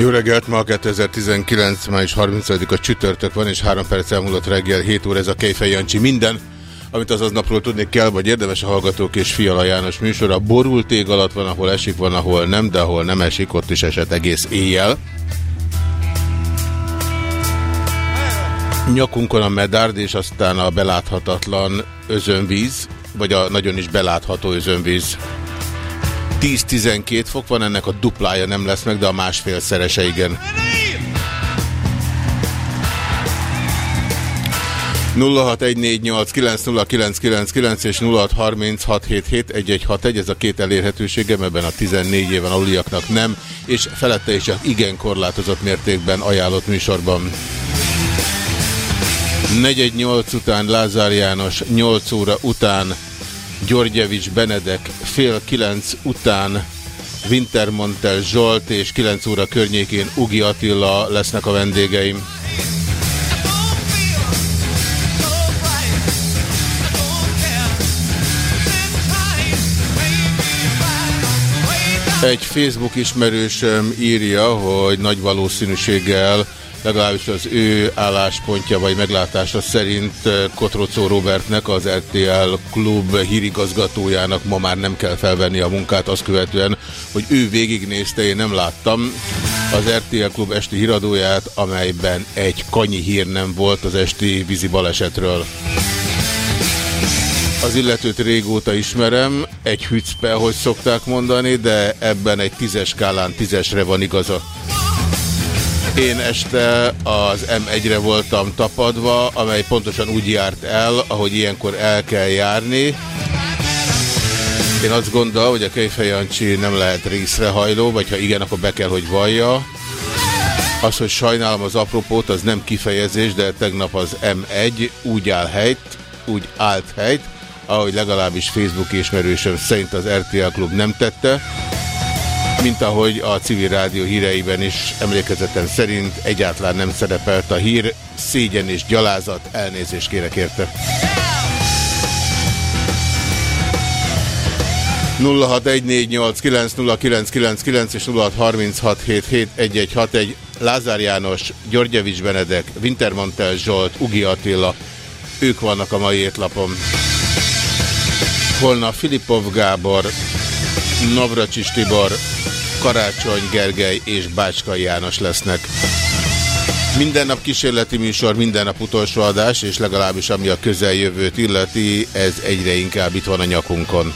Jó reggelt, ma 2019. május 30-a csütörtök van, és három perc elmúlott reggel, 7 óra ez a Kejfej Jancsi. Minden, amit az aznapról tudni kell, vagy érdemes a Hallgatók és Fiala János műsora. Borult ég alatt van, ahol esik, van, ahol nem, de ahol nem esik, ott is esett egész éjjel. Nyakunkon a medárd, és aztán a beláthatatlan özönvíz, vagy a nagyon is belátható özönvíz. 10-12 fok van, ennek a duplája nem lesz meg, de a másfél szerese igen. 0614890999 és 0636771161, ez a két elérhetőségem, ebben a 14 éven aluliaknak nem, és felette is csak igen korlátozott mértékben ajánlott műsorban. 418 után Lázár János, 8 óra után Györgyevics Benedek, fél 9 után Wintermontel Zsolt és 9 óra környékén Ugi Attila lesznek a vendégeim. Egy Facebook ismerősöm írja, hogy nagy valószínűséggel legalábbis az ő álláspontja vagy meglátása szerint Kotrocó Robertnek, az RTL klub hírigazgatójának ma már nem kell felvenni a munkát azt követően, hogy ő végignézte, én nem láttam az RTL klub esti híradóját, amelyben egy kanyi hír nem volt az esti vízi balesetről. Az illetőt régóta ismerem, egy hücpe, hogy szokták mondani, de ebben egy tízes skálán tízesre van igaza. Én este az M1-re voltam tapadva, amely pontosan úgy járt el, ahogy ilyenkor el kell járni. Én azt gondolom, hogy a Kejfej Jancsi nem lehet részrehajló, vagy ha igen, akkor be kell, hogy vallja. Az, hogy sajnálom az apropót, az nem kifejezés, de tegnap az M1 úgy áll helyt, úgy állt helyt, ahogy legalábbis Facebook ismerősöm szerint az RTL Klub nem tette, mint ahogy a civil rádió híreiben is emlékezetem szerint egyáltalán nem szerepelt a hír, szégyen és gyalázat, elnézést kérek érte. 0614890999 és 0636771161 Lázár János, Györgyevics Benedek, Wintermantel Zsolt, Ugi Attila, ők vannak a mai étlapon. Holnap Filipov Gábor, Navracsis Tibor, Karácsony Gergely és Bácskai János lesznek. Minden nap kísérleti műsor, minden nap utolsó adás, és legalábbis ami a közeljövőt illeti, ez egyre inkább itt van a nyakunkon.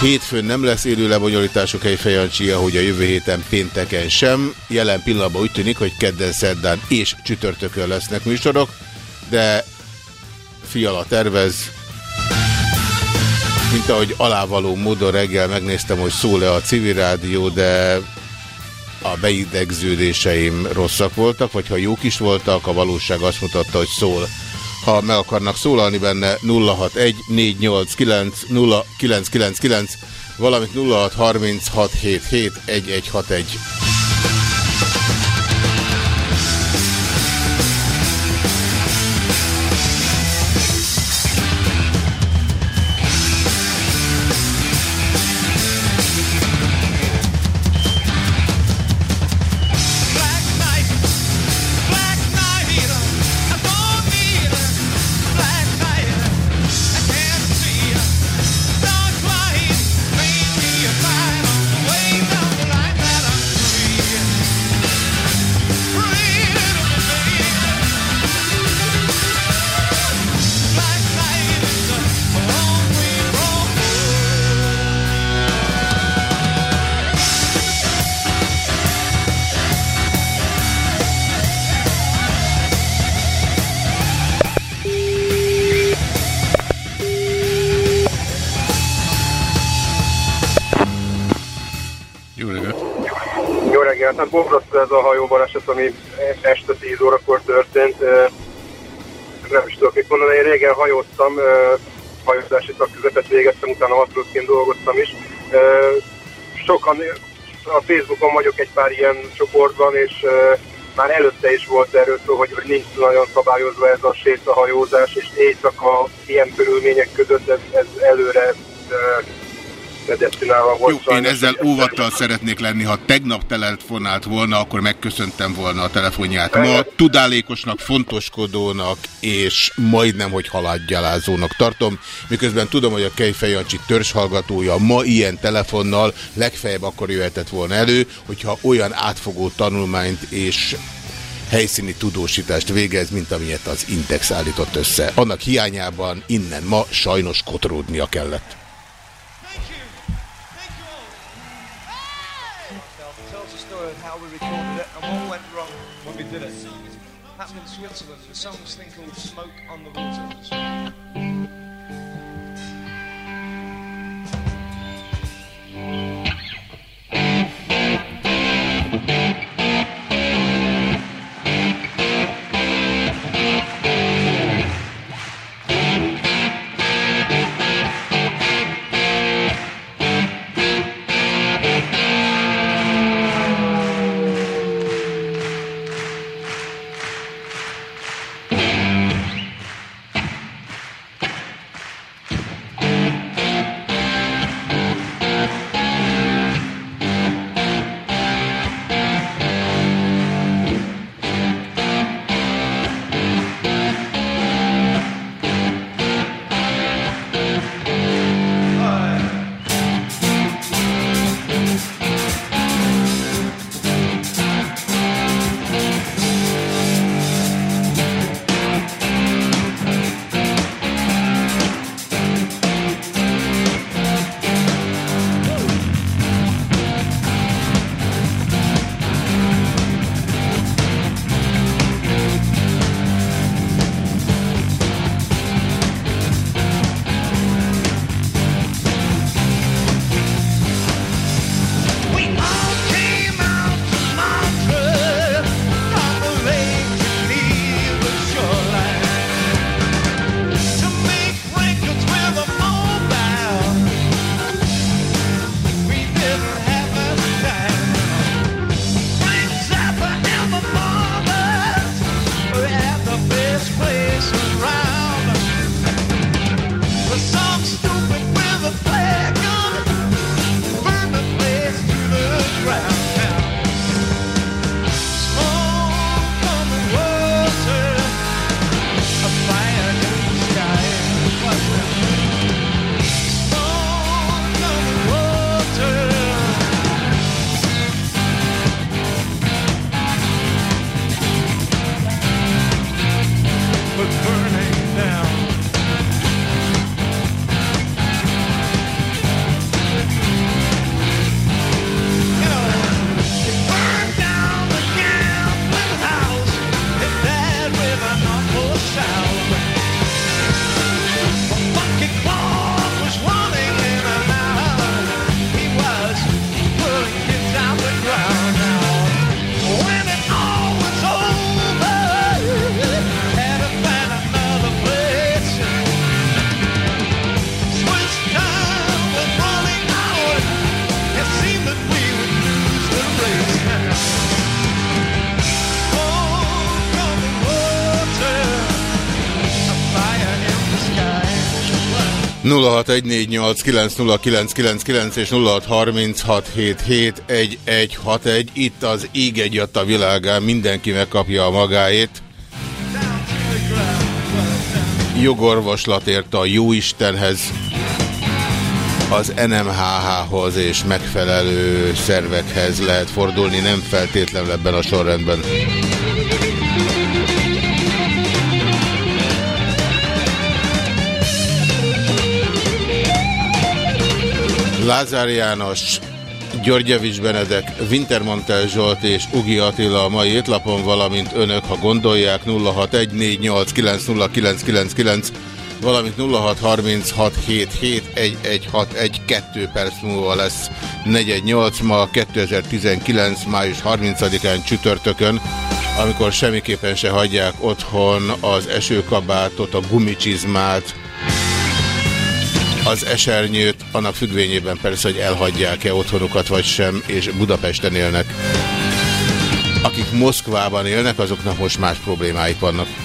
Hétfőn nem lesz élő lebonyolítások Kejfejancsi, ahogy a jövő héten pénteken sem. Jelen pillanatban úgy tűnik, hogy kedden, szerdán és csütörtökön lesznek műsorok, de Fiala tervez, mint ahogy alávaló módon reggel megnéztem, hogy szól-e a civil rádió, de a beidegződéseim rosszak voltak, vagy ha jók is voltak, a valóság azt mutatta, hogy szól. Ha meg akarnak szólalni benne 061 489 0999, valamint 0636771161. reggelt. Hát borzasztó ez a hajóbaleset, ami este 10 órakor történt. Nem is tudok mit mondani, én régen hajóztam, hajózási szakközepet végeztem, utána matrózként dolgoztam is. Sokan a Facebookon vagyok egy pár ilyen csoportban, és már előtte is volt erről szó, hogy nincs nagyon szabályozva ez a sétahajózás, és éjszaka ilyen körülmények között ez, ez előre predestinálva volt. Jó, én ezzel óvattal szeretnék lenni, ha tegnap telefonált volna, akkor megköszöntem volna a telefonját. Ma tudálékosnak, fontoskodónak és majdnem, hogy haládgyalázónak tartom, miközben tudom, hogy a Kejfej Jancsi törzshallgatója ma ilyen telefonnal legfeljebb akkor jöhetett volna elő, hogyha olyan átfogó tanulmányt és helyszíni tudósítást végez, mint amilyet az Intex állított össze. Annak hiányában innen ma sajnos kotródnia kellett. all went wrong when we did it. happened in Switzerland. The song was thing called Smoke on the Water. És 0636771161. Itt az ég egy a világán, mindenki megkapja a magáét. Jogorvoslatért a Jóistenhez, az NMHH-hoz és megfelelő szervekhez lehet fordulni, nem feltétlenül ebben a sorrendben. Lázár János, Györgyevics Benedek, Wintermantel Zsolt és Ugi Attila a mai étlapon, valamint önök, ha gondolják, 0614890999 valamint 0636771161 2 perc múlva lesz 418 ma 2019. május 30-án csütörtökön, amikor semmiképpen se hagyják otthon az esőkabátot, a gumicsizmát, az esernyőt, annak függvényében persze, hogy elhagyják-e otthonukat vagy sem, és Budapesten élnek. Akik Moszkvában élnek, azoknak most más problémáik vannak.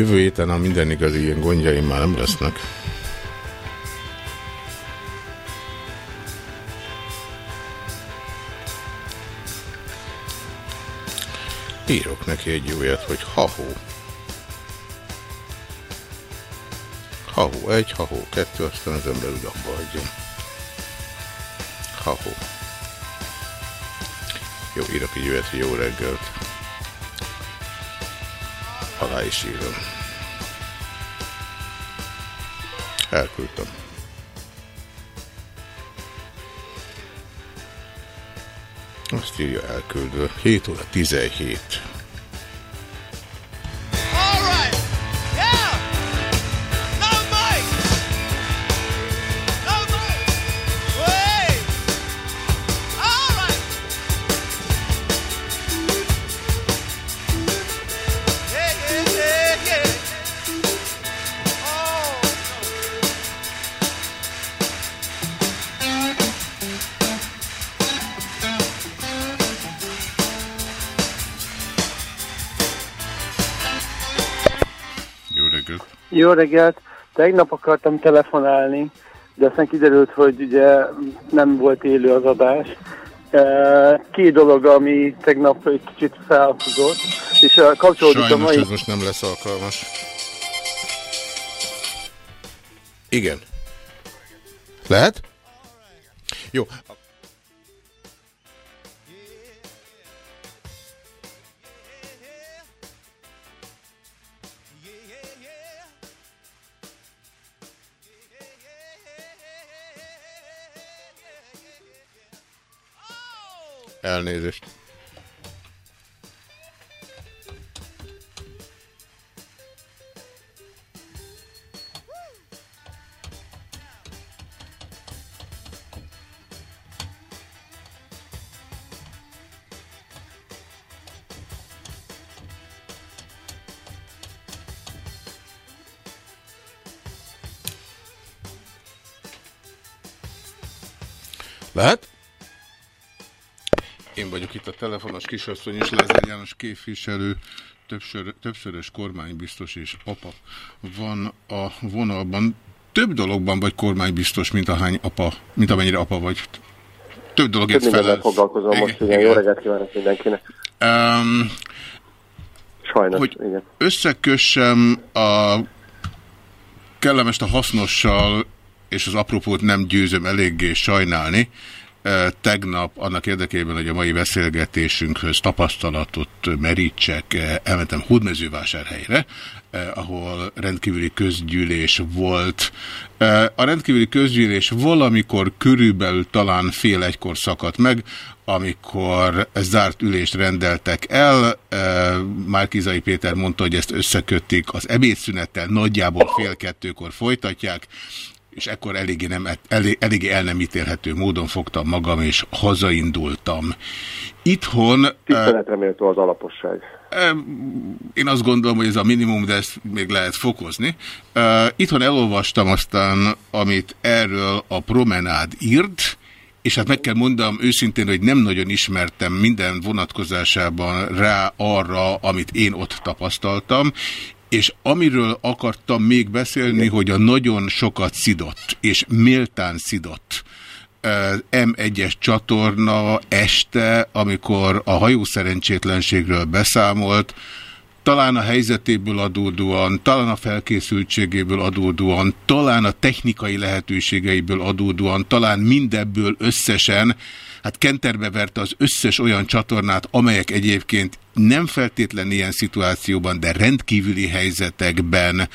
Jövő héten, a minden igaz, ilyen gondjaim már nem lesznek. Írok neki egy olyat, hogy ha-hó. Ha-hó egy, ha-hó kettő, aztán az ember úgy abba hagyjon. Ha-hó. Jó, írok egy olyat, hogy jó reggelt alá is írom. Elküldtem. Azt írja elküldve. 7 óra 17. Jó reggelt! Tegnap akartam telefonálni, de aztán kiderült, hogy ugye nem volt élő az adás. Két dolog, ami tegnap egy kicsit felhúzott, és kapcsolódik Sajnos a mai... ez most nem lesz alkalmas. Igen. Lehet? Jó. Elnézést. Telefonos kisasszony, és Lázár János képviselő, többször, többszörös kormánybiztos és apa van a vonalban. Több dologban vagy kormánybiztos, mint, ahány apa, mint amennyire apa vagy. Több dologért Több felel. mindennel foglalkozom most, igen. Jó reggelt kívánok mindenkinek. Um, Sajnos, hogy igen. összekössem a kellemest a hasznossal, és az apropót nem győzöm eléggé sajnálni. Tegnap annak érdekében, hogy a mai beszélgetésünkhöz tapasztalatot merítsek, elmentem Hódmezővásárhelyre, ahol rendkívüli közgyűlés volt. A rendkívüli közgyűlés valamikor körülbelül talán fél egykor szakadt meg, amikor zárt ülést rendeltek el. Márkizai Péter mondta, hogy ezt összekötték az ebédszünettel, nagyjából fél kettőkor folytatják, és ekkor eléggé, nem, elég, eléggé el nem ítélhető módon fogtam magam, és hazaindultam. Itthon... Tiszteletre méltó az alaposság. én azt gondolom, hogy ez a minimum, de ezt még lehet fokozni. Itthon elolvastam aztán, amit erről a promenád írt, és hát meg kell mondanom őszintén, hogy nem nagyon ismertem minden vonatkozásában rá arra, amit én ott tapasztaltam, és amiről akartam még beszélni, hogy a nagyon sokat szidott, és méltán szidott M1-es csatorna este, amikor a hajó szerencsétlenségről beszámolt, talán a helyzetéből adódóan, talán a felkészültségéből adódóan, talán a technikai lehetőségeiből adódóan, talán mindebből összesen, hát kenterbe verte az összes olyan csatornát, amelyek egyébként nem feltétlen ilyen szituációban, de rendkívüli helyzetekben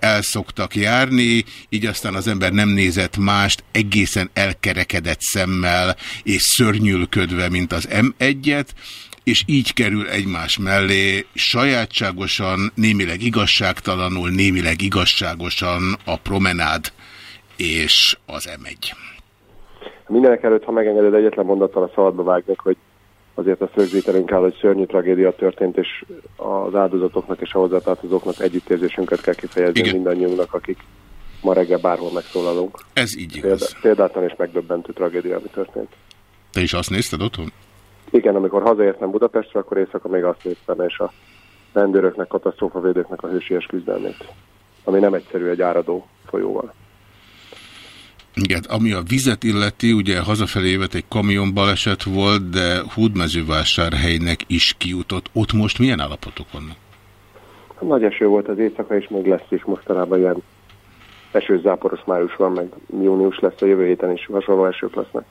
el szoktak járni, így aztán az ember nem nézett mást, egészen elkerekedett szemmel és szörnyülködve, mint az M1-et, és így kerül egymás mellé sajátságosan, némileg igazságtalanul, némileg igazságosan a promenád és az M1. Mindenek előtt, ha megengeded, egyetlen mondattal a szabadba vágnak, hogy azért azt rögzítenünk kell, hogy szörnyű tragédia történt, és az áldozatoknak és a hozzátartozóknak együttérzésünket kell kifejezni Igen. mindannyiunknak, akik ma reggel bárhol megszólalunk. Ez így igaz. példátlan és megdöbbentő tragédia, ami történt. Te is azt nézted otthon? Igen, amikor hazaértem Budapestre, akkor éjszaka még azt néztem, és a rendőröknek, katasztrófavédőknek a hősies küzdelmét, ami nem egyszerű egy áradó folyóval. Igen, ami a vizet illeti, ugye hazafelé évet egy kamionbaleset volt, de Hódmezővásárhelynek is kijutott. Ott most milyen állapotok vannak? Nagy eső volt az éjszaka, és még lesz is mostanában ilyen esős záporos május van, meg június lesz a jövő héten is, hasonló esők lesznek.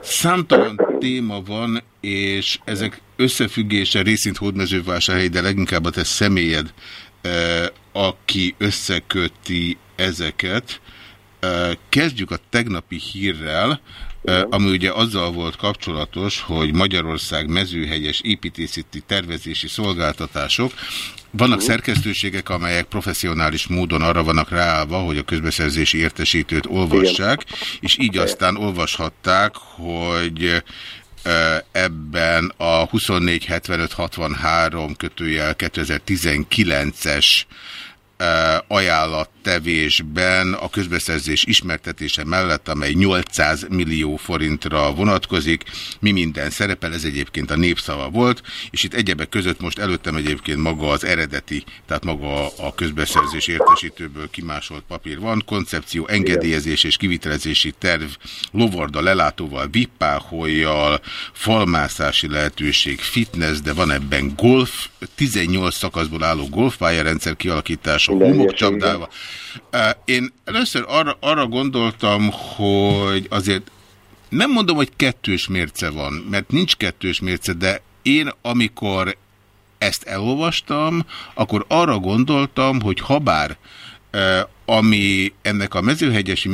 Számtalan téma van, és ezek összefüggése részint Hódmezővásárhely, de leginkább a te személyed, eh, aki összeköti ezeket. Kezdjük a tegnapi hírrel, ami ugye azzal volt kapcsolatos, hogy Magyarország mezőhelyes építészeti tervezési szolgáltatások. Vannak szerkesztőségek, amelyek professzionális módon arra vannak ráállva, hogy a közbeszerzési értesítőt olvassák, és így aztán olvashatták, hogy ebben a 247563 kötőjel 2019-es ajánlattevésben a közbeszerzés ismertetése mellett, amely 800 millió forintra vonatkozik, mi minden szerepel, ez egyébként a népszava volt, és itt egyebek között most előttem egyébként maga az eredeti, tehát maga a közbeszerzés értesítőből kimásolt papír van, koncepció, engedélyezés és kivitelezési terv, lovarda lelátóval, vippáholyjal, falmászási lehetőség, fitness, de van ebben golf, 18 szakaszból álló golfpályarendszer kialakítása, homokcsapdával. Én először arra, arra gondoltam, hogy azért nem mondom, hogy kettős mérce van, mert nincs kettős mérce, de én amikor ezt elolvastam, akkor arra gondoltam, hogy habár ami ennek a mezőhegyesi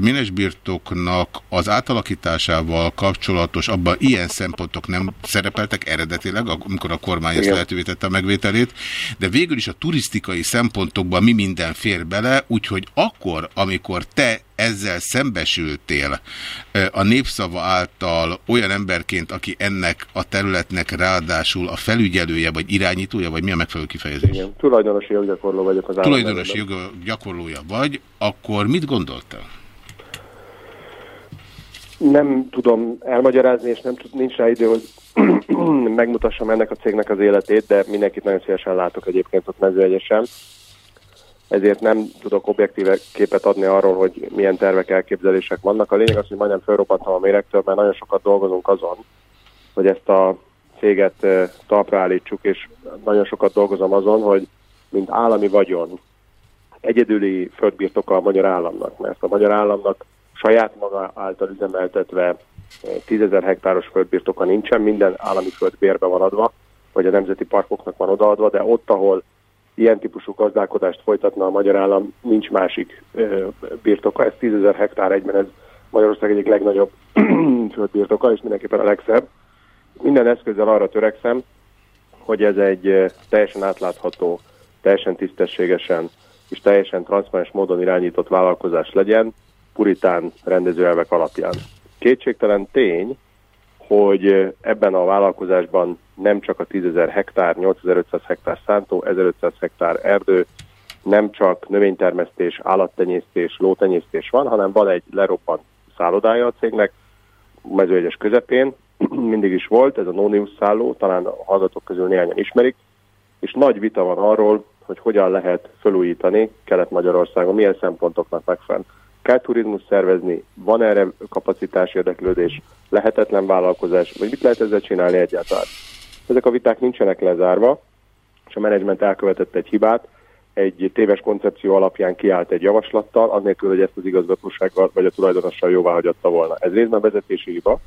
minesbirtoknak az átalakításával kapcsolatos, abban ilyen szempontok nem szerepeltek eredetileg, amikor a kormány ezt lehetővé tette a megvételét, de végül is a turisztikai szempontokban mi minden fér bele, úgyhogy akkor, amikor te ezzel szembesültél a népszava által olyan emberként, aki ennek a területnek ráadásul a felügyelője, vagy irányítója, vagy mi a megfelelő kifejezés? Igen, tulajdonosi joggyakorló vagyok az Tulajdonosi joggyakorlója vagy, akkor mit gondoltál? Nem tudom elmagyarázni, és nem, nincs rá idő, hogy megmutassam ennek a cégnek az életét, de mindenkit nagyon szívesen látok egyébként ott mezőegyesen ezért nem tudok objektíve képet adni arról, hogy milyen tervek, elképzelések vannak. A lényeg az, hogy majdnem felrobbantam a méregtől, mert nagyon sokat dolgozunk azon, hogy ezt a céget talpra állítsuk, és nagyon sokat dolgozom azon, hogy mint állami vagyon egyedüli földbirtoka a magyar államnak, mert a magyar államnak saját maga által üzemeltetve tízezer hektáros földbirtoka nincsen, minden állami föld bérbe van adva, vagy a nemzeti parkoknak van odaadva, de ott, ahol ilyen típusú gazdálkodást folytatna a magyar állam, nincs másik ö, birtoka. Ez 10 hektár egyben, ez Magyarország egyik legnagyobb földbirtoka, és mindenképpen a legszebb. Minden eszközzel arra törekszem, hogy ez egy teljesen átlátható, teljesen tisztességesen és teljesen transzparens módon irányított vállalkozás legyen, puritán rendezőelvek alapján. Kétségtelen tény, hogy ebben a vállalkozásban nem csak a 10.000 hektár, 8.500 hektár szántó, 1.500 hektár erdő, nem csak növénytermesztés, állattenyésztés, lótenyésztés van, hanem van egy leroppant szállodája a cégnek, mezőegyes közepén, mindig is volt, ez a Nonius szálló, talán a hallgatók közül néhányan ismerik, és nagy vita van arról, hogy hogyan lehet felújítani Kelet-Magyarországon, milyen szempontoknak megfelelően. Kell turizmus szervezni, van erre kapacitás, érdeklődés, lehetetlen vállalkozás, vagy mit lehet ezzel csinálni egyáltalán. Ezek a viták nincsenek lezárva, és a menedzsment elkövetett egy hibát, egy téves koncepció alapján kiállt egy javaslattal, annélkül, hogy ezt az igazgatósággal vagy a tulajdonossal jóvá hagyatta volna. Ez részben vezetési hiba,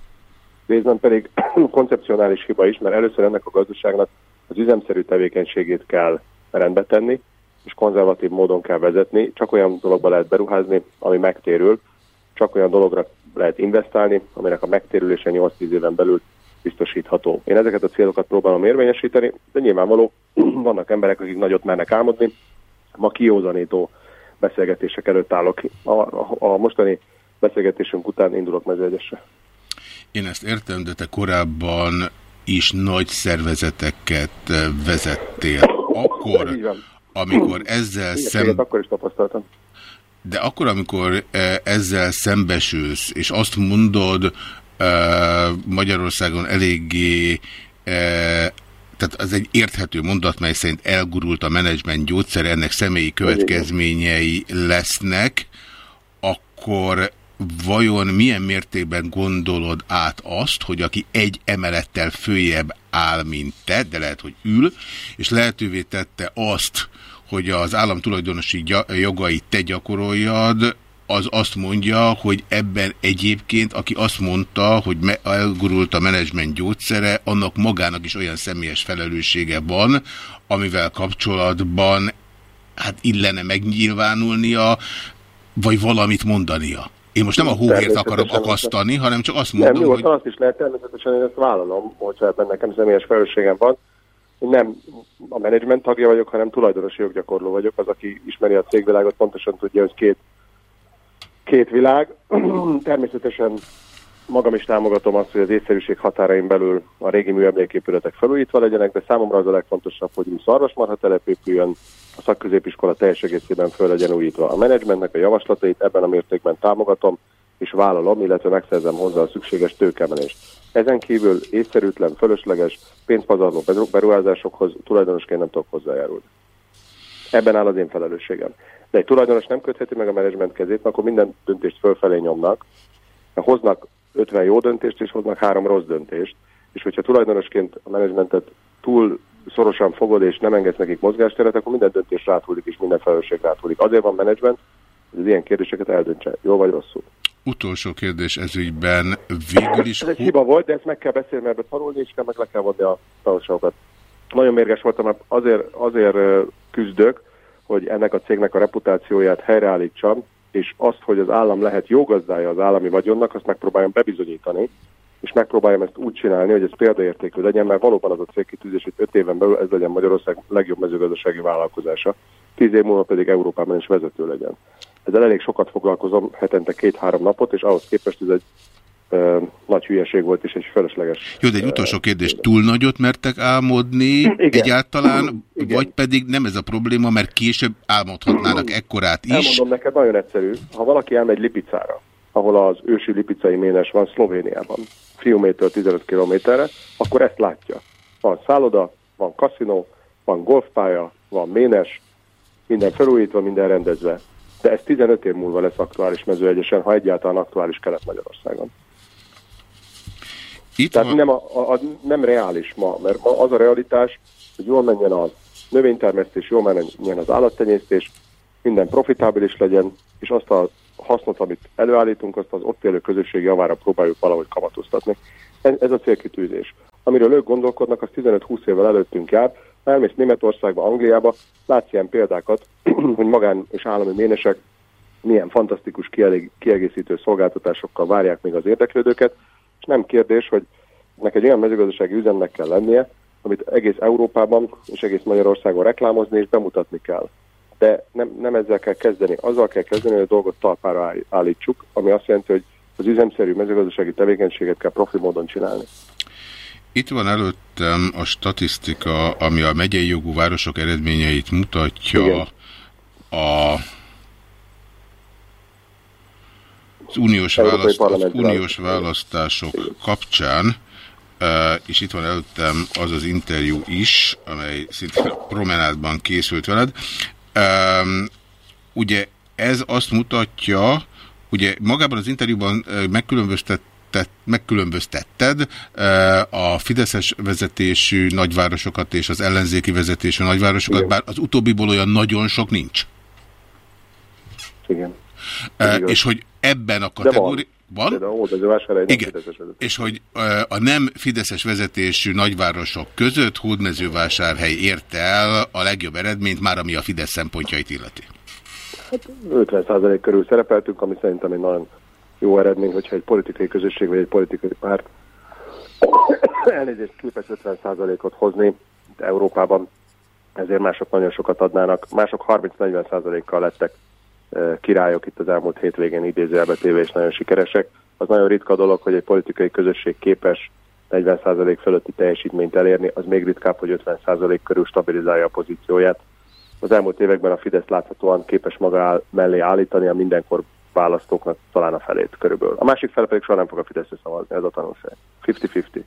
részben pedig koncepcionális hiba is, mert először ennek a gazdaságnak az üzemszerű tevékenységét kell rendbe tenni, és konzervatív módon kell vezetni, csak olyan dologba lehet beruházni, ami megtérül, csak olyan dologra lehet investálni, aminek a megtérülése 8-10 éven belül biztosítható. Én ezeket a célokat próbálom érvényesíteni, de nyilvánvaló, vannak emberek, akik nagyot mernek álmodni. Ma kiózanító beszélgetések előtt állok. A, a, a mostani beszélgetésünk után indulok mezőegyesre. Én ezt értem, de te korábban is nagy szervezeteket vezettél. Akkor, amikor ezzel szem... akkor is tapasztaltam. De akkor, amikor ezzel szembesülsz, és azt mondod, Magyarországon eléggé tehát az egy érthető mondat, mely szerint elgurult a menedzsment gyógyszer, ennek személyi következményei lesznek, akkor vajon milyen mértékben gondolod át azt, hogy aki egy emelettel följebb áll, mint te, de lehet, hogy ül, és lehetővé tette azt, hogy az államtulajdonosi jogait te gyakoroljad, az azt mondja, hogy ebben egyébként, aki azt mondta, hogy elgurult a menedzsment gyógyszere, annak magának is olyan személyes felelőssége van, amivel kapcsolatban hát illene megnyilvánulnia, vagy valamit mondania. Én most nem a hóhért akarom akasztani, hanem csak azt mondom, nem, hogy... azt is lehet, természetesen én ezt vállalom, hogyha ebben nekem személyes felelősségem van, nem a menedzsment tagja vagyok, hanem tulajdonosi joggyakorló vagyok, az, aki ismeri a cégvilágot, pontosan tudja, hogy két két világ. Természetesen magam is támogatom azt, hogy az észszerűség határain belül a régi műemléképületek felújítva legyenek, de számomra az a legfontosabb, hogy új szarvasmarha telep épüljön, a szakközépiskola teljes egészében föl legyen újítva. A menedzsmentnek a javaslatait ebben a mértékben támogatom, és vállalom, illetve megszerzem hozzá a szükséges tőkemelést. Ezen kívül észszerűtlen, fölösleges, pénzpazarló beruházásokhoz tulajdonosként nem tudok hozzájárulni. Ebben áll az én felelősségem. De egy tulajdonos nem kötheti meg a menedzsment kezét, akkor minden döntést fölfelé nyomnak, hoznak 50 jó döntést, és hoznak három rossz döntést, és hogyha tulajdonosként a menedzsmentet túl szorosan fogod, és nem engedsz nekik mozgásteret, akkor minden döntés rátúlik, és minden felelősség rátúlik. Azért van menedzsment, hogy az ilyen kérdéseket eldöntse, jó vagy rosszul. Utolsó kérdés ezügyben végül is... Ez egy hiba volt, de ezt meg kell beszélni, mert tanulni is kell, meg le kell vonni a tanulságokat. Nagyon mérges voltam, mert azért, azért küzdök, hogy ennek a cégnek a reputációját helyreállítsam, és azt, hogy az állam lehet jó gazdája az állami vagyonnak, azt megpróbáljam bebizonyítani, és megpróbáljam ezt úgy csinálni, hogy ez példaértékű legyen, mert valóban az a célkitűzés, hogy öt éven belül ez legyen Magyarország legjobb mezőgazdasági vállalkozása, tíz év múlva pedig Európában is vezető legyen. Ezzel elég sokat foglalkozom, hetente két-három napot, és ahhoz képest ez egy nagy hülyeség volt, és egy felesleges. Jó, de egy utolsó kérdés. Túl nagyot mertek álmodni Igen. egyáltalán, Igen. vagy pedig nem ez a probléma, mert később álmodhatnának ekkorát is? Elmondom neked, nagyon egyszerű. Ha valaki elmegy Lipicára, ahol az ősi lipicai ménes van Szlovéniában, Fiumétől 15 kilométerre, akkor ezt látja. Van szálloda, van kaszinó, van golfpálya, van ménes, minden felújítva, minden rendezve. De ez 15 év múlva lesz aktuális mezőegyesen, ha egyáltalán aktuális Kelet-Magyarországon. Itt Tehát van... nem, a, a, nem reális ma, mert ma az a realitás, hogy jól menjen a növénytermesztés, jól menjen az állattenyésztés, minden profitábilis legyen, és azt a hasznot, amit előállítunk, azt az ott élő közösség javára próbáljuk valahogy kamatoztatni. Ez a célkitűzés. Amiről ők gondolkodnak, az 15-20 évvel előttünk jár. Elmész Németországba, Angliába, látsz ilyen példákat, hogy magán és állami ménesek milyen fantasztikus kiegészítő szolgáltatásokkal várják még az érdeklődőket, és nem kérdés, hogy nek egy olyan mezőgazdasági üzemnek kell lennie, amit egész Európában és egész Magyarországon reklámozni és bemutatni kell. De nem, nem ezzel kell kezdeni. Azzal kell kezdeni, hogy a dolgot talpára állítsuk, ami azt jelenti, hogy az üzemszerű mezőgazdasági tevékenységet kell profi módon csinálni. Itt van előttem a statisztika, ami a megyei jogú városok eredményeit mutatja Igen. a az uniós, választ, az uniós választások kapcsán, és itt van előttem az az interjú is, amely szintén promenádban készült veled. Ugye ez azt mutatja, ugye magában az interjúban megkülönböztet megkülönböztetted a Fideszes vezetésű nagyvárosokat és az ellenzéki vezetésű nagyvárosokat, Igen. bár az utóbbiból olyan nagyon sok nincs. Igen. És hogy ebben a kategóriában... Van? van? Igen. És hogy a nem Fideszes vezetésű nagyvárosok között Hódmezővásárhely érte el a legjobb eredményt, már ami a Fidesz szempontjait illeti. Hát 50% körül szerepeltünk, ami szerintem egy nagyon jó eredmény, hogyha egy politikai közösség vagy egy politikai párt elnézést képes 50%-ot hozni Európában, ezért mások nagyon sokat adnának. Mások 30-40%-kal lettek királyok itt az elmúlt hétvégén idézőjelbe téve és nagyon sikeresek. Az nagyon ritka dolog, hogy egy politikai közösség képes 40% fölötti teljesítményt elérni, az még ritkább, hogy 50% körül stabilizálja a pozícióját. Az elmúlt években a Fidesz láthatóan képes maga mellé állítani a mindenkor választóknak talán a felét körülbelül. A másik fele pedig soha nem fog a Fideszre szavazni, ez a tanulság. 50-50.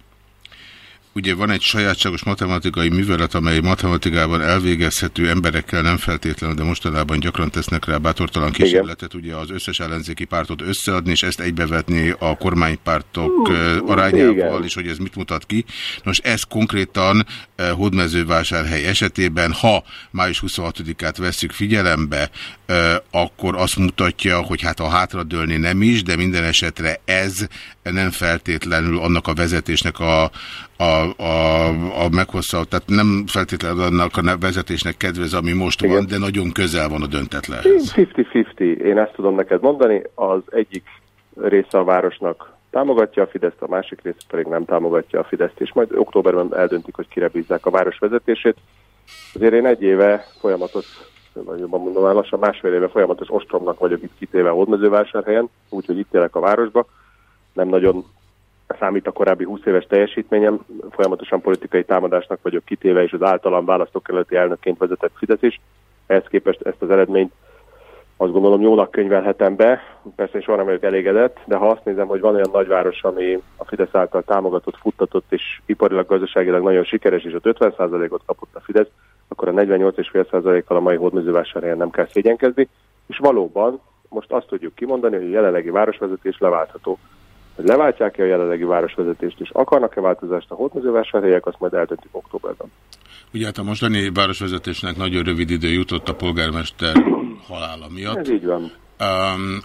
Ugye van egy sajátságos matematikai művelet, amely matematikában elvégezhető emberekkel nem feltétlenül, de mostanában gyakran tesznek rá bátortalan kísérletet, ugye az összes ellenzéki pártot összeadni, és ezt egybevetni a kormánypártok uh, arányával, Igen. és hogy ez mit mutat ki. Nos, ez konkrétan uh, Hódmezővásárhely esetében, ha május 26-át vesszük figyelembe, uh, akkor azt mutatja, hogy hát a hátradőlni nem is, de minden esetre ez nem feltétlenül annak a vezetésnek a, a, a, a meghosszabb, tehát nem feltétlenül annak a vezetésnek kedvez, ami most Igen. van, de nagyon közel van a döntetlenhez. 50-50, én ezt tudom neked mondani, az egyik része a városnak támogatja a Fideszt, a másik része pedig nem támogatja a Fideszt, és majd októberben eldöntik, hogy kire bízzák a város vezetését. Azért én egy éve folyamatos, vagy jobban mondom el, lassan másfél éve folyamatos ostromnak vagyok itt kitéve a hódmezővásárhelyen, úgyhogy itt élek a városba, nem nagyon számít a korábbi 20 éves teljesítményem, folyamatosan politikai támadásnak vagyok kitéve, és az általam választókerületi elnökként vezetett Fidesz is. Ehhez képest ezt az eredményt azt gondolom jónak könyvelhetem be, persze soha nem vagyok elégedett, de ha azt nézem, hogy van olyan nagyváros, ami a Fidesz által támogatott, futtatott és iparilag, gazdaságilag nagyon sikeres, és ott 50%-ot kapott a Fidesz, akkor a 48,5%-kal a mai hódműzővásárhelyen nem kell szégyenkezni, és valóban most azt tudjuk kimondani, hogy a jelenlegi városvezetés leváltható. Hogy leváltják-e a jelenlegi városvezetést, és akarnak-e változást a hódműzővásárhelyek, azt majd eldöntik októberben. Ugye hát a mostani városvezetésnek nagyon rövid idő jutott a polgármester halála miatt. Ez így van. Um,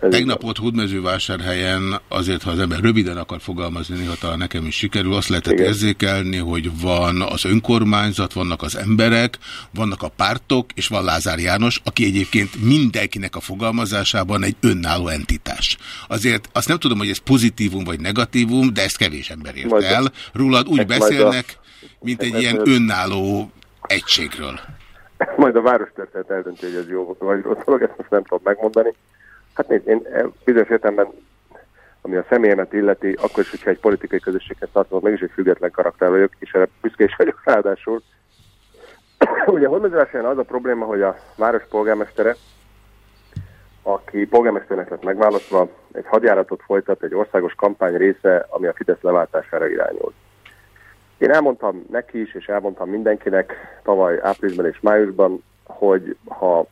Tegnap ott Hódmezővásárhelyen azért, ha az ember röviden akar fogalmazni, néha talán nekem is sikerül, azt lehetett Igen. érzékelni, hogy van az önkormányzat, vannak az emberek, vannak a pártok, és van Lázár János, aki egyébként mindenkinek a fogalmazásában egy önálló entitás. Azért azt nem tudom, hogy ez pozitívum vagy negatívum, de ezt kevés ember ért el. Rólad úgy beszélnek, mint egy ilyen önálló egységről. Majd a város történet eldönti, hogy ez jó vagy rossz dolog, ezt most nem tudom megmondani. Hát nézd, én eh, bizonyos értelemben, ami a személyemet illeti, akkor is, hogyha egy politikai közösséghez tartozom, mégis egy független karakter vagyok, és erre büszke is vagyok ráadásul. Ugye a az a probléma, hogy a város polgármestere, aki polgármesternek lett megválasztva, egy hadjáratot folytat, egy országos kampány része, ami a Fidesz leváltására irányul. Én elmondtam neki is, és elmondtam mindenkinek tavaly áprilisban és májusban, hogy ha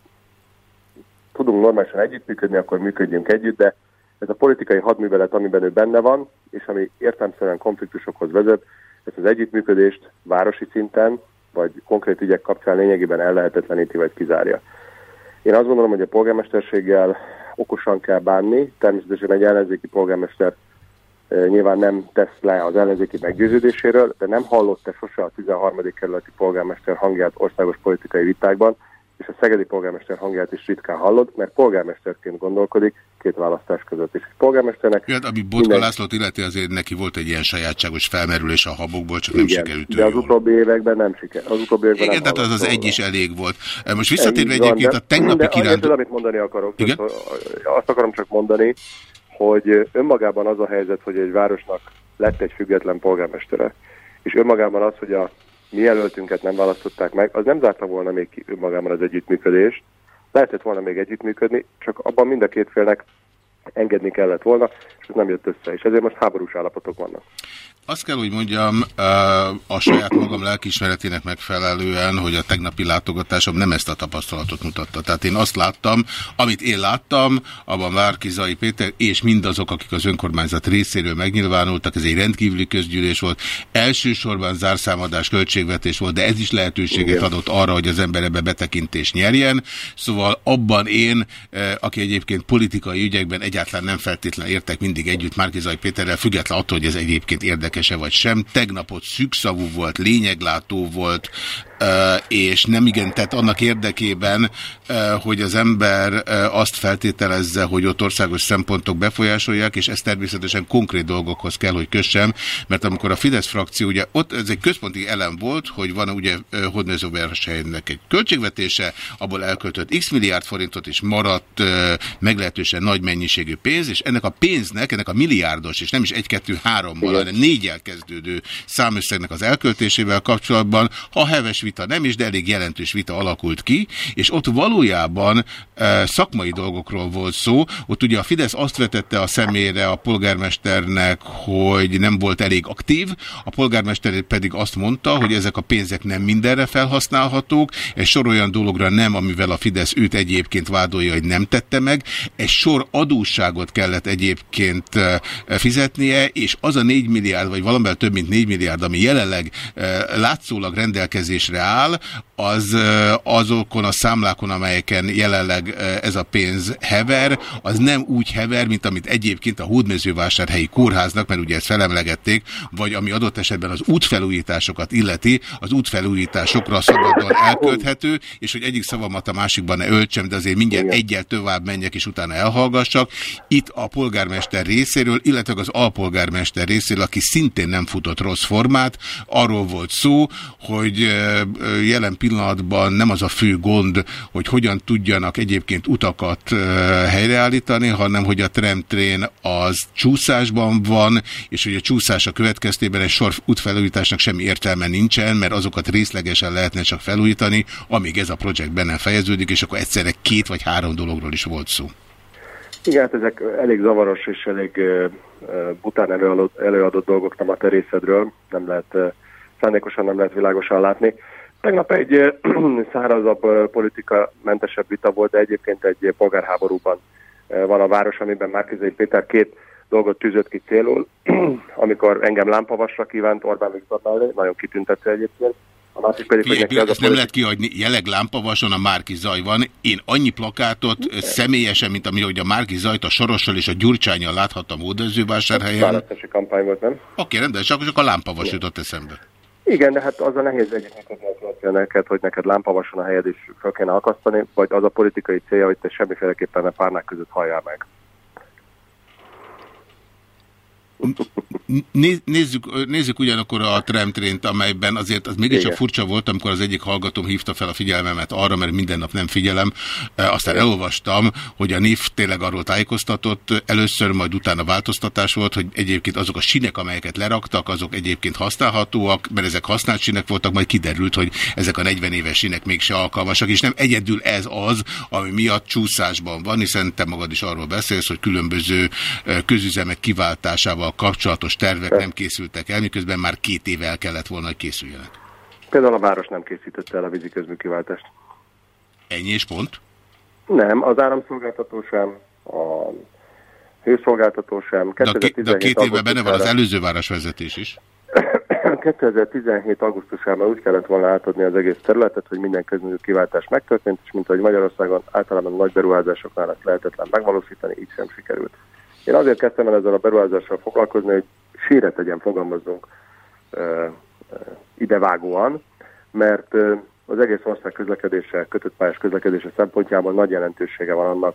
tudunk normálisan együttműködni, akkor működjünk együtt, de ez a politikai hadművelet, amiben ő benne van, és ami értelmszerűen konfliktusokhoz vezet, ezt az együttműködést városi szinten, vagy konkrét ügyek kapcsán lényegében ellehetetleníti, vagy kizárja. Én azt gondolom, hogy a polgármesterséggel okosan kell bánni, természetesen egy ellenzéki polgármester e, nyilván nem tesz le az ellenzéki meggyőződéséről, de nem hallott-e sose a 13. kerületi polgármester hangját országos politikai vitákban, és a szegedi polgármester hangját is ritkán hallod, mert polgármesterként gondolkodik két választás között is. Polgármesternek... Ja, ami Botka minden... Lászlót illeti, azért neki volt egy ilyen sajátságos felmerülés a habokból, csak Igen, nem sikerült. De az utóbbi években nem sikerült. Az utóbbi években Igen, tehát az az egy is elég volt. Most visszatérve egyébként van, a tegnapi kirándulás... amit mondani akarok. Igen? Azt akarom csak mondani, hogy önmagában az a helyzet, hogy egy városnak lett egy független polgármestere, és önmagában az, hogy a mi jelöltünket nem választották meg, az nem zárta volna még ki magában az együttműködést. Lehetett volna még együttműködni, csak abban mind a két félnek engedni kellett volna, és ez nem jött össze, és ezért most háborús állapotok vannak. Azt kell, hogy mondjam, a saját magam lelkismeretének megfelelően, hogy a tegnapi látogatásom nem ezt a tapasztalatot mutatta. Tehát én azt láttam, amit én láttam, abban Márkizai Péter és mindazok, akik az önkormányzat részéről megnyilvánultak, ez egy rendkívüli közgyűlés volt. Elsősorban zárszámadás, költségvetés volt, de ez is lehetőséget Igen. adott arra, hogy az ember ebbe betekintést nyerjen. Szóval abban én, aki egyébként politikai ügyekben egyáltalán nem feltétlenül értek mindig együtt Márkizai Péterrel, független attól, hogy ez egyébként érdekes érdekese vagy sem. Tegnapot szűkszavú volt, lényeglátó volt, és nem igen tett annak érdekében, hogy az ember azt feltételezze, hogy ott országos szempontok befolyásolják, és ez természetesen konkrét dolgokhoz kell, hogy kössem, mert amikor a Fidesz frakció, ugye ott ez egy központi elem volt, hogy van ugye Hodnözóverselynek egy költségvetése, abból elköltött x milliárd forintot, és maradt meglehetősen nagy mennyiségű pénz, és ennek a pénznek, ennek a milliárdos, és nem is egy-kettő-hárommal, hanem négyel kezdődő számösszegnek az elköltésével kapcsolatban, ha heves vita nem is, de elég jelentős vita alakult ki, és ott valójában e, szakmai dolgokról volt szó. Ott ugye a Fidesz azt vetette a szemére a polgármesternek, hogy nem volt elég aktív, a polgármester pedig azt mondta, hogy ezek a pénzek nem mindenre felhasználhatók, egy sor olyan dologra nem, amivel a Fidesz őt egyébként vádolja, hogy nem tette meg, egy sor adósságot kellett egyébként fizetnie, és az a 4 milliárd, vagy valamivel több mint 4 milliárd, ami jelenleg látszólag rendelkezésre áll, az azokon a számlákon, amelyeken jelenleg ez a pénz hever, az nem úgy hever, mint amit egyébként a Hódmezővásárhelyi kórháznak, mert ugye ezt felemlegették, vagy ami adott esetben az útfelújításokat illeti, az útfelújításokra szabadon elkölthető, és hogy egyik szavamat a másikban ne öltsem, de azért mindjárt egyel tovább menjek, és utána elhallgassak. Itt a polgármester részéről, illetve az alpolgármester részéről, aki szintén nem futott rossz formát, arról volt szó, hogy jelen pillanatban nem az a fő gond, hogy hogyan tudjanak egyébként utakat helyreállítani, hanem hogy a tramtrén az csúszásban van, és hogy a csúszása következtében egy sor útfelújításnak semmi értelme nincsen, mert azokat részlegesen lehetne csak felújítani, amíg ez a projekt benne fejeződik, és akkor egyszerre két vagy három dologról is volt szó. Igen, hát ezek elég zavaros és elég bután előadott, előadott dolgok nem a terészedről, nem lehet, szándékosan nem lehet világosan látni. Tegnap egy szárazabb politika mentesebb vita volt, de egyébként egy polgárháborúban van a város, amiben Márkizai Péter két dolgot tűzött ki célul, amikor engem lámpavasra kívánt Orbán Viktor mellé, nagyon kitüntető egyébként, a másik pedig, hogy neki ezt nem lehet kihagyni, jeleg lámpavason a Márki Zaj van. Én annyi plakátot személyesen, mint ami hogy a Márki Zajt a Sorossal és a Gyurcsányjal láthattam Ódözővásárhelyen. Választási kampány volt, nem? Oké, rendben, csak, csak a lámpavas jutott eszembe. Igen, de hát az a nehéz egyébként neked, hogy neked lámpavason a helyed is fel kéne akasztani, vagy az a politikai célja, hogy te semmiféleképpen a párnák között halljál meg. Nézzük, nézzük ugyanakkor a tramtrént, amelyben azért az mégiscsak furcsa volt, amikor az egyik hallgatóm hívta fel a figyelmemet arra, mert minden nap nem figyelem. E, aztán elolvastam, hogy a NIF tényleg arról tájékoztatott, először majd utána változtatás volt, hogy egyébként azok a sinek, amelyeket leraktak, azok egyébként használhatóak, mert ezek használt sinek voltak, majd kiderült, hogy ezek a 40 éves sinek mégse alkalmasak, és nem egyedül ez az, ami miatt csúszásban van, hiszen te magad is arról beszélsz, hogy különböző e, közüzemek kiváltásával kapcsolatos tervek nem készültek el, miközben már két éve el kellett volna, hogy készüljenek. Például a város nem készítette el a vízi közműkiváltást. Ennyi és pont? Nem, az áramszolgáltató sem, a hőszolgáltató sem. De a, de a két évben benne van az előző városvezetés is. 2017. augusztusában úgy kellett volna átadni az egész területet, hogy minden közmű kiváltás megtörtént, és mint ahogy Magyarországon általában nagy beruházásoknál ezt lehetetlen megvalósítani, így sem sikerült. Én azért kezdtem el ezzel a beruházással foglalkozni, hogy síre tegyen, fogalmazzunk idevágóan, mert az egész ország közlekedése, kötött pályás közlekedése szempontjából nagy jelentősége van annak,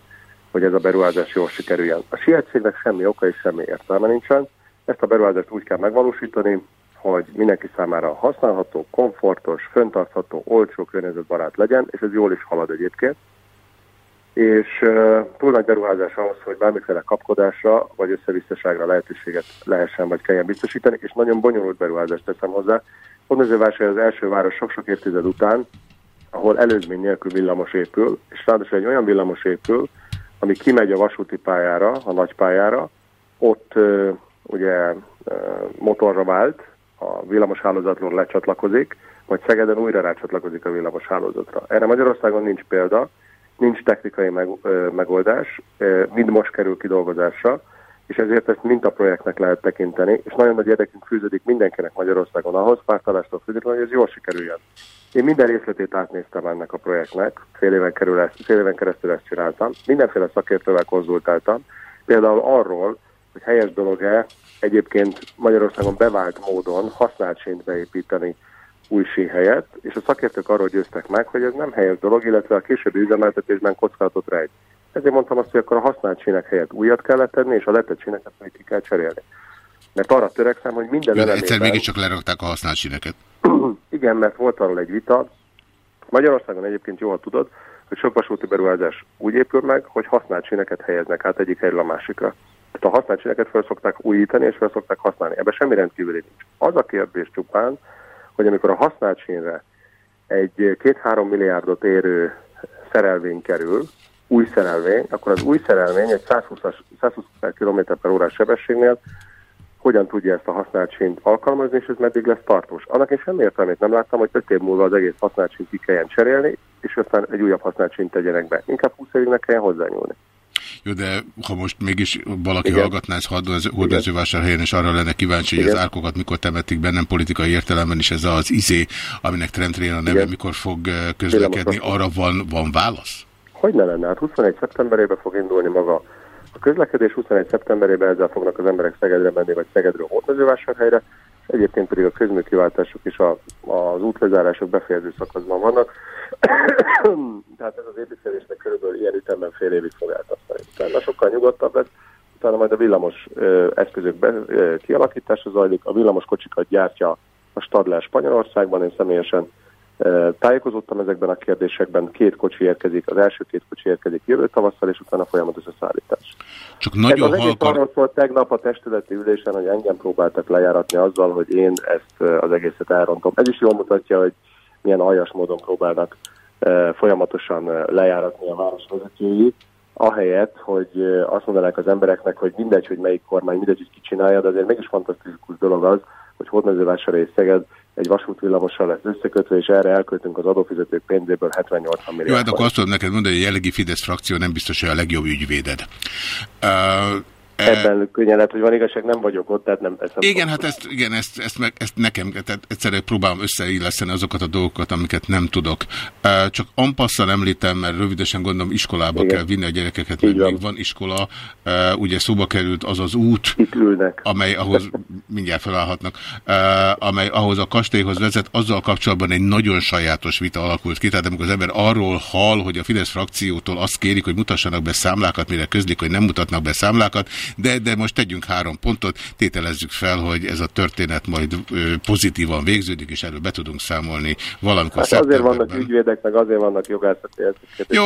hogy ez a beruházás jól sikerüljen. A sietségnek semmi oka és semmi értelme nincsen. Ezt a beruházást úgy kell megvalósítani, hogy mindenki számára használható, komfortos, föntartható, olcsó, környezetbarát legyen, és ez jól is halad egyébként és uh, túl nagy beruházás ahhoz, hogy bármiféle kapkodásra vagy összevisszaságra lehetőséget lehessen vagy kelljen biztosítani, és nagyon bonyolult beruházást teszem hozzá. Hódmezővásárhely az első város sok-sok évtized után, ahol előzmény nélkül villamos épül, és ráadásul egy olyan villamos épül, ami kimegy a vasúti pályára, a nagy pályára, ott ugye uh, motorra vált, a villamos hálózatról lecsatlakozik, vagy Szegeden újra rácsatlakozik a villamos hálózatra. Erre Magyarországon nincs példa, nincs technikai meg, ö, megoldás, ö, mind most kerül kidolgozásra, és ezért ezt mintaprojektnek lehet tekinteni, és nagyon nagy érdekünk fűződik mindenkinek Magyarországon ahhoz, pártalástól függetlenül, hogy ez jól sikerüljön. Én minden részletét átnéztem ennek a projektnek, fél éven, kerül ezt, fél éven keresztül ezt csináltam, mindenféle szakértővel konzultáltam, például arról, hogy helyes dolog-e egyébként Magyarországon bevált módon használt sént beépíteni új sí helyett, és a szakértők arról győztek meg, hogy ez nem helyes dolog, illetve a későbbi üzemeltetésben kockázatot rejt. Ezért mondtam azt, hogy akkor a használt sínek helyett újat kellett tenni, és a letett síneket pedig ki kell cserélni. Mert arra törekszem, hogy minden Jó, elemében... Egyszer mégiscsak lerakták a használt síneket. Igen, mert volt arról egy vita. Magyarországon egyébként jól tudod, hogy sok vasúti beruházás úgy épül meg, hogy használt síneket helyeznek át egyik helyről a másikra. Tehát a használt síneket fel szokták újítani, és fel szokták használni. Ebben semmi rendkívüli nincs. Az a kérdés csupán, hogy amikor a használt sínre egy két-három milliárdot érő szerelvény kerül, új szerelvény, akkor az új szerelvény egy 120, 120 km per órás sebességnél hogyan tudja ezt a használt sínt alkalmazni, és ez meddig lesz tartós. Annak én semmi értelmét nem láttam, hogy 5 év múlva az egész használt sínt ki kelljen cserélni, és aztán egy újabb használt sínt tegyenek be. Inkább 20 évig ne kelljen hozzányúlni. Jó, de ha most mégis valaki Igen. hallgatná ezt hordozóvásárhelyen, és arra lenne kíváncsi, hogy Igen. az árkokat mikor temetik be, nem politikai értelemben is ez az izé, aminek Trendrén a neve, mikor fog közlekedni, arra van, van válasz? Hogy ne lenne? Hát 21 szeptemberében fog indulni maga a közlekedés, 21 szeptemberében ezzel fognak az emberek Szegedre menni, vagy Szegedről Hódmezővásárhelyre, egyébként pedig a közműkiváltások és a, az útlezárások befejező szakaszban vannak. Tehát ez az építkezésnek körülbelül ilyen ütemben fél évig fog eltartani. Utána sokkal nyugodtabb lesz, utána majd a villamos ö, eszközök be, ö, kialakítása zajlik, a villamos kocsikat gyártja a Stadler Spanyolországban, én személyesen Tájékozottam ezekben a kérdésekben, két kocsi érkezik, az első két kocsi érkezik jövő tavasszal, és utána folyamatos a szállítás. Csak nagyon Ez az egész arról szólt tegnap a testületi ülésen, hogy engem próbáltak lejáratni azzal, hogy én ezt az egészet elrontom. Ez is jól mutatja, hogy milyen aljas módon próbálnak folyamatosan lejáratni a városvezetői, ahelyett, hogy azt mondanák az embereknek, hogy mindegy, hogy melyik kormány, mindegy, hogy ki csinálja, de azért mégis fantasztikus dolog az, hogy Hódmezővásárhely és Szeged egy vasútvillamossal lesz összekötve, és erre elköltünk az adófizetők pénzéből 78 milliárd. Jó, hát akkor azt tudom neked mondani, hogy a jellegi Fidesz frakció nem biztos, hogy a legjobb ügyvéded. Uh, Ebben könnyen lehet, hogy van igazság, nem vagyok ott, tehát nem... Nem igen, hát ezt, igen, ezt, ezt, meg, ezt nekem, tehát egyszerűen próbálom összeilleszteni azokat a dolgokat, amiket nem tudok. Csak ampasszal említem, mert rövidesen gondolom iskolába igen. kell vinni a gyerekeket, mert még van iskola. Ugye szóba került az az út, amely ahhoz, mindjárt felállhatnak, amely ahhoz a kastélyhoz vezet, azzal kapcsolatban egy nagyon sajátos vita alakult ki. Tehát amikor az ember arról hall, hogy a Fidesz frakciótól azt kérik, hogy mutassanak be számlákat, mire közlik, hogy nem mutatnak be számlákat, de, de most tegyünk három pontot, tételezzük fel, hogy ez a történet majd pozitívan végződik, és erről be tudunk számolni valamikor hát Azért vannak ügyvédek, meg azért vannak jogászok, hogy ezt jó.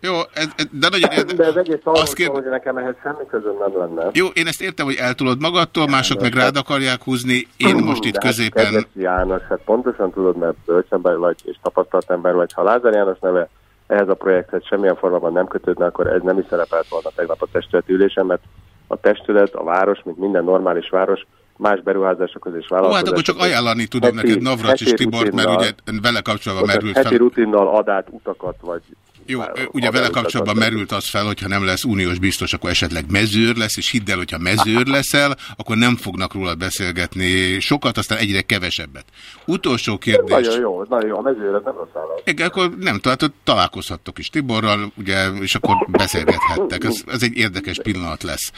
Jó, ez, de nagyon érde... De ez egész arról kér... hogy nekem ehhez semmi közön nem lenne. Jó, én ezt értem, hogy eltudod magadtól, mások meg rád akarják húzni, én most itt középen... Hát, János, hát pontosan tudod, mert bölcsember vagy, és tapasztalt ember vagy, ha Lázár János neve ehhez a projekthez semmilyen formában nem kötődne, akkor ez nem is szerepelt volna tegnap a testületi ülésen, mert a testület, a város, mint minden normális város, más beruházásokhoz és vállalkozásokhoz. Ó, hát akkor csak ajánlani tudom heti, neked Navracsis Tibort, mert ugye vele kapcsolatban merült fel. Heti rutinnal adát, utakat, vagy jó, ugye vele kapcsolatban merült az fel, hogyha nem lesz uniós biztos, akkor esetleg mezőr lesz, és hidd el, hogyha mezőr leszel, akkor nem fognak róla beszélgetni sokat, aztán egyre kevesebbet. Utolsó kérdés. Nagyon jó, nagyon jó, a mezőre nem rossz állat. Igen, akkor nem, tehát találkozhattok is Tiborral, ugye, és akkor beszélgethettek. Ez, ez egy érdekes pillanat lesz.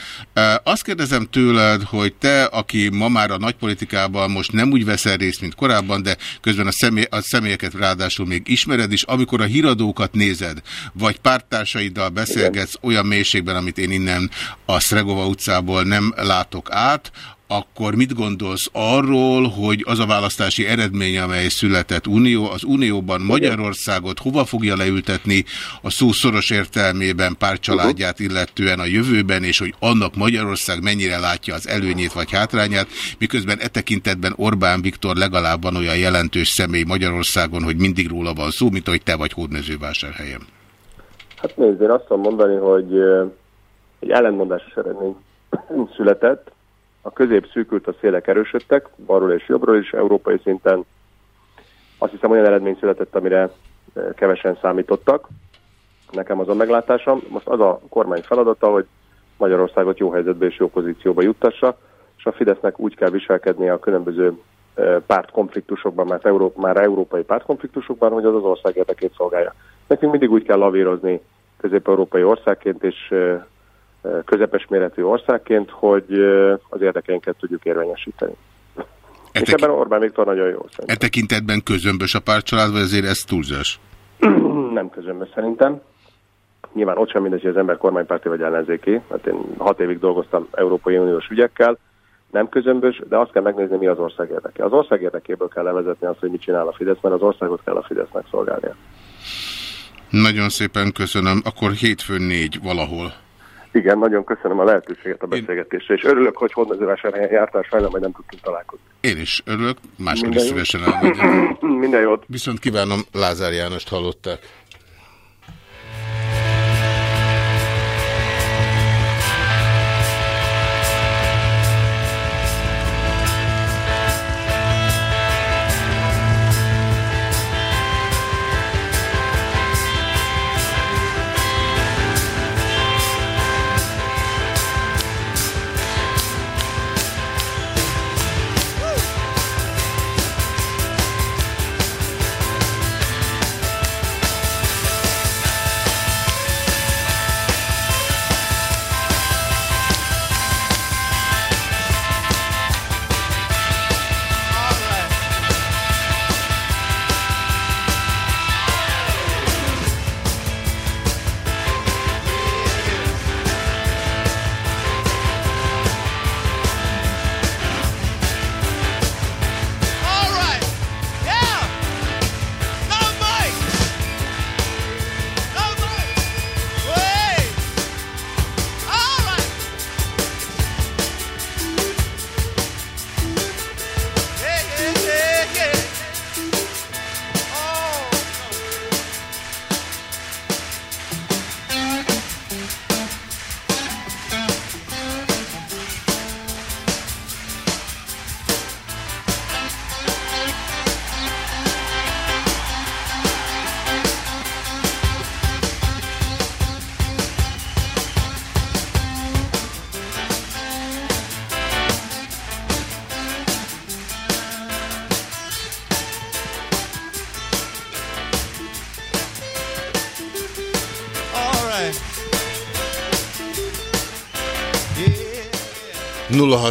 Azt kérdezem tőled, hogy te, aki ma már a nagypolitikában most nem úgy veszel részt, mint korábban, de közben a, személy, a személyeket ráadásul még ismered is, amikor a híradókat nézed, beszélgeted, vagy pártársaiddal beszélgetsz Igen. olyan mélységben, amit én innen a Szregova utcából nem látok át, akkor mit gondolsz arról, hogy az a választási eredmény, amely született Unió, az Unióban Magyarországot hova fogja leültetni a szó szoros értelmében párcsaládját illetően a jövőben, és hogy annak Magyarország mennyire látja az előnyét vagy hátrányát, miközben e tekintetben Orbán Viktor legalább van olyan jelentős személy Magyarországon, hogy mindig róla van szó, mint hogy te vagy hódmezővásárhelyen. Hát nézd, én azt tudom mondani, hogy egy ellenmondásos eredmény született, a közép szűkült, a szélek erősödtek, balról és jobbról is, európai szinten. Azt hiszem olyan eredmény született, amire e, kevesen számítottak. Nekem az a meglátásom. Most az a kormány feladata, hogy Magyarországot jó helyzetbe és jó pozícióba juttassa, és a Fidesznek úgy kell viselkednie a különböző e, pártkonfliktusokban, mert Euró már európai pártkonfliktusokban, hogy az az ország érdekét szolgálja. Nekünk mindig úgy kell lavírozni közép-európai országként, és e, közepes méretű országként, hogy az érdekeinket tudjuk érvényesíteni. E és ebben Orbán Viktor nagyon jó. Szerintem. E tekintetben közömbös a pártcsalád, vagy azért ez túlzás? Nem közömbös szerintem. Nyilván ott sem mindegy, hogy az ember kormánypárti vagy ellenzéki. Hát én hat évig dolgoztam Európai Uniós ügyekkel, nem közömbös, de azt kell megnézni, mi az ország érdeke. Az ország érdekéből kell levezetni azt, hogy mit csinál a Fidesz, mert az országot kell a Fidesznek szolgálnia. Nagyon szépen köszönöm. Akkor hétfőn négy valahol. Igen, nagyon köszönöm a lehetőséget a beszélgetésre, és örülök, hogy Hódmezővásárhelyen jártál, sajnálom, hogy nem tudtunk találkozni. Én is örülök, máskor is szívesen elmegyek. Minden jót. Viszont kívánom, Lázár Jánost hallották.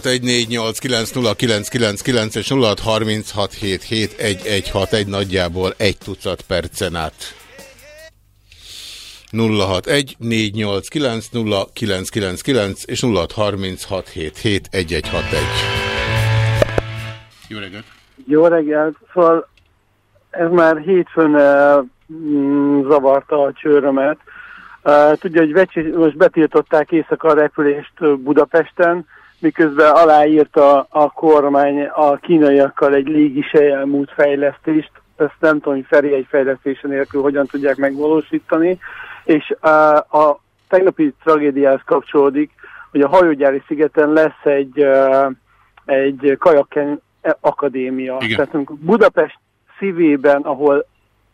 0614890999 és 0636771161 nagyjából egy tucat percen át. 061 489 és 0636771161. Jó reggelt! Jó reggelt! Szóval ez már hétfőn uh, zavarta a csőrömet. Uh, tudja, hogy Vecsi, most betiltották éjszaka a repülést Budapesten, miközben aláírta a kormány a kínaiakkal egy légisejjelmút fejlesztést, ezt nem tudom, hogy Feri egy fejlesztése nélkül hogyan tudják megvalósítani, és a, a tegnapi tragédiához kapcsolódik, hogy a hajógyári szigeten lesz egy, egy kajakken akadémia. Igen. Tehát Budapest szívében, ahol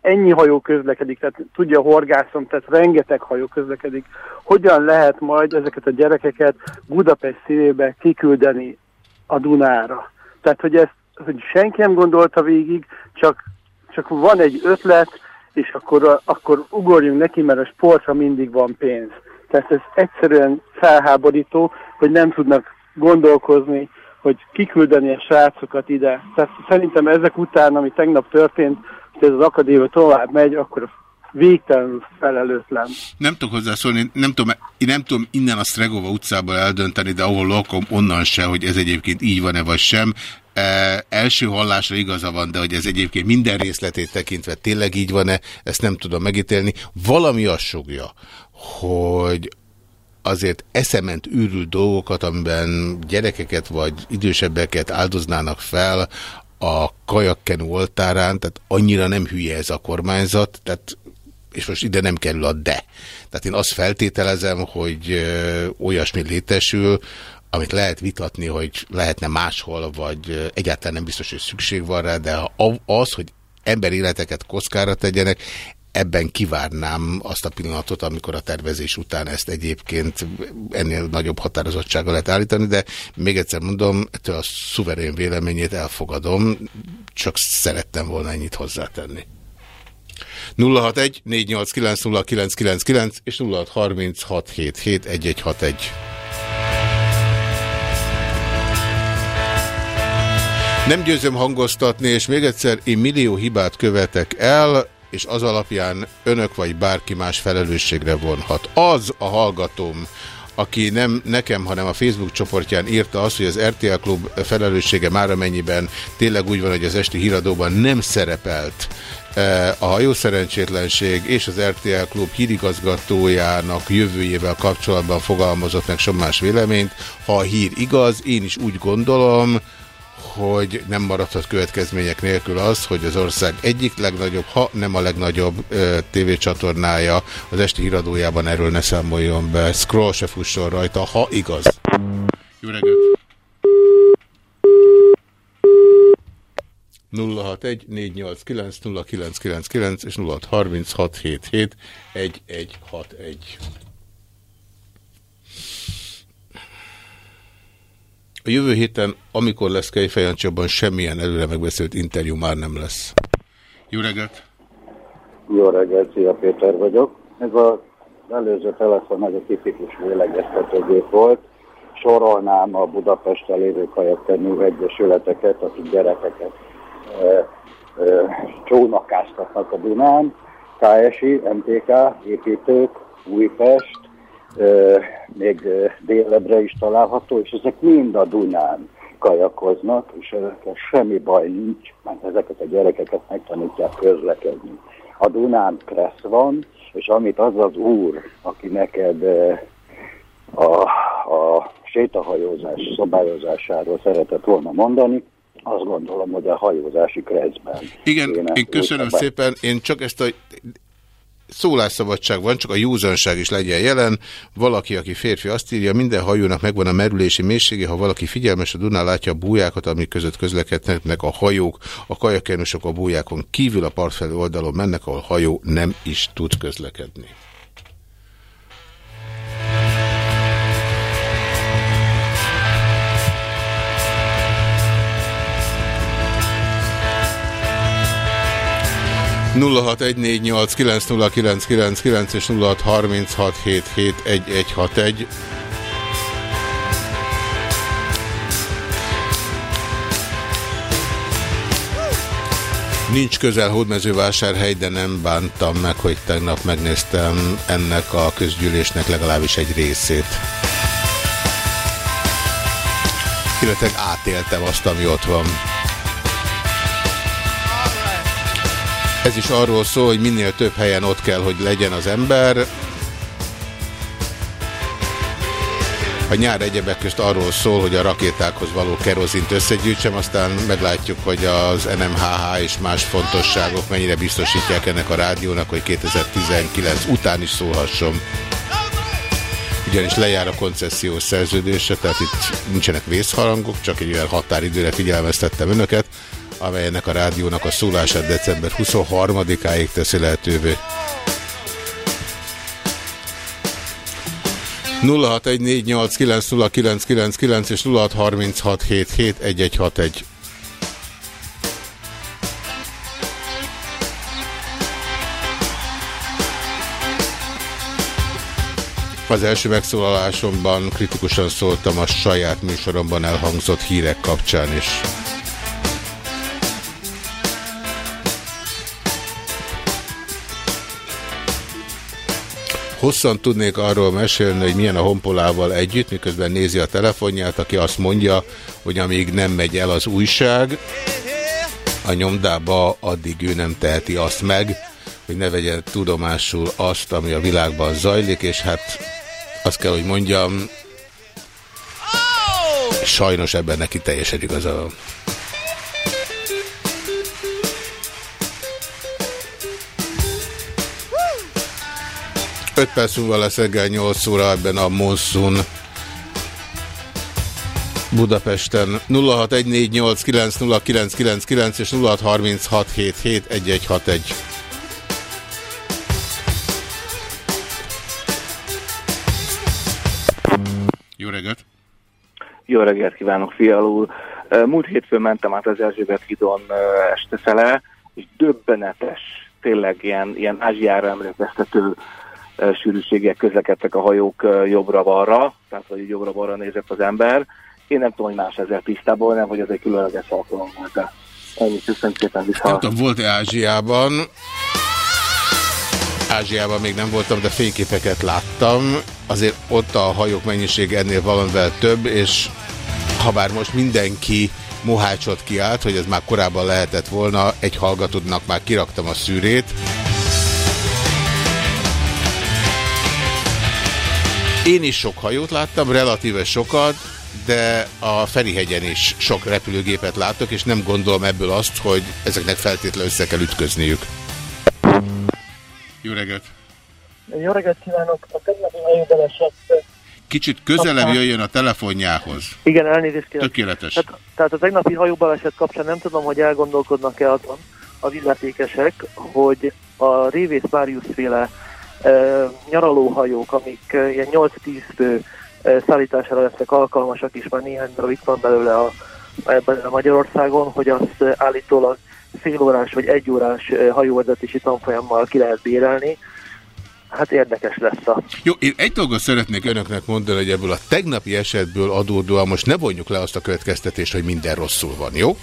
ennyi hajó közlekedik, tehát tudja horgászom, tehát rengeteg hajó közlekedik, hogyan lehet majd ezeket a gyerekeket Budapest szívébe kiküldeni a Dunára. Tehát, hogy ezt hogy senki nem gondolta végig, csak, csak van egy ötlet, és akkor, akkor ugorjunk neki, mert a sportra mindig van pénz. Tehát ez egyszerűen felháborító, hogy nem tudnak gondolkozni, hogy kiküldeni a srácokat ide. Tehát szerintem ezek után, ami tegnap történt, hogy ez az akadémia tovább megy, akkor végtelenül felelőtlen. Nem tudok hozzászólni, nem tudom, én nem tudom innen a Stregova utcából eldönteni, de ahol lakom, onnan se, hogy ez egyébként így van-e vagy sem. E, első hallásra igaza van, de hogy ez egyébként minden részletét tekintve tényleg így van-e, ezt nem tudom megítélni. Valami azt sugja, hogy azért eszement űrült dolgokat, amiben gyerekeket vagy idősebbeket áldoznának fel a kajakkenu oltárán, tehát annyira nem hülye ez a kormányzat, tehát és most ide nem kerül a de. Tehát én azt feltételezem, hogy ö, olyasmi létesül, amit lehet vitatni, hogy lehetne máshol, vagy egyáltalán nem biztos, hogy szükség van rá, de az, hogy emberéleteket kockára tegyenek, ebben kivárnám azt a pillanatot, amikor a tervezés után ezt egyébként ennél nagyobb határozottsága lehet állítani, de még egyszer mondom, ettől a szuverén véleményét elfogadom, csak szerettem volna ennyit hozzátenni. 061 489 és 0636771161. Nem győzöm hangoztatni, és még egyszer, én millió hibát követek el, és az alapján önök vagy bárki más felelősségre vonhat. Az a hallgatóm, aki nem nekem, hanem a Facebook csoportján írta azt, hogy az RTL Klub felelőssége már amennyiben tényleg úgy van, hogy az esti híradóban nem szerepelt e, a hajószerencsétlenség és az RTL Klub hírigazgatójának jövőjével kapcsolatban fogalmazott meg sommás véleményt. Ha a hír igaz, én is úgy gondolom, hogy nem maradhat következmények nélkül az, hogy az ország egyik legnagyobb, ha nem a legnagyobb ö, tévécsatornája az esti híradójában erről ne számoljon be. Scroll se fusson rajta, ha igaz. Jó reggelt! 061 489 0999 és 063677 A jövő héten, amikor lesz Kejfejancsiban, semmilyen előre megbeszélt interjú már nem lesz. Jó reggelt! Jó reggelt, szia Péter vagyok. Ez az előző telefon egy tipikus vélegeztetőgép volt. Sorolnám a Budapesten lévő kajaktermű egyesületeket, akik gyerekeket e, e, csónakáztatnak a Dunán. KSI, MTK, építők, Újpest, még délebre is található, és ezek mind a Dunán kajakoznak, és ezekkel semmi baj nincs, mert ezeket a gyerekeket megtanítják közlekedni. A Dunán kressz van, és amit az az úr, aki neked a, a sétahajózás szabályozásáról szeretett volna mondani, azt gondolom, hogy a hajózási kreszben. Igen, én köszönöm szépen, én csak ezt a szólásszabadság van, csak a józanság is legyen jelen. Valaki, aki férfi azt írja, minden hajónak megvan a merülési mélysége, ha valaki figyelmes a Dunán látja a bújákat, amik között közlekednek a hajók, a kajakenusok a bújákon kívül a partfelé oldalon mennek, ahol hajó nem is tud közlekedni. 0614890999 és 0636771161. Nincs közel hódmezővásárhely, de nem bántam meg, hogy tegnap megnéztem ennek a közgyűlésnek legalábbis egy részét. Illetve átéltem azt, ami ott van. Ez is arról szól, hogy minél több helyen ott kell, hogy legyen az ember, A nyár egyebek közt arról szól, hogy a rakétákhoz való kerozint összegyűjtsem, aztán meglátjuk, hogy az NMHH és más fontosságok mennyire biztosítják ennek a rádiónak, hogy 2019 után is szólhasson. Ugyanis lejár a koncesziós szerződése, tehát itt nincsenek vészharangok, csak egy olyan határidőre figyelmeztettem önöket, amely ennek a rádiónak a szólását december 23-áig teszi lehetővé. 0614890999 és 0636771161. Az első megszólalásomban kritikusan szóltam a saját műsoromban elhangzott hírek kapcsán is. Hosszan tudnék arról mesélni, hogy milyen a honpolával együtt, miközben nézi a telefonját, aki azt mondja, hogy amíg nem megy el az újság, a nyomdába addig ő nem teheti azt meg, hogy ne vegye tudomásul azt, ami a világban zajlik, és hát azt kell, hogy mondjam, sajnos ebben neki teljesen igaza van. 5 perc múlva lesz reggel 8 óra ebben a Monsun Budapesten 0614890999 és 0636771161. Jó reggelt! Jó reggelt kívánok, Fiala úr! Múlt hétfőn mentem át az Erzsébet hídon este fele, és döbbenetes, tényleg ilyen, ilyen Ázsiára emlékeztető sűrűségek közlekedtek a hajók jobbra-balra, tehát hogy jobbra-balra nézett az ember. Én nem tudom, hogy más ezzel tisztában, nem, hogy ez egy különleges alkalom volt. Ennyit köszönöm szépen vissza. Nem tudom, volt-e Ázsiában? Ázsiában még nem voltam, de fényképeket láttam. Azért ott a hajók mennyiség ennél valamivel több, és ha bár most mindenki mohácsot kiállt, hogy ez már korábban lehetett volna, egy hallgatódnak már kiraktam a szűrét, Én is sok hajót láttam, relatíve sokat, de a Ferihegyen is sok repülőgépet látok, és nem gondolom ebből azt, hogy ezeknek feltétlenül össze kell ütközniük. Jó reggelt! Jó reggelt kívánok! A tegnapi hajóbaleset... Kicsit közelebb jöjjön a telefonjához. Igen, elnézést kérek. Tökéletes. Tehát, tehát a tegnapi hajóbaleset kapcsán nem tudom, hogy elgondolkodnak-e azon az illetékesek, hogy a Révész Máriusz féle nyaralóhajók, amik ilyen 8-10 fő szállítására lesznek alkalmasak, és már néhány darab itt van belőle a, a Magyarországon, hogy azt állítólag félórás vagy egyórás hajóvezetési tanfolyammal ki lehet bérelni. Hát érdekes lesz a... Jó, én egy dolgot szeretnék önöknek mondani, hogy ebből a tegnapi esetből adódóan most ne vonjuk le azt a következtetést, hogy minden rosszul van, jó?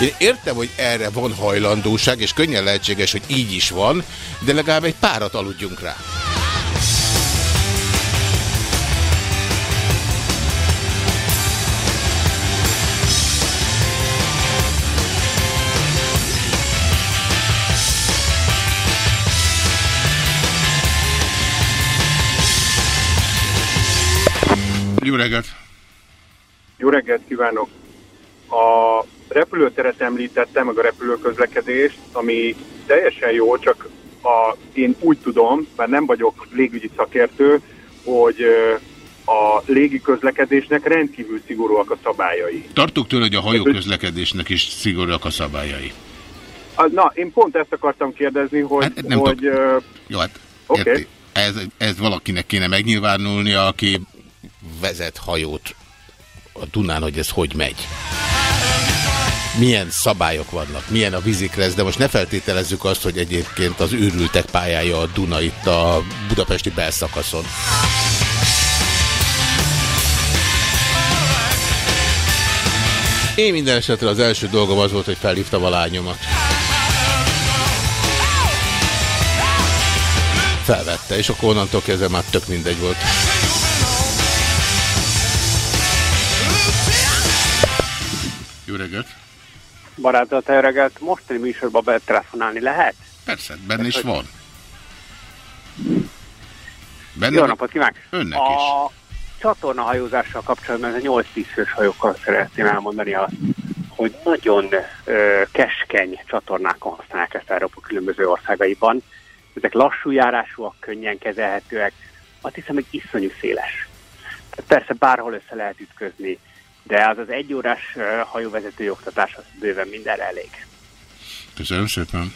Én értem, hogy erre van hajlandóság, és könnyen lehetséges, hogy így is van, de legalább egy párat aludjunk rá. Jó reggelt! Jó reggelt kívánok! A repülőteret említettem, meg a repülőközlekedést, ami teljesen jó, csak a, én úgy tudom, mert nem vagyok légügyi szakértő, hogy a légi közlekedésnek rendkívül szigorúak a szabályai. Tartok tőle, hogy a hajóközlekedésnek is szigorúak a szabályai. Na, én pont ezt akartam kérdezni, hogy... Hát, nem hogy uh... Jó, hát okay. ez, ez valakinek kéne megnyilvánulnia, aki vezet hajót a Dunán, hogy ez hogy megy milyen szabályok vannak, milyen a vízikresz, de most ne feltételezzük azt, hogy egyébként az őrültek pályája a Duna itt a budapesti belszakaszon. Én minden esetre az első dolgom az volt, hogy felhívtam a lányomat. Felvette, és akkor onnantól kezdve már tök mindegy volt. Jó reggelt! Barátot, jó reggelt! Mostani műsorban betelefonálni lehet? Persze, benne is van. Benne Jó napot kívánok! Önnek a is. csatornahajózással kapcsolatban, ez a 8-10 fős hajókkal szeretném elmondani azt, hogy nagyon ö, keskeny csatornákon használják ezt Európa különböző országaiban. Ezek lassú járásúak, könnyen kezelhetőek, azt hiszem, hogy iszonyú széles. Tehát persze bárhol össze lehet ütközni, de az az egyórás ö, hajóvezetői oktatás az bőven mindenre elég. Köszönöm szépen.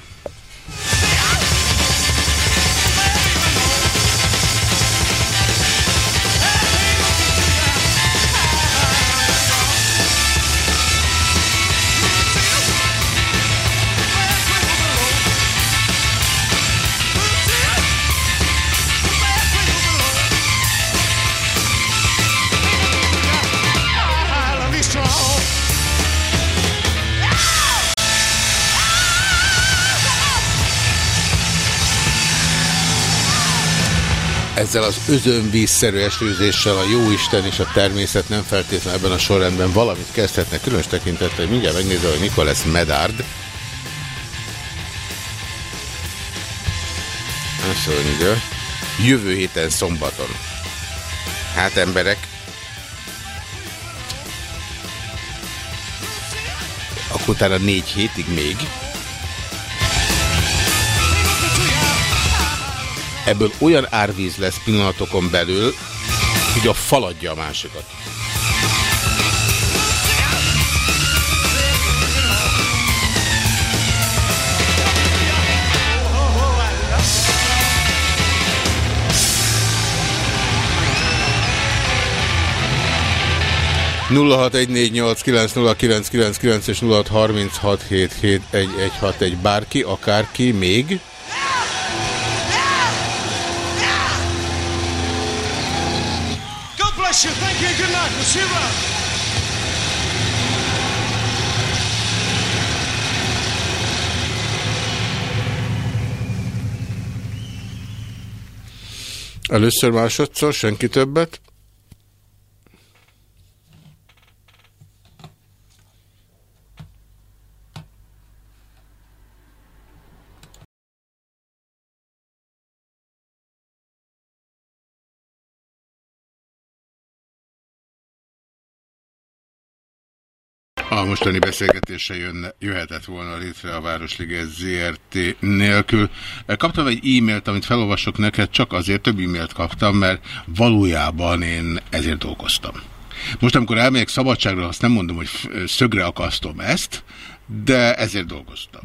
Ezzel az özönvízszerű esőzéssel a jóisten és a természet nem feltétlenül ebben a sorrendben valamit kezdhetnek, különös tekintettel, hogy mindjárt megnézem, hogy mikor lesz Medard. Azt mondja, jövő héten szombaton. Hát emberek, akkor utána négy hétig még. Ebből olyan árvíz lesz pillanatokon belül, hogy a faladja a másikat. nulla hat egy négy nyolc Around. Először másodszor, senki többet. A mostani beszélgetése jönne, jöhetett volna létre a Városliget ZRT nélkül. Kaptam egy e-mailt, amit felolvasok neked, csak azért több e-mailt kaptam, mert valójában én ezért dolgoztam. Most, amikor elmegyek szabadságra, azt nem mondom, hogy szögre akasztom ezt, de ezért dolgoztam.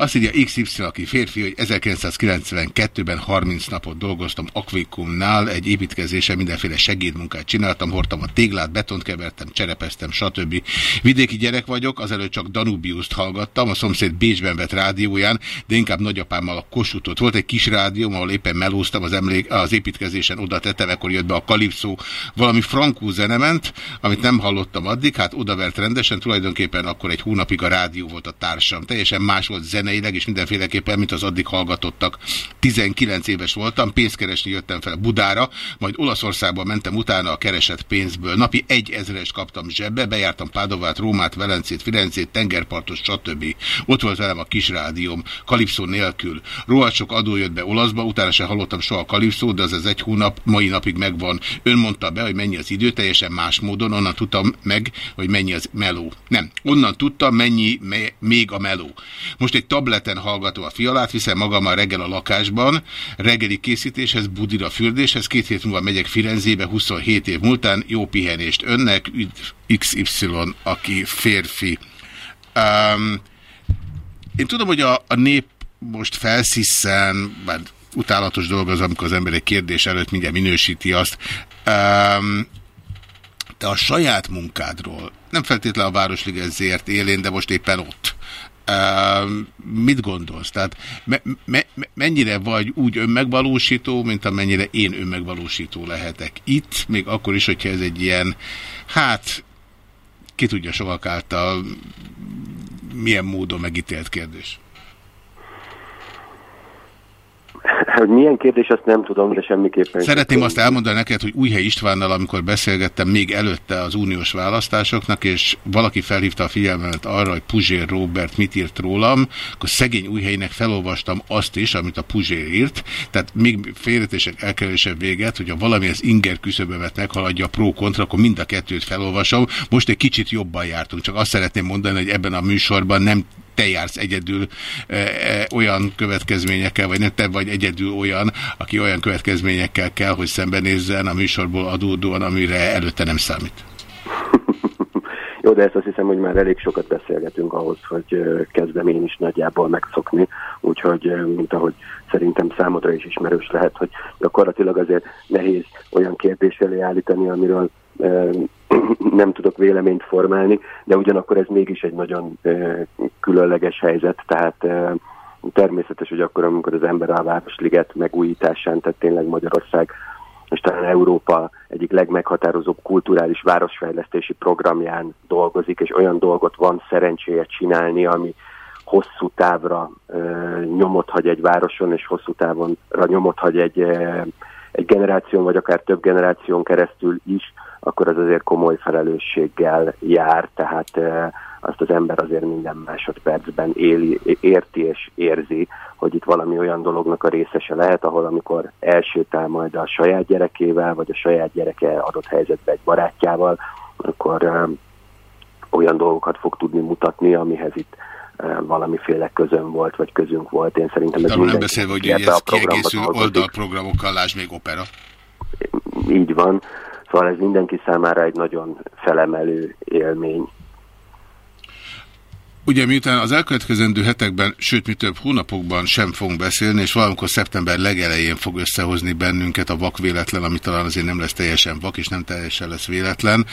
Azt írja XY, aki férfi, hogy 1992-ben 30 napot dolgoztam Akvikumnál, egy építkezésen mindenféle segédmunkát csináltam, hordtam a téglát, betont kevertem, cserepeztem, stb. Vidéki gyerek vagyok, azelőtt csak Danubiuszt hallgattam, a szomszéd Bécsben vett rádióján, de inkább nagyapámmal a Kossuthot. Volt egy kis rádió, ahol éppen melóztam az, emlék, az építkezésen, oda tettem, ekkor jött be a Kalipszó, valami frankú zenement, amit nem hallottam addig, hát odavert rendesen, tulajdonképpen akkor egy hónapig a rádió volt a társam. Teljesen más volt zeneileg, és mindenféleképpen, mint az addig hallgatottak. 19 éves voltam, pénzt keresni jöttem fel Budára, majd Olaszországba mentem utána a keresett pénzből. Napi egy ezres kaptam zsebbe, bejártam Pádovát, Rómát, Velencét, Firenzét, tengerpartot, stb. Ott volt velem a kis rádióm, Kalipszó nélkül. Rohadt sok adó jött be olaszba, utána se hallottam soha Kalipszót, de az az egy hónap mai napig megvan. Ön mondta be, hogy mennyi az idő, teljesen más módon, onnan tudtam meg, hogy mennyi az meló. Nem, onnan tudtam, mennyi me még a meló. Most egy tableten hallgatom a fialát, viszem magammal reggel a lakásban, reggeli készítéshez, budira fürdéshez, két hét múlva megyek Firenzébe, 27 év múltán, jó pihenést önnek, XY, aki férfi. Um, én tudom, hogy a, a nép most felsziszen, bár utálatos dolog az, amikor az ember egy kérdés előtt mindjárt minősíti azt. Um, te a saját munkádról, nem feltétlenül a Városliget ZRT élén, de most éppen ott. Mit gondolsz? Tehát me, me, mennyire vagy úgy önmegvalósító, mint amennyire én önmegvalósító lehetek itt, még akkor is, hogyha ez egy ilyen, hát ki tudja sokak által milyen módon megítélt kérdés. Hogy milyen kérdés, azt nem tudom, de semmiképpen. Szeretném azt elmondani neked, hogy Újhely Istvánnal, amikor beszélgettem még előtte az uniós választásoknak, és valaki felhívta a figyelmemet arra, hogy Puzsér Robert mit írt rólam, akkor szegény Újhelynek felolvastam azt is, amit a Puzsér írt. Tehát még félretések elkerülésebb véget, hogyha valami az inger küszöbömet meghaladja a pro-kontra, akkor mind a kettőt felolvasom. Most egy kicsit jobban jártunk, csak azt szeretném mondani, hogy ebben a műsorban nem te jársz egyedül e, e, olyan következményekkel, vagy nem te vagy egyedül olyan, aki olyan következményekkel kell, hogy szembenézzen a műsorból adódóan, amire előtte nem számít. Jó, de ezt azt hiszem, hogy már elég sokat beszélgetünk ahhoz, hogy kezdem én is nagyjából megszokni, úgyhogy, mint ahogy szerintem számodra is ismerős lehet, hogy gyakorlatilag azért nehéz olyan kérdés elé állítani, amiről nem tudok véleményt formálni, de ugyanakkor ez mégis egy nagyon különleges helyzet, tehát természetes, hogy akkor, amikor az ember a Városliget megújításán, tehát tényleg Magyarország és talán Európa egyik legmeghatározóbb kulturális városfejlesztési programján dolgozik, és olyan dolgot van szerencséje csinálni, ami hosszú távra ö, nyomot hagy egy városon, és hosszú távonra nyomot hagy egy, ö, egy generáción, vagy akár több generáción keresztül is, akkor az azért komoly felelősséggel jár, tehát azt az ember azért minden másodpercben éli, érti és érzi, hogy itt valami olyan dolognak a részese lehet, ahol amikor elsétál majd a saját gyerekével, vagy a saját gyereke adott helyzetben egy barátjával, akkor olyan dolgokat fog tudni mutatni, amihez itt valamiféle közön volt, vagy közünk volt. Én szerintem ez nem beszélve, hogy ez kiegészül oldalprogramokkal, lásd még opera. Így van. Szóval ez mindenki számára egy nagyon felemelő élmény. Ugye miután az elkövetkezendő hetekben, sőt mi több hónapokban sem fogunk beszélni, és valamikor szeptember legelején fog összehozni bennünket a vak véletlen, ami talán azért nem lesz teljesen vak, és nem teljesen lesz véletlen,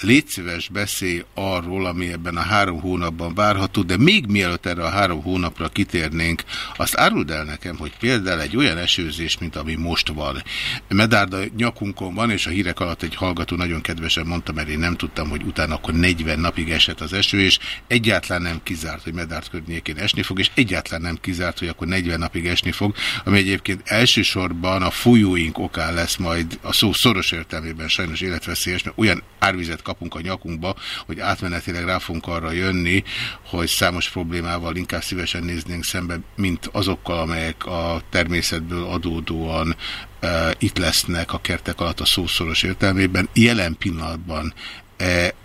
Légy szíves, beszélj arról, ami ebben a három hónapban várható, de még mielőtt erre a három hónapra kitérnénk, azt áruld el nekem, hogy például egy olyan esőzés, mint ami most van. Medárda nyakunkon van, és a hírek alatt egy hallgató nagyon kedvesen mondta, mert én nem tudtam, hogy utána akkor 40 napig esett az eső, és egyáltalán nem kizárt, hogy Medárd környékén esni fog, és egyáltalán nem kizárt, hogy akkor 40 napig esni fog, ami egyébként elsősorban a folyóink okán lesz majd a szó szoros értelmében sajnos életveszélyes, mert olyan árvizet kapunk a nyakunkba, hogy átmenetileg rá fogunk arra jönni, hogy számos problémával inkább szívesen néznénk szembe, mint azokkal, amelyek a természetből adódóan e, itt lesznek a kertek alatt a szószoros értelmében. Jelen pillanatban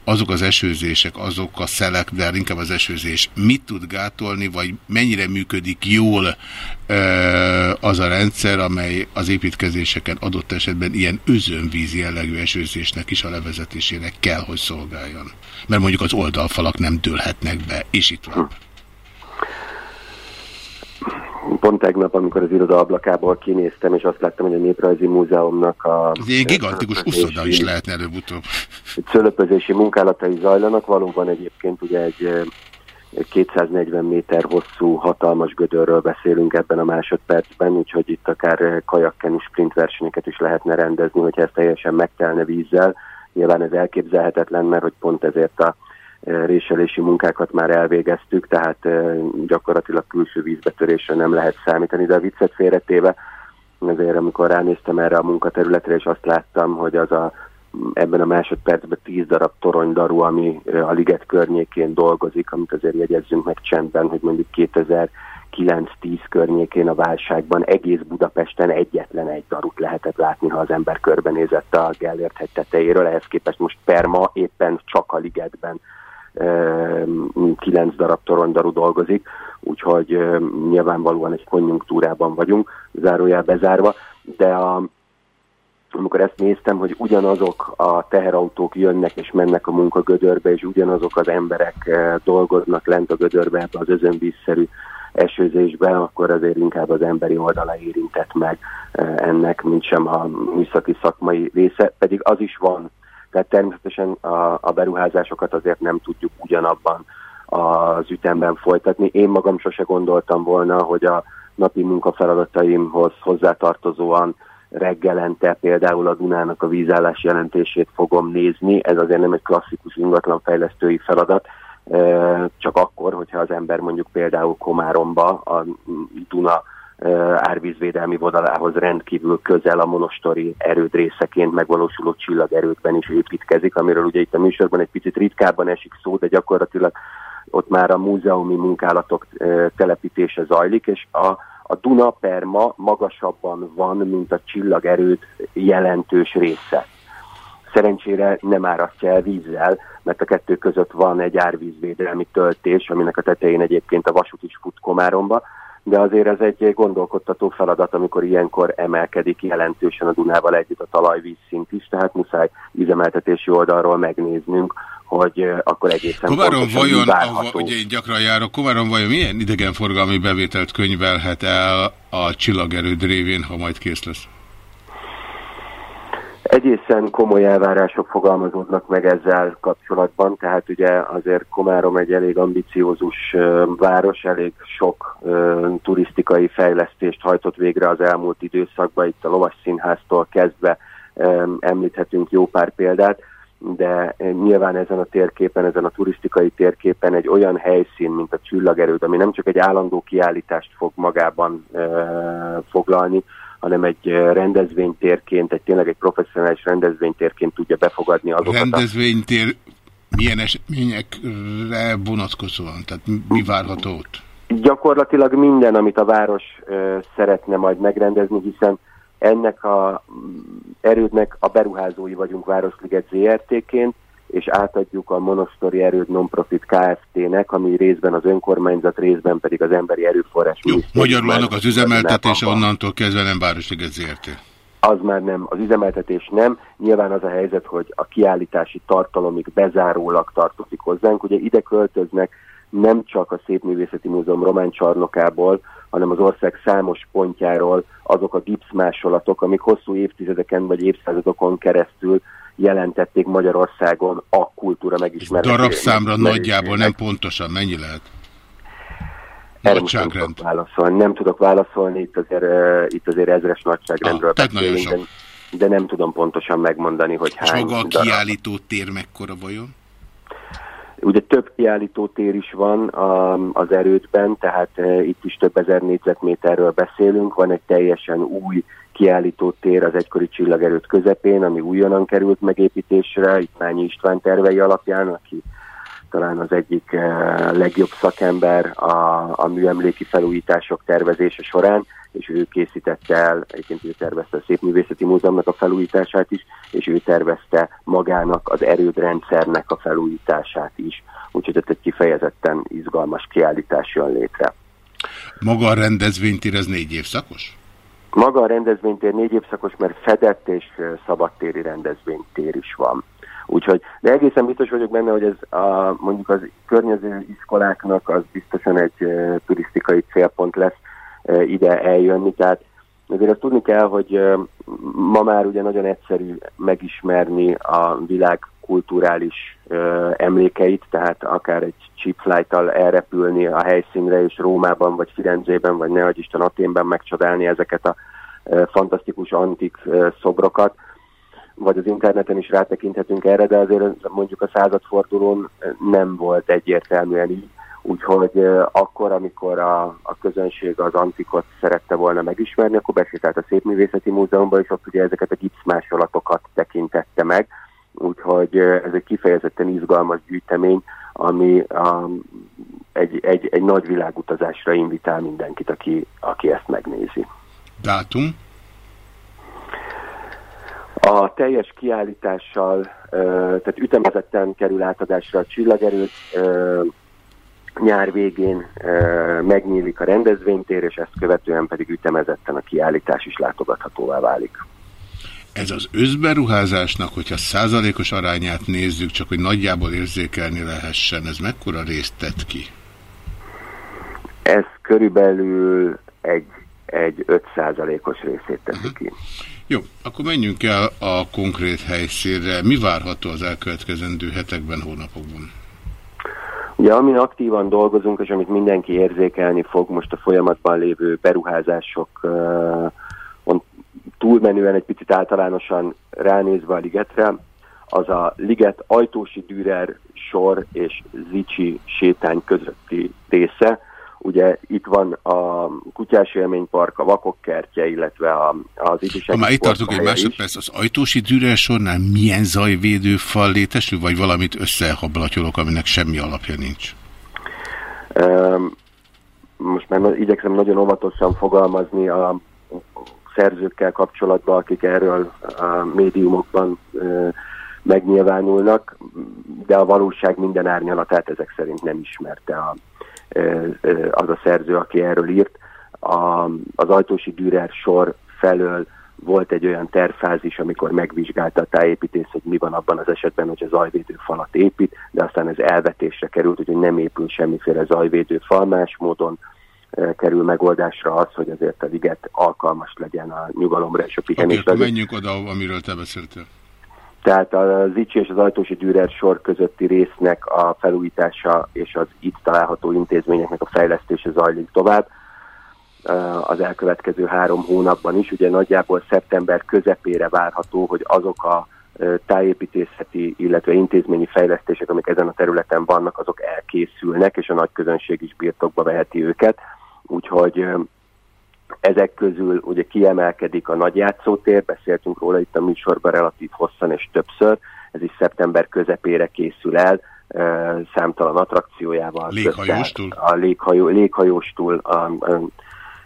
azok az esőzések, azok a szelek, de inkább az esőzés mit tud gátolni, vagy mennyire működik jól e, az a rendszer, amely az építkezéseken adott esetben ilyen özönvízi jellegű esőzésnek is a levezetésének kell, hogy szolgáljon. Mert mondjuk az oldalfalak nem dőlhetnek be, és itt van pont tegnap, amikor az iroda ablakából kinéztem, és azt láttam, hogy a Néprajzi Múzeumnak a... Ez gigantikus uszoda is lehetne előbb-utóbb. Cölöpözési munkálatai zajlanak, valóban egyébként ugye egy 240 méter hosszú, hatalmas gödörről beszélünk ebben a másodpercben, úgyhogy itt akár kajakken sprint versenyeket is lehetne rendezni, hogyha ez teljesen megtelne vízzel. Nyilván ez elképzelhetetlen, mert hogy pont ezért a réselési munkákat már elvégeztük, tehát gyakorlatilag külső vízbetörésre nem lehet számítani, de a viccet félretéve, azért amikor ránéztem erre a munkaterületre, és azt láttam, hogy az a ebben a másodpercben tíz darab toronydaru, ami a liget környékén dolgozik, amit azért jegyezzünk meg csendben, hogy mondjuk 2009-10 környékén a válságban egész Budapesten egyetlen egy darut lehetett látni, ha az ember körbenézett a Gellért hegy tetejéről, ehhez képest most perma éppen csak a ligetben kilenc darab toronydaru dolgozik, úgyhogy nyilvánvalóan egy konjunktúrában vagyunk, zárójel bezárva, de a, amikor ezt néztem, hogy ugyanazok a teherautók jönnek és mennek a munkagödörbe, és ugyanazok az emberek dolgoznak lent a gödörbe ebbe az özönvízszerű esőzésben, akkor azért inkább az emberi oldala érintett meg ennek, mint sem a műszaki szakmai része, pedig az is van tehát természetesen a, a beruházásokat azért nem tudjuk ugyanabban az ütemben folytatni. Én magam sose gondoltam volna, hogy a napi munkafeladataimhoz hozzátartozóan reggelente például a Dunának a vízállás jelentését fogom nézni. Ez azért nem egy klasszikus ingatlanfejlesztői feladat, csak akkor, hogyha az ember mondjuk például Komáromba a Duna árvízvédelmi vonalához rendkívül közel a monostori erőd részeként megvalósuló csillagerőkben is építkezik, amiről ugye itt a műsorban egy picit ritkábban esik szó, de gyakorlatilag ott már a múzeumi munkálatok telepítése zajlik, és a, a Duna per ma magasabban van, mint a csillagerőd jelentős része. Szerencsére nem árasztja el vízzel, mert a kettő között van egy árvízvédelmi töltés, aminek a tetején egyébként a vasút is fut Komáromba, de azért ez egy gondolkodtató feladat, amikor ilyenkor emelkedik jelentősen a Dunával együtt a talajvíz szint is, tehát muszáj üzemeltetési oldalról megnéznünk, hogy akkor egészen Komárom vajon, ahol, ugye én gyakran járok, Komárom vajon milyen idegenforgalmi bevételt könyvelhet el a csillagerőd révén, ha majd kész lesz? Egészen komoly elvárások fogalmazódnak meg ezzel kapcsolatban, tehát ugye azért Komárom egy elég ambiciózus város, elég sok turisztikai fejlesztést hajtott végre az elmúlt időszakban, itt a Lovas Színháztól kezdve említhetünk jó pár példát, de nyilván ezen a térképen, ezen a turisztikai térképen egy olyan helyszín, mint a Csillagerőd, ami nem csak egy állandó kiállítást fog magában foglalni, hanem egy rendezvénytérként, egy tényleg egy professzionális rendezvénytérként tudja befogadni azokat. Rendezvénytér milyen eseményekre vonatkozóan? Tehát mi várható ott? Gyakorlatilag minden, amit a város szeretne majd megrendezni, hiszen ennek a erődnek a beruházói vagyunk Városliget ZRT-ként, és átadjuk a Monostori Erőd Nonprofit Kft-nek, ami részben az önkormányzat, részben pedig az emberi erőforrás. Jó, magyarul annak az üzemeltetése onnantól kezdve nem Városliget ZRT. Az már nem, az üzemeltetés nem. Nyilván az a helyzet, hogy a kiállítási tartalomig bezárólag tartozik hozzánk. Ugye ide költöznek nem csak a Szépművészeti Múzeum román csarnokából, hanem az ország számos pontjáról azok a gipszmásolatok, amik hosszú évtizedeken vagy évszázadokon keresztül jelentették Magyarországon a kultúra megismerését. Darabszámra nagyjából nem pontosan mennyi lehet? Erre nem tudok válaszolni. Nem tudok válaszolni, itt azért, uh, itt azért ezres nagyságrendről ah, beszélünk, de, de nem tudom pontosan megmondani, hogy És hány maga a darab. kiállító tér mekkora vajon? Ugye több kiállító tér is van a, az erődben, tehát uh, itt is több ezer négyzetméterről beszélünk. Van egy teljesen új kiállító tér az egykori csillagerőt közepén, ami újonnan került megépítésre, itt Mányi István tervei alapján, aki talán az egyik uh, legjobb szakember a, a műemléki felújítások tervezése során, és ő készítette el, egyébként ő tervezte a Szépművészeti Múzeumnak a felújítását is, és ő tervezte magának az erődrendszernek a felújítását is. Úgyhogy ott egy kifejezetten izgalmas kiállítás jön létre. Maga a rendezvénytér ez négy évszakos? Maga a rendezvénytér négy évszakos, mert fedett és szabadtéri rendezvénytér is van. Úgyhogy, de egészen biztos vagyok benne, hogy ez a, mondjuk az környező iskoláknak az biztosan egy uh, turisztikai célpont lesz uh, ide eljönni, tehát azért azt tudni kell, hogy uh, ma már ugye nagyon egyszerű megismerni a világ kulturális emlékeit, tehát akár egy cheap flight-tal elrepülni a helyszínre, és Rómában, vagy Firenzében, vagy ne Isten Aténben megcsodálni ezeket a fantasztikus antik szobrokat, vagy az interneten is rátekinthetünk erre, de azért mondjuk a századfordulón nem volt egyértelműen így. Úgyhogy akkor, amikor a, a közönség az antikot szerette volna megismerni, akkor besétált a Szépművészeti Múzeumban, és ott ugye ezeket a gipszmásolatokat tekintette meg. Úgyhogy ez egy kifejezetten izgalmas gyűjtemény, ami a, egy, egy, egy nagy világutazásra invitál mindenkit, aki, aki ezt megnézi. Dátum? A teljes kiállítással, tehát ütemezetten kerül átadásra a csillagerőt, nyár végén megnyílik a rendezvénytér, és ezt követően pedig ütemezetten a kiállítás is látogathatóvá válik. Ez az összberuházásnak, hogyha százalékos arányát nézzük, csak hogy nagyjából érzékelni lehessen, ez mekkora részt tett ki? Ez körülbelül egy, egy 5 százalékos részét teszi uh -huh. ki. Jó, akkor menjünk el a konkrét helyszínre. Mi várható az elkövetkezendő hetekben, hónapokban? Ugye, amin aktívan dolgozunk, és amit mindenki érzékelni fog most a folyamatban lévő beruházások uh, túlmenően egy picit általánosan ránézve a ligetre, az a liget Ajtósi Dürer sor és Zicsi sétány közötti része. Ugye itt van a Kutyás Élménypark, a Vakok kertje, illetve a, az ifjúsági Ha már itt tartunk egy másodperc, az Ajtósi Dürer sornál milyen zajvédő fal létesül, vagy valamit összehablatyolok, aminek semmi alapja nincs? Öm, Most már igyekszem nagyon óvatosan fogalmazni a szerzőkkel kapcsolatban, akik erről a médiumokban megnyilvánulnak, de a valóság minden árnyalatát ezek szerint nem ismerte a, az a szerző, aki erről írt. A, az Ajtósi Dürer sor felől volt egy olyan tervfázis, amikor megvizsgálta a tájépítész, hogy mi van abban az esetben, hogy a zajvédő falat épít, de aztán ez elvetésre került, úgyhogy nem épül semmiféle zajvédő fal, más módon kerül megoldásra az, hogy azért a liget alkalmas legyen a nyugalomra és a pihenésre. akkor menjünk oda, amiről te beszéltél. Tehát az Icsi és az Ajtósi Dürer sor közötti résznek a felújítása és az itt található intézményeknek a fejlesztése zajlik tovább eh, az elkövetkező három hónapban is. Ugye nagyjából szeptember közepére várható, hogy azok a eh, tájépítészeti, illetve intézményi fejlesztések, amik ezen a területen vannak, azok elkészülnek, és a nagy közönség is birtokba veheti őket. Úgyhogy ezek közül ugye kiemelkedik a nagy játszótér, beszéltünk róla itt a műsorban relatív hosszan és többször, ez is szeptember közepére készül el, számtalan attrakciójával. Léghajóstól? A léghajó, léghajóstól, a, a,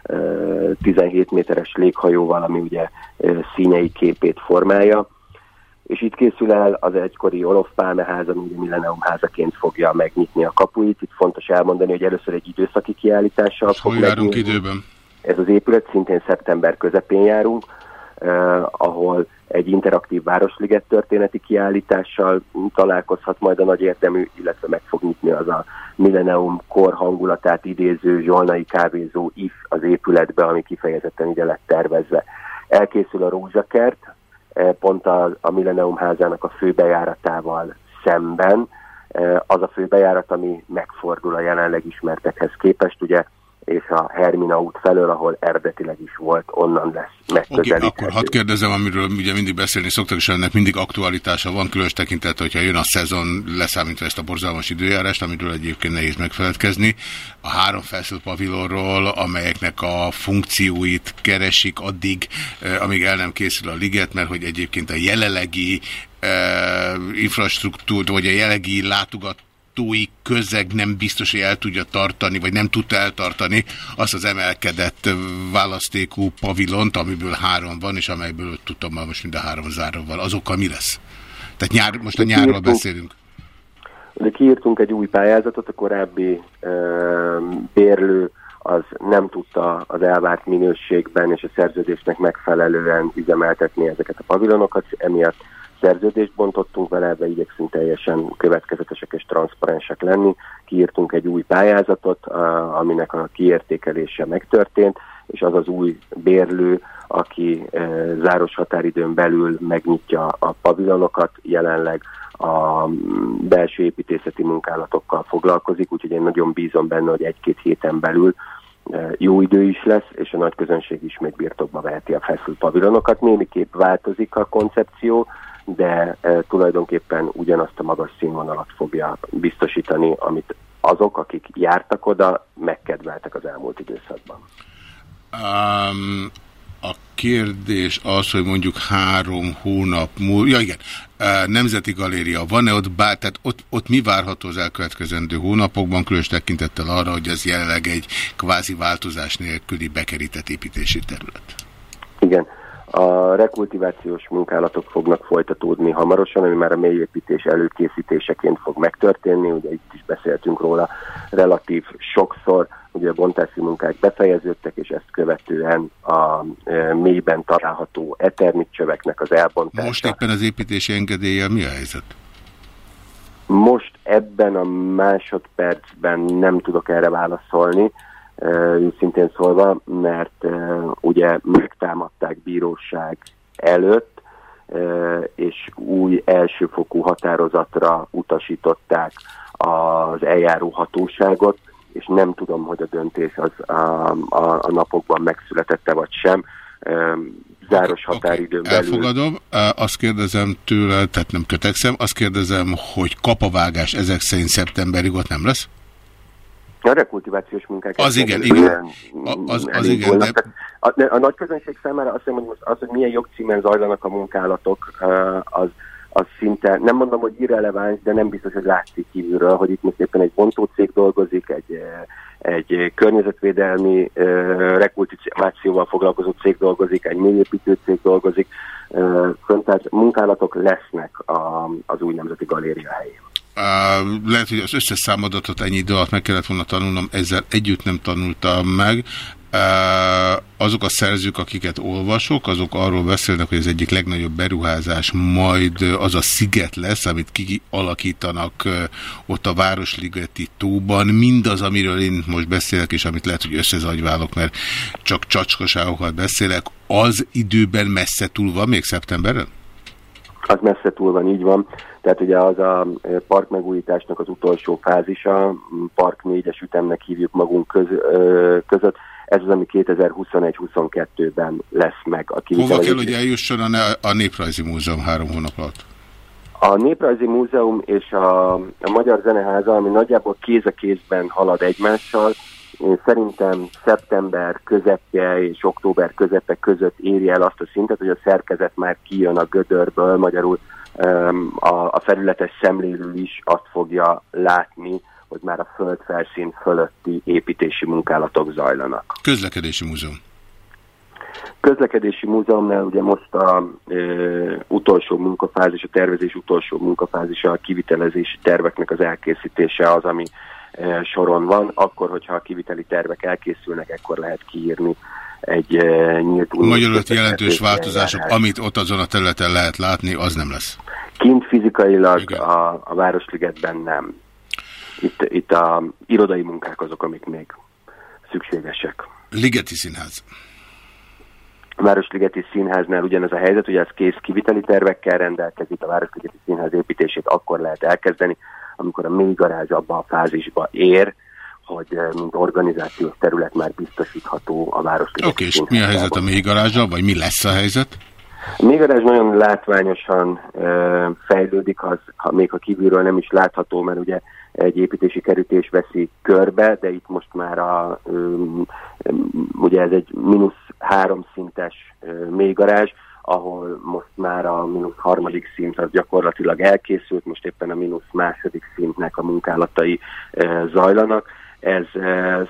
ö, 17 méteres léghajóval, ami ugye színei képét formálja. És itt készül el az egykori Olof Pálme ház, ami Millennium házaként fogja megnyitni a kapuit. Itt fontos elmondani, hogy először egy időszaki kiállítással fog Hol járunk időben? Ez az épület szintén szeptember közepén járunk, eh, ahol egy interaktív városliget történeti kiállítással találkozhat majd a nagy érdemű, illetve meg fog nyitni az a Millennium kor hangulatát idéző zsolnai kávézó if az épületbe, ami kifejezetten ide lett tervezve. Elkészül a rózsakert, pont a, a Millennium házának a főbejáratával szemben, Eh, az a főbejárat, ami megfordul a jelenleg ismertekhez képest, ugye, és a Hermina út felől, ahol eredetileg is volt, onnan lesz megközelíthető. akkor hadd kérdezem, amiről ugye mindig beszélni szoktak, és ennek mindig aktualitása van, különös tekintet, hogyha jön a szezon, leszámítva ezt a borzalmas időjárást, amiről egyébként nehéz megfeledkezni. A három felszült pavilonról, amelyeknek a funkcióit keresik addig, eh, amíg el nem készül a liget, mert hogy egyébként a jelenlegi eh, infrastruktúr, vagy a jelenlegi látogat látogatói közeg nem biztos, hogy el tudja tartani, vagy nem tudta eltartani azt az emelkedett választékú pavilont, amiből három van, és amelyből tudom már most mind a három zárva van. Azokkal mi lesz? Tehát nyár, most a nyárról beszélünk. De kiírtunk egy új pályázatot, a korábbi ö, bérlő az nem tudta az elvárt minőségben és a szerződésnek megfelelően üzemeltetni ezeket a pavilonokat, emiatt szerződést bontottunk vele, ebbe igyekszünk teljesen következetesek és transzparensek lenni. Kiírtunk egy új pályázatot, aminek a kiértékelése megtörtént, és az az új bérlő, aki e, záros határidőn belül megnyitja a pavilonokat, jelenleg a belső építészeti munkálatokkal foglalkozik, úgyhogy én nagyon bízom benne, hogy egy-két héten belül e, jó idő is lesz, és a nagy közönség ismét birtokba veheti a feszült pavilonokat. Némiképp változik a koncepció, de e, tulajdonképpen ugyanazt a magas színvonalat fogja biztosítani, amit azok, akik jártak oda, megkedveltek az elmúlt időszakban. Um, a kérdés az, hogy mondjuk három hónap múlva, ja igen, uh, Nemzeti Galéria, van-e ott bár, tehát ott, ott mi várható az elkövetkezendő hónapokban, különös tekintettel arra, hogy ez jelenleg egy kvázi változás nélküli bekerített építési terület? Igen, a rekultivációs munkálatok fognak folytatódni hamarosan, ami már a mélyépítés előkészítéseként fog megtörténni, ugye itt is beszéltünk róla relatív sokszor, ugye a bontási munkák befejeződtek, és ezt követően a e, mélyben található eternit csöveknek az elbontása. Most éppen az építési engedélye mi a helyzet? Most ebben a másodpercben nem tudok erre válaszolni, őszintén szólva, mert ugye megtámadták bíróság előtt, és új elsőfokú határozatra utasították az eljáró hatóságot, és nem tudom, hogy a döntés az a, a, a napokban megszületette vagy sem. Záros határidőn belül. Elfogadom. Azt kérdezem tőle, tehát nem kötekszem, azt kérdezem, hogy kapavágás ezek szerint szeptemberig ott nem lesz? A rekultivációs munkák. Az igen, igen. Az, az igen. De... A, a nagy közönség számára azt mondom, hogy az, hogy milyen jogcímen zajlanak a munkálatok, az, az szinte, nem mondom, hogy irreleváns, de nem biztos, hogy látszik kívülről, hogy itt most éppen egy bontócég dolgozik, egy, egy környezetvédelmi rekultivációval foglalkozó cég dolgozik, egy mélyépítő cég dolgozik, tehát munkálatok lesznek a, az új nemzeti galéria helyén. Lehet, hogy az összes számadatot ennyi idő alatt meg kellett volna tanulnom, ezzel együtt nem tanultam meg. Azok a szerzők, akiket olvasok, azok arról beszélnek, hogy az egyik legnagyobb beruházás majd az a sziget lesz, amit kialakítanak uh, ott a Városligeti tóban. Mindaz, amiről én most beszélek, és amit lehet, hogy összezagyválok, mert csak csacskaságokat beszélek, az időben messze túl van, még szeptemberben? Az messze túl van, így van. Tehát ugye az a park megújításnak az utolsó fázisa, park 4-es ütemnek hívjuk magunk köz, között, ez az, ami 2021-22-ben lesz meg. A Hova kell, hogy eljusson a, a Néprajzi Múzeum három hónap alatt? A Néprajzi Múzeum és a, a Magyar Zeneháza, ami nagyjából kéz a kézben halad egymással, én szerintem szeptember közepje és október közepe között éri el azt a szintet, hogy a szerkezet már kijön a gödörből, magyarul a, a felületes szemlélő is azt fogja látni, hogy már a földfelszín fölötti építési munkálatok zajlanak. Közlekedési múzeum. Közlekedési múzeumnál ugye most a e, utolsó munkafázis, a tervezés utolsó munkafázisa, a kivitelezési terveknek az elkészítése az, ami soron van. Akkor, hogyha a kiviteli tervek elkészülnek, akkor lehet kiírni egy e, nyílt Magyarul jelentős változások, amit ott azon a területen lehet látni, az nem lesz. Kint fizikailag a, a Városligetben nem. Itt, itt a irodai munkák azok, amik még szükségesek. Ligeti Színház. A Városligeti Színháznál ugyanez a helyzet, hogy ez kész kiviteli tervekkel rendelkezik, a Városligeti Színház építését akkor lehet elkezdeni, amikor a mély garázs abba a fázisba ér, hogy eh, mint organizációs terület már biztosítható a Városligeti Oké, és mi a helyzet a mély garázsal, vagy mi lesz a helyzet? A mélygarázs nagyon látványosan e, fejlődik, az, ha, még ha kívülről nem is látható, mert ugye egy építési kerütés veszi körbe, de itt most már a, um, ugye ez egy mínusz három szintes uh, mélygarázs, ahol most már a mínusz harmadik szint az gyakorlatilag elkészült, most éppen a mínusz második szintnek a munkálatai zajlanak. Ez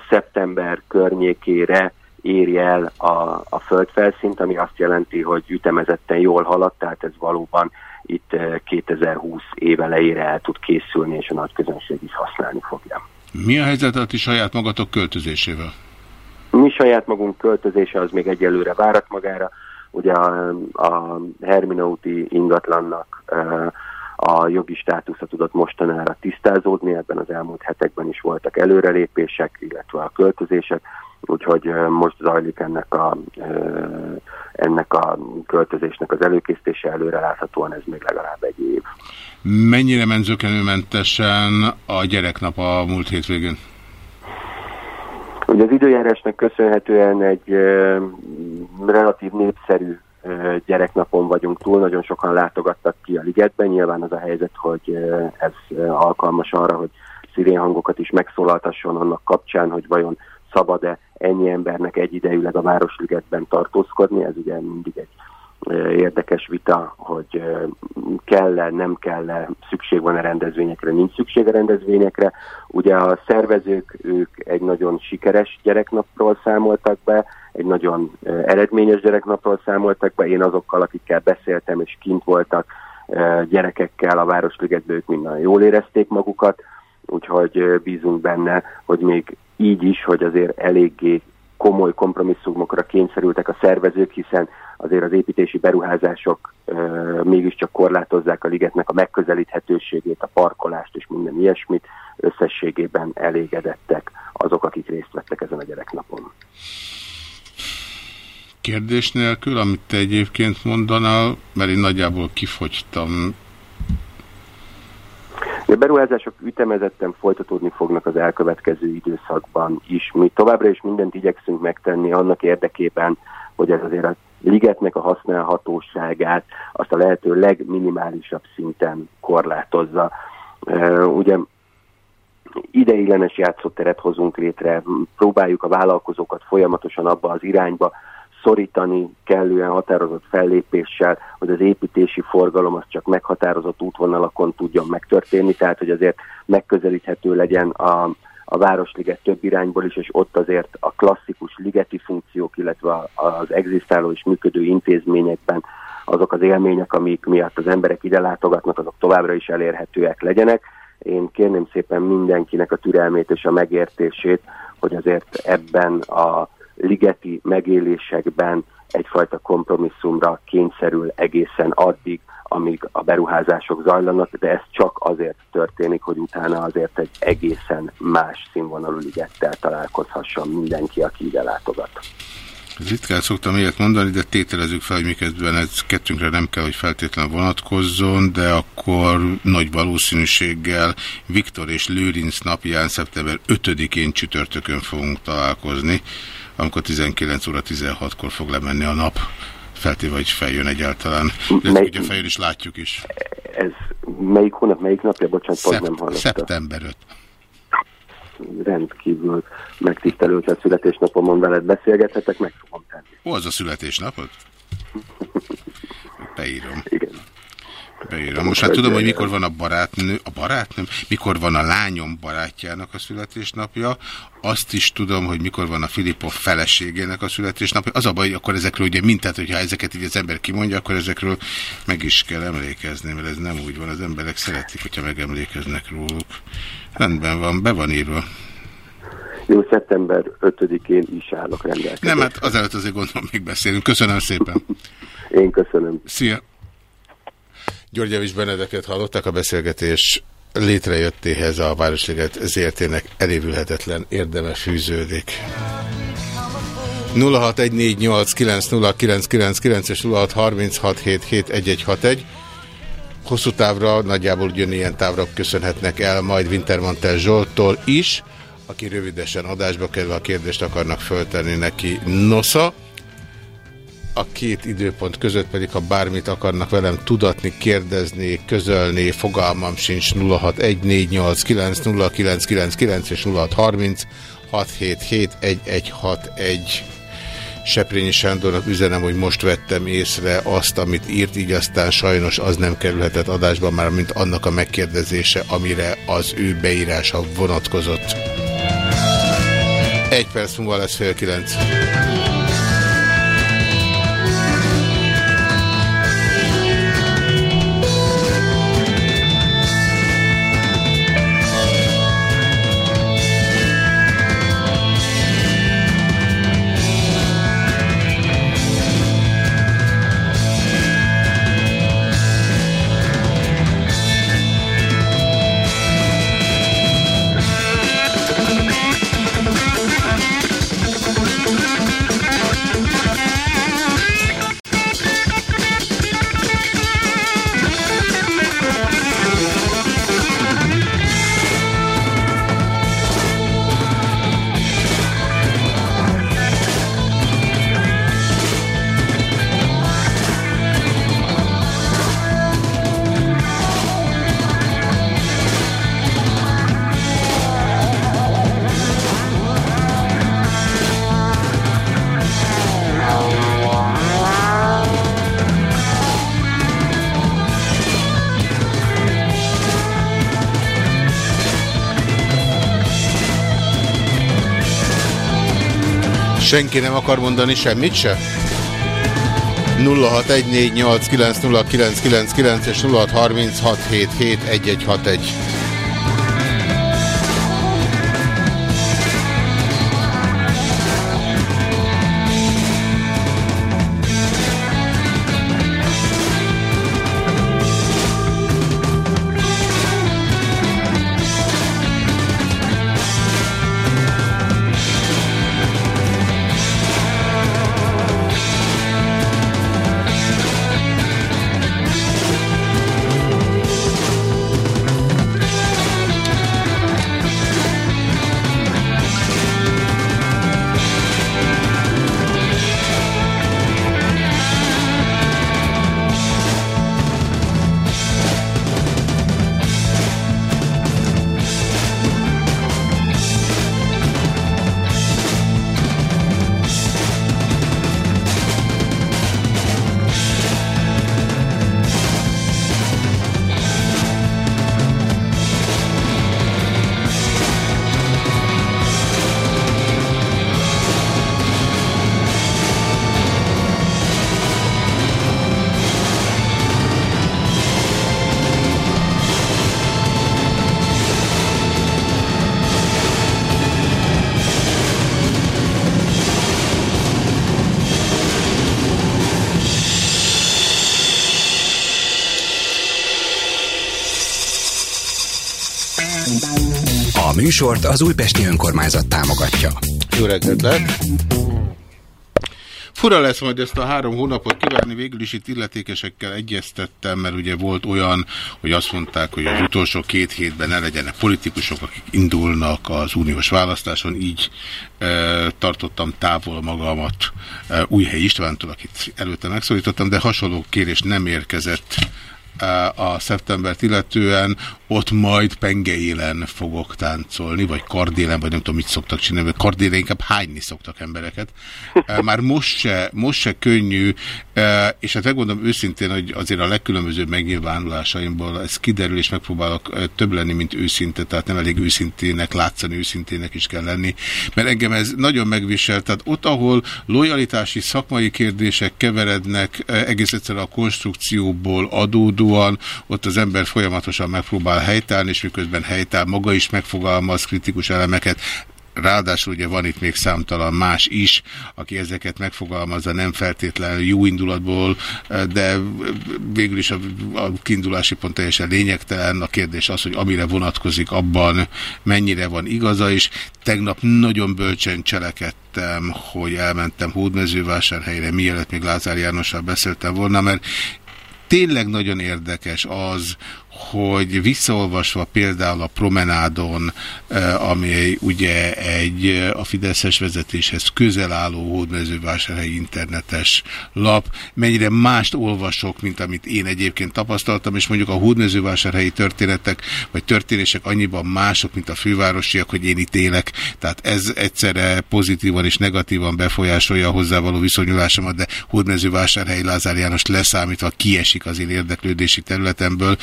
szeptember környékére éri el a, a földfelszínt, ami azt jelenti, hogy ütemezetten jól halad, tehát ez valóban itt 2020 eh, éve leére el tud készülni, és a nagy közönség is használni fogja. Mi a helyzet a ti saját magatok költözésével? Mi saját magunk költözése az még egyelőre várat magára. Ugye a, a Herminauti ingatlannak a jogi státusza tudott mostanára tisztázódni, ebben az elmúlt hetekben is voltak előrelépések, illetve a költözések úgyhogy most zajlik ennek a, ennek a költözésnek az előkészítése előre láthatóan ez még legalább egy év. Mennyire menzőkenőmentesen a gyereknap a múlt hétvégén? Ugye az időjárásnak köszönhetően egy relatív népszerű gyereknapon vagyunk túl, nagyon sokan látogattak ki a ligetben, nyilván az a helyzet, hogy ez alkalmas arra, hogy szirénhangokat is megszólaltasson annak kapcsán, hogy vajon szabad-e ennyi embernek egyidejűleg a Városligetben tartózkodni, ez ugye mindig egy érdekes vita, hogy kell-e, nem kell-e, szükség van-e rendezvényekre, nincs szükség a rendezvényekre. Ugye a szervezők, ők egy nagyon sikeres gyereknapról számoltak be, egy nagyon eredményes gyereknapról számoltak be. Én azokkal, akikkel beszéltem és kint voltak gyerekekkel a Városligetben, ők minden jól érezték magukat, úgyhogy bízunk benne, hogy még így is, hogy azért eléggé komoly kompromisszumokra kényszerültek a szervezők, hiszen azért az építési beruházások e, mégiscsak korlátozzák a ligetnek a megközelíthetőségét, a parkolást és minden ilyesmit. Összességében elégedettek azok, akik részt vettek ezen a gyereknapon. Kérdés nélkül, amit te egyébként mondanál, mert én nagyjából kifogytam a beruházások ütemezetten folytatódni fognak az elkövetkező időszakban is. Mi továbbra is mindent igyekszünk megtenni annak érdekében, hogy ez azért a ligetnek a használhatóságát azt a lehető legminimálisabb szinten korlátozza. Ugye ideiglenes játszóteret hozunk létre, próbáljuk a vállalkozókat folyamatosan abba az irányba szorítani kellően határozott fellépéssel, hogy az építési forgalom az csak meghatározott útvonalakon tudjon megtörténni, tehát hogy azért megközelíthető legyen a, a Városliget több irányból is, és ott azért a klasszikus ligeti funkciók, illetve az egzisztáló és működő intézményekben azok az élmények, amik miatt az emberek ide látogatnak, azok továbbra is elérhetőek legyenek. Én kérném szépen mindenkinek a türelmét és a megértését, hogy azért ebben a ligeti megélésekben egyfajta kompromisszumra kényszerül egészen addig, amíg a beruházások zajlanak, de ez csak azért történik, hogy utána azért egy egészen más színvonalú ligettel találkozhasson mindenki, aki ide látogat. Ritkán szoktam ilyet mondani, de tételezzük fel, hogy miközben ez kettőnkre nem kell, hogy feltétlenül vonatkozzon, de akkor nagy valószínűséggel Viktor és Lőrinc napján szeptember 5-én csütörtökön fogunk találkozni, amikor 19 óra 16-kor fog lemenni a nap feltéve, hogy feljön egyáltalán. De Mely... ugye feljön is látjuk is. Ez melyik hónap, melyik napja? Bocsánat, Szep nem hallottam. Szeptember 5 rendkívül megtisztelő, hogy a születésnapomon veled beszélgethetek, meg fogom tenni. Hol az a születésnapod? Beírom. Igen. Beírom. Most már tudom, hogy mikor van a barátnő, a barátnőm, mikor van a lányom barátjának a születésnapja, azt is tudom, hogy mikor van a Filipov feleségének a születésnapja. Az a baj, akkor ezekről ugye mint, tehát hogyha ezeket így az ember kimondja, akkor ezekről meg is kell emlékezni, mert ez nem úgy van. Az emberek szeretik, hogyha megemlékeznek róluk. Rendben van, be van írva. Jó, szeptember 5-én is állok rendelkezésre. Nem, hát azelőtt azért gondolom még beszélünk. Köszönöm szépen. Én köszönöm. Szia. György Javis Benedeket hallották a beszélgetés létrejöttéhez a Városliget ZRT-nek elévülhetetlen érdeme fűződik. 0614890999 és 0636771161 hosszú távra, nagyjából ugyanilyen távra köszönhetnek el majd Wintermantel Zsoltól is, aki rövidesen adásba kerül, a kérdést akarnak föltenni neki Nosza. A két időpont között pedig, ha bármit akarnak velem tudatni, kérdezni, közölni, fogalmam sincs 0614890999 és 0630 677 Seprényi Sándornak üzenem, hogy most vettem észre azt, amit írt, így aztán sajnos az nem kerülhetett adásba már, mint annak a megkérdezése, amire az ő beírása vonatkozott. Egy perc múlva lesz fél kilenc. Senki nem akar mondani semmit se? 0614890999 és 0636771161. műsort az Újpesti Önkormányzat támogatja. Jó reggelt lehet! Fura lesz majd ezt a három hónapot kivárni, végül is itt illetékesekkel egyeztettem, mert ugye volt olyan, hogy azt mondták, hogy az utolsó két hétben ne legyenek politikusok, akik indulnak az uniós választáson, így e, tartottam távol magamat e, Újhely Istvántól, akit előtte megszólítottam, de hasonló kérés nem érkezett a szeptembert illetően, ott majd pengeilen fogok táncolni, vagy kardélen, vagy nem tudom, mit szoktak csinálni, kardélen inkább hányni szoktak embereket. Már most se, most se könnyű, és hát megmondom őszintén, hogy azért a legkülönbözőbb megnyilvánulásaimból ez kiderül, és megpróbálok több lenni, mint őszinte, tehát nem elég őszintének, látszani őszintének is kell lenni, mert engem ez nagyon megvisel, tehát ott, ahol lojalitási szakmai kérdések keverednek egész egyszerűen a konstrukcióból adódó, szigorúan, ott az ember folyamatosan megpróbál helytállni, és miközben helytáll, maga is megfogalmaz kritikus elemeket, Ráadásul ugye van itt még számtalan más is, aki ezeket megfogalmazza nem feltétlenül jó indulatból, de végül is a, a kiindulási pont teljesen lényegtelen. A kérdés az, hogy amire vonatkozik, abban mennyire van igaza is. Tegnap nagyon bölcsen cselekedtem, hogy elmentem Hódmezővásárhelyre, mielőtt még Lázár Jánossal beszéltem volna, mert tényleg nagyon érdekes az, hogy visszaolvasva például a promenádon, eh, ami ugye egy eh, a Fideszes vezetéshez közel álló hódmezővásárhelyi internetes lap, mennyire mást olvasok, mint amit én egyébként tapasztaltam, és mondjuk a hódmezővásárhelyi történetek, vagy történések annyiban mások, mint a fővárosiak, hogy én itt élek, tehát ez egyszerre pozitívan és negatívan befolyásolja a hozzávaló viszonyulásomat, de hódmezővásárhelyi Lázár János leszámítva kiesik az én érdeklődési területemből,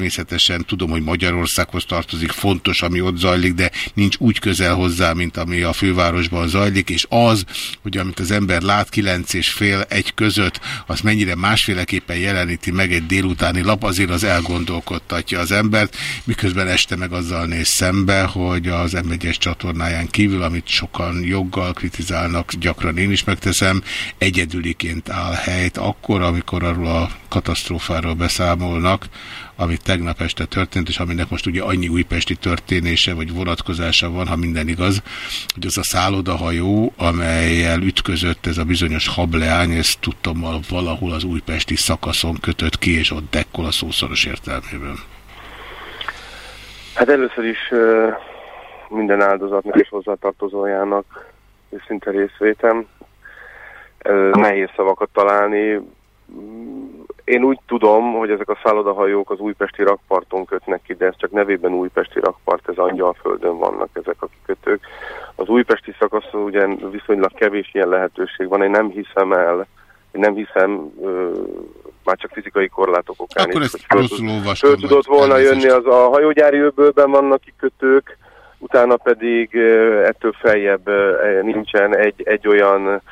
Természetesen tudom, hogy Magyarországhoz tartozik, fontos, ami ott zajlik, de nincs úgy közel hozzá, mint ami a fővárosban zajlik, és az, hogy amit az ember lát kilenc és fél egy között, az mennyire másféleképpen jeleníti meg egy délutáni lap, azért az elgondolkodtatja az embert, miközben este meg azzal néz szembe, hogy az m csatornáján kívül, amit sokan joggal kritizálnak, gyakran én is megteszem, egyedüliként áll helyt akkor, amikor arról a katasztrófáról beszámolnak, ami tegnap este történt, és aminek most ugye annyi újpesti történése vagy vonatkozása van, ha minden igaz, hogy az a szállodahajó, amelyel ütközött ez a bizonyos hableány, ez tudtam valahol az újpesti szakaszon kötött ki, és ott dekkol a szószoros értelmében. Hát először is minden áldozatnak és hozzátartozójának őszinte részvétem. Nehéz szavakat találni, én úgy tudom, hogy ezek a szállodahajók az újpesti rakparton kötnek ki, de ez csak nevében újpesti rakpart, ez Angyalföldön vannak ezek a kikötők. Az újpesti szakaszon ugye viszonylag kevés ilyen lehetőség van, én nem hiszem el, én nem hiszem, ö, már csak fizikai korlátok okán Akkor is, hogy föl, föl tudott volna elnézést. jönni, az a hajógyári öbölben vannak kikötők, utána pedig ettől feljebb nincsen egy, egy olyan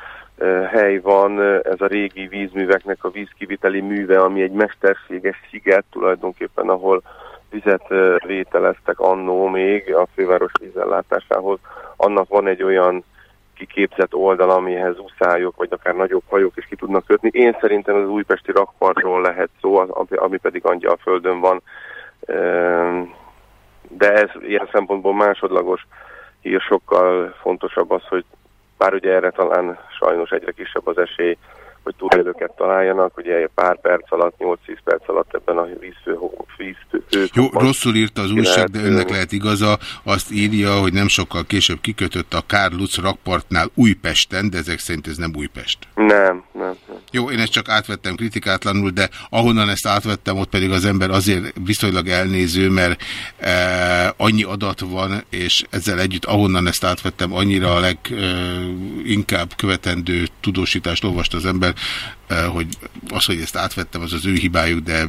hely van, ez a régi vízműveknek a vízkiviteli műve, ami egy mesterséges sziget tulajdonképpen, ahol vizet vételeztek annó még a főváros vízellátásához. Annak van egy olyan kiképzett oldal, amihez uszályok, vagy akár nagyobb hajók is ki tudnak kötni. Én szerintem az újpesti rakpartról lehet szó, ami pedig Angyalföldön van. De ez ilyen szempontból másodlagos hír sokkal fontosabb az, hogy bár ugye erre talán sajnos egyre kisebb az esély, hogy túlélőket találjanak, ugye pár perc alatt, 8-10 perc alatt ebben a vízfő, vízfő Jó, rosszul írta az újság, de önnek lehet igaza, azt írja, hogy nem sokkal később kikötött a Kár Lutz rakpartnál Újpesten, de ezek szerint ez nem Újpest. Nem, nem, nem. Jó, én ezt csak átvettem kritikátlanul, de ahonnan ezt átvettem, ott pedig az ember azért viszonylag elnéző, mert e, annyi adat van, és ezzel együtt ahonnan ezt átvettem, annyira a leginkább e, követendő tudósítást olvast az ember, hogy az, hogy ezt átvettem, az az ő hibájuk, de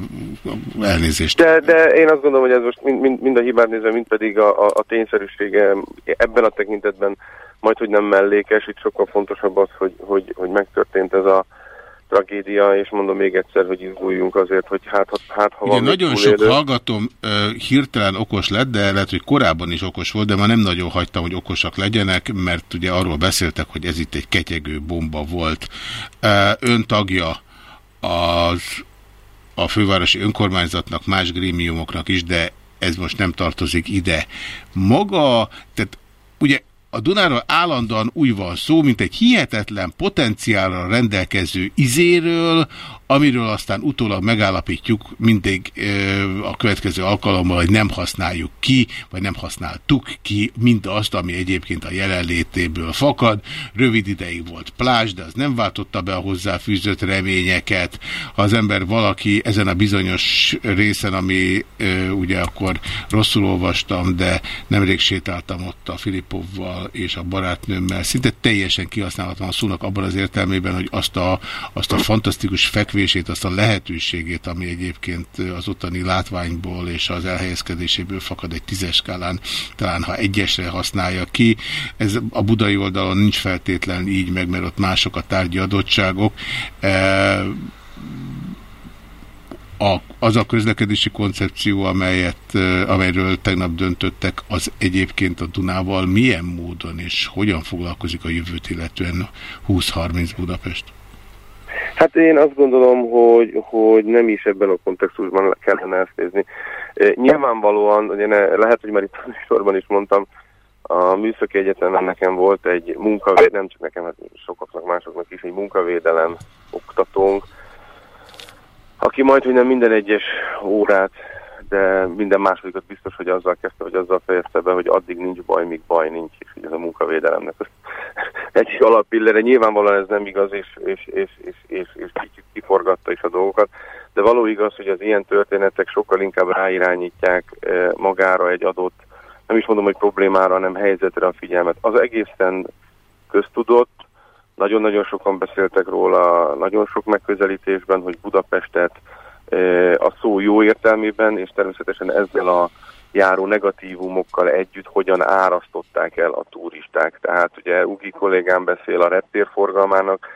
elnézést. De, de én azt gondolom, hogy ez most mind, mind, mind a hibát nézve, mind pedig a, a, a tényszerűsége ebben a tekintetben majd, hogy nem mellékes, itt sokkal fontosabb az, hogy, hogy, hogy megtörtént ez a tragédia, és mondom még egyszer, hogy izguljunk azért, hogy hát, hát ha Ugye van nagyon sok élő. hallgatom uh, hirtelen okos lett, de lehet, hogy korábban is okos volt, de már nem nagyon hagytam, hogy okosak legyenek, mert ugye arról beszéltek, hogy ez itt egy ketyegő bomba volt. Uh, ön tagja az a fővárosi önkormányzatnak, más grémiumoknak is, de ez most nem tartozik ide. Maga, tehát ugye a Dunáról állandóan úgy van szó, mint egy hihetetlen potenciálra rendelkező izéről, amiről aztán utólag megállapítjuk mindig a következő alkalommal, hogy nem használjuk ki, vagy nem használtuk ki mindazt, ami egyébként a jelenlétéből fakad. Rövid ideig volt plázs, de az nem váltotta be a hozzáfűzött reményeket. Ha az ember valaki ezen a bizonyos részen, ami ugye akkor rosszul olvastam, de nemrég sétáltam ott a Filipovval és a barátnőmmel, szinte teljesen kihasználhatom a szónak abban az értelmében, hogy azt a, azt a fantasztikus fekvését, azt a lehetőségét, ami egyébként az ottani látványból és az elhelyezkedéséből fakad egy tízes skálán, talán ha egyesre használja ki. Ez a budai oldalon nincs feltétlen így meg, mert ott mások a tárgyi adottságok. E a, az a közlekedési koncepció, amelyet, amelyről tegnap döntöttek, az egyébként a Dunával milyen módon és hogyan foglalkozik a jövőt illetően 20-30 Budapest? Hát én azt gondolom, hogy, hogy nem is ebben a kontextusban kellene ezt nézni. Nyilvánvalóan, ugye ne, lehet, hogy már itt a sorban is mondtam, a Műszaki Egyetemen nekem volt egy munkavéd, nem csak nekem, hát sokaknak másoknak is egy munkavédelem oktatónk, aki majd, hogy nem minden egyes órát, de minden másodikat biztos, hogy azzal kezdte, hogy azzal fejezte be, hogy addig nincs baj, míg baj nincs, és hogy ez a munkavédelemnek egy alapillere. Nyilvánvalóan ez nem igaz, és, és, és, és, és, és kicsit kiforgatta is a dolgokat, de való igaz, hogy az ilyen történetek sokkal inkább ráirányítják eh, magára egy adott, nem is mondom, hogy problémára, hanem helyzetre a figyelmet. Az egészen köztudott, nagyon-nagyon sokan beszéltek róla, nagyon sok megközelítésben, hogy Budapestet a szó jó értelmében, és természetesen ezzel a járó negatívumokkal együtt hogyan árasztották el a turisták. Tehát ugye Ugi kollégám beszél a reptérforgalmának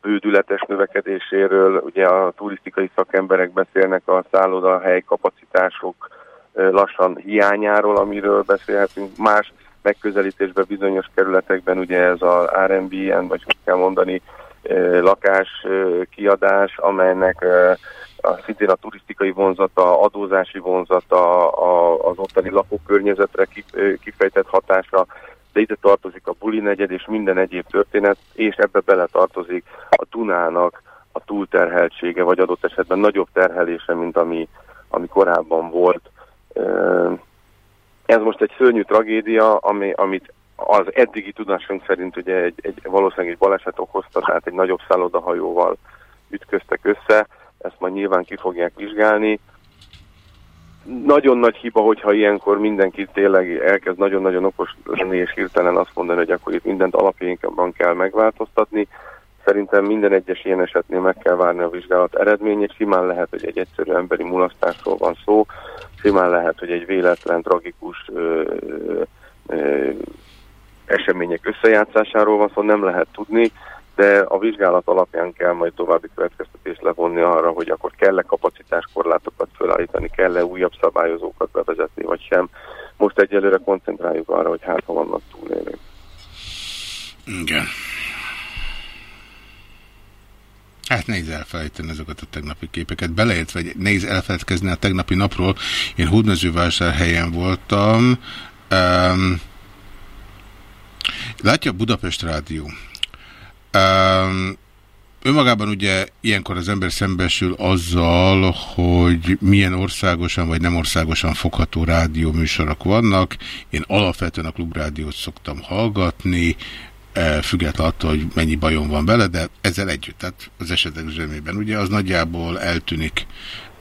bődületes növekedéséről, ugye a turisztikai szakemberek beszélnek a szállodahely kapacitások lassan hiányáról, amiről beszélhetünk. Más megközelítésben bizonyos kerületekben ugye ez az RMB-en, vagy hogy kell mondani, lakás kiadás, amelynek szintén a turisztikai vonzata, adózási vonzata, a, az ottani lakókörnyezetre kifejtett hatása, de ide tartozik a buli negyed és minden egyéb történet, és ebbe bele tartozik a Tunának a túlterheltsége, vagy adott esetben nagyobb terhelése, mint ami, ami korábban volt. Ez most egy szörnyű tragédia, ami, amit az eddigi tudásunk szerint ugye egy, egy valószínűleg egy baleset okozta, tehát egy nagyobb szállodahajóval ütköztek össze ezt majd nyilván ki fogják vizsgálni. Nagyon nagy hiba, hogyha ilyenkor mindenki tényleg elkezd nagyon-nagyon okos lenni, és hirtelen azt mondani, hogy akkor itt mindent alapjainkban kell megváltoztatni. Szerintem minden egyes ilyen esetnél meg kell várni a vizsgálat eredményét. Simán lehet, hogy egy egyszerű emberi mulasztásról van szó, simán lehet, hogy egy véletlen, tragikus ö, ö, események összejátszásáról van szó, nem lehet tudni de a vizsgálat alapján kell majd további következtetést levonni arra, hogy akkor kell-e kapacitáskorlátokat felállítani, kell-e újabb szabályozókat bevezetni, vagy sem. Most egyelőre koncentráljuk arra, hogy hát ha vannak túlélők. Igen. Hát nehéz elfelejteni ezeket a tegnapi képeket. Beleértve, vagy nehéz elfelejtkezni a tegnapi napról. Én Hódmezővásárhelyen voltam. Um, látja a Budapest Rádió. Um, önmagában ugye ilyenkor az ember szembesül azzal, hogy milyen országosan vagy nem országosan fogható rádió műsorok vannak. Én alapvetően a klubrádiót szoktam hallgatni, e, függetlenül attól, hogy mennyi bajom van vele, de ezzel együtt, tehát az esetek zsömében. Ugye az nagyjából eltűnik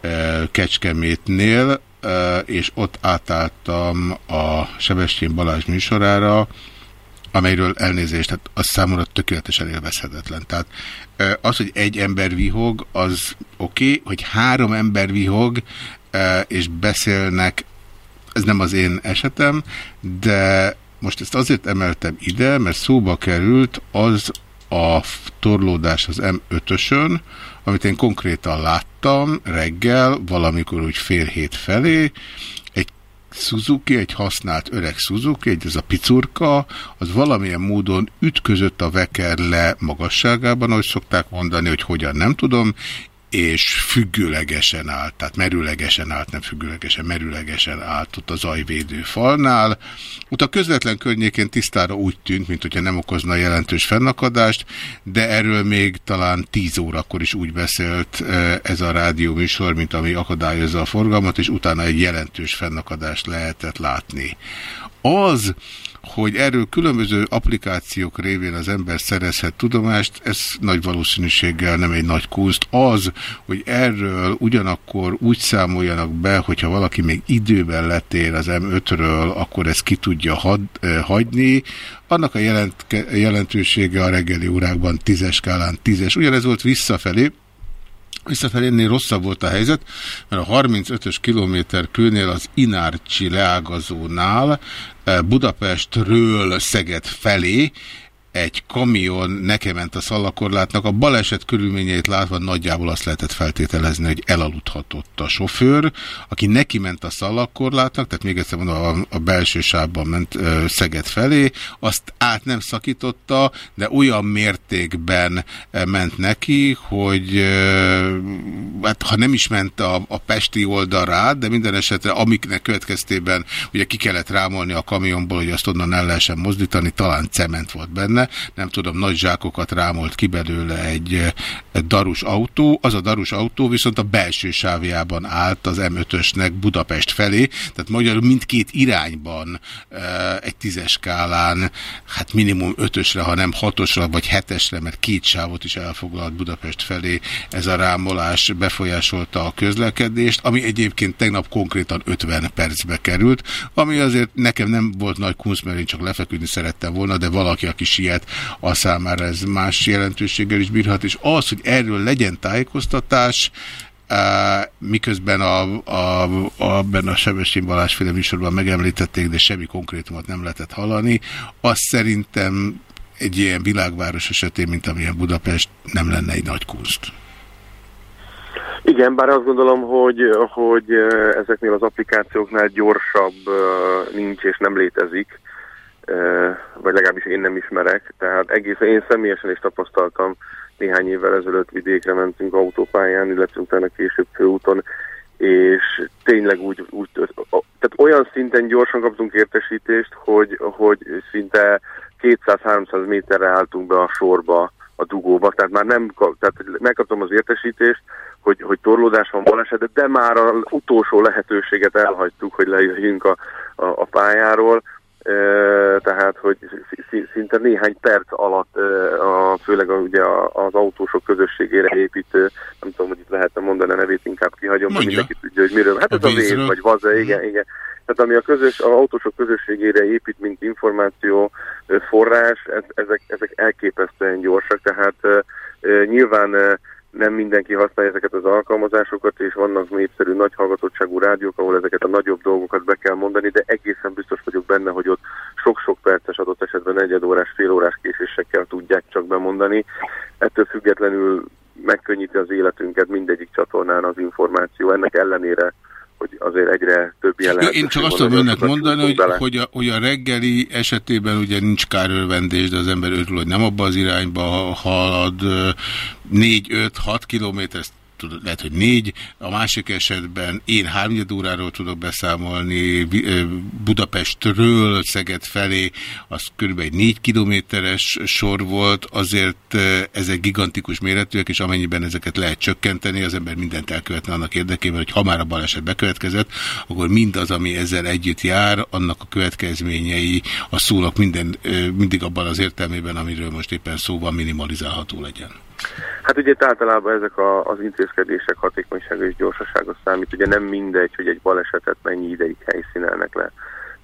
e, Kecskemétnél, e, és ott átálltam a Sebestyén Balázs műsorára, amelyről elnézést, tehát az számomra tökéletesen élvezhetetlen. Tehát az, hogy egy ember vihog, az oké, okay, hogy három ember vihog, és beszélnek, ez nem az én esetem, de most ezt azért emeltem ide, mert szóba került az a torlódás az M5-ösön, amit én konkrétan láttam reggel, valamikor úgy fél hét felé, Suzuki, egy használt öreg Suzuki, egy ez a picurka, az valamilyen módon ütközött a veker le magasságában, ahogy szokták mondani, hogy hogyan nem tudom, és függőlegesen állt, tehát merőlegesen állt, nem függőlegesen, merőlegesen állt ott az ajvédő falnál. Ott a közvetlen környékén tisztára úgy tűnt, mint hogyha nem okozna jelentős fennakadást, de erről még talán 10 órakor is úgy beszélt ez a rádió műsor, mint ami akadályozza a forgalmat, és utána egy jelentős fennakadást lehetett látni. Az, hogy erről különböző applikációk révén az ember szerezhet tudomást, ez nagy valószínűséggel nem egy nagy kunst. Az, hogy erről ugyanakkor úgy számoljanak be, hogyha valaki még időben letér az M5-ről, akkor ezt ki tudja had, eh, hagyni, annak a jelent, jelentősége a reggeli órákban tízes skálán tízes. Ugyanez volt visszafelé, Visszafelé rosszabb volt a helyzet, mert a 35-ös kilométer kőnél az Inárcsi leágazónál Budapestről Szeged felé egy kamion nekement a szalakorlátnak, a baleset körülményeit látva nagyjából azt lehetett feltételezni, hogy elaludhatott a sofőr, aki neki ment a szalakorlátnak, tehát még egyszer mondom, a, a belső sávban ment ö, Szeged felé, azt át nem szakította, de olyan mértékben ment neki, hogy ö, hát, ha nem is ment a, a pesti oldalra de minden esetre amiknek következtében ugye ki kellett rámolni a kamionból, hogy azt onnan el lehessen mozdítani, talán cement volt benne, nem tudom, nagy zsákokat rámolt ki belőle egy, egy darus autó, az a darus autó viszont a belső sávjában állt az M5-ösnek Budapest felé, tehát magyarul mindkét irányban egy tízes skálán, hát minimum ötösre, ha nem hatosra vagy hetesre, mert két sávot is elfoglalt Budapest felé ez a rámolás befolyásolta a közlekedést, ami egyébként tegnap konkrétan 50 percbe került, ami azért nekem nem volt nagy kunsz, mert én csak lefeküdni szerettem volna, de valaki, aki lehet, a számára ez más jelentőséggel is bírhat, és az, hogy erről legyen tájékoztatás, miközben a, a, a, a Sebessén Balázsféle műsorban megemlítették, de semmi konkrétumot nem lehetett hallani, azt szerintem egy ilyen világváros esetén, mint amilyen Budapest, nem lenne egy nagy kunst. Igen, bár azt gondolom, hogy, hogy ezeknél az applikációknál gyorsabb nincs és nem létezik vagy legalábbis én nem ismerek, tehát egész én személyesen is tapasztaltam, néhány évvel ezelőtt vidékre mentünk autópályán, illetve utána később főúton, és tényleg úgy, úgy tehát olyan szinten gyorsan kaptunk értesítést, hogy, hogy szinte 200-300 méterre álltunk be a sorba a dugóba, tehát már nem, tehát megkaptam az értesítést, hogy, hogy torlódás van baleset, de már az utolsó lehetőséget elhagytuk, hogy lejöjjünk a, a, a pályáról, tehát hogy szinte néhány perc alatt, a, főleg a, ugye az autósok közösségére építő, nem tudom, hogy itt lehetne mondani a nevét, inkább kihagyom, hogy mindenki tudja, hogy miről. Hát ez a, a véz, vagy vaza, mhm. igen, igen. Tehát ami a közös, az autósok közösségére épít, mint információ forrás, ez, ezek, ezek elképesztően gyorsak, tehát nyilván nem mindenki használja ezeket az alkalmazásokat, és vannak népszerű nagy hallgatottságú rádiók, ahol ezeket a nagyobb dolgokat be kell mondani, de egészen biztos vagyok benne, hogy ott sok-sok perces adott esetben negyedórás, félórás késésekkel tudják csak bemondani. Ettől függetlenül megkönnyíti az életünket mindegyik csatornán az információ. Ennek ellenére hogy azért egyre több ilyen Én csak azt tudom önnek mondani, hogy, hogy, a, hogy a reggeli esetében ugye nincs kárörvendés, de az ember örül, hogy nem abba az irányba halad 4-5-6 kilométer, lehet, hogy négy, a másik esetben én hármnyed óráról tudok beszámolni, Budapestről Szeged felé, az kb. egy négy kilométeres sor volt, azért ez egy gigantikus méretűek, és amennyiben ezeket lehet csökkenteni, az ember mindent elkövetne annak érdekében, hogy ha már a baleset bekövetkezett, akkor mindaz, ami ezzel együtt jár, annak a következményei a szónak minden, mindig abban az értelmében, amiről most éppen szó van, minimalizálható legyen. Hát ugye általában ezek a, az intézkedések hatékonysága és gyorsasága számít. Ugye nem mindegy, hogy egy balesetet mennyi ideig helyszínelnek le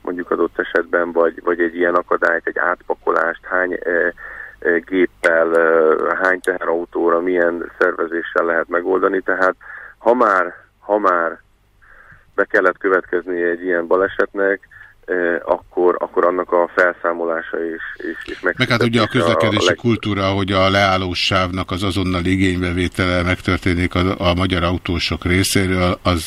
mondjuk adott esetben, vagy, vagy egy ilyen akadályt, egy átpakolást, hány e, e, géppel, e, hány teherautóra, milyen szervezéssel lehet megoldani. Tehát ha már, ha már be kellett következni egy ilyen balesetnek, akkor, akkor annak a felszámolása és, és, és meg hát ugye a közlekedési a, a kultúra, hogy a leállós sávnak az azonnal igénybevétele megtörténik a, a magyar autósok részéről, az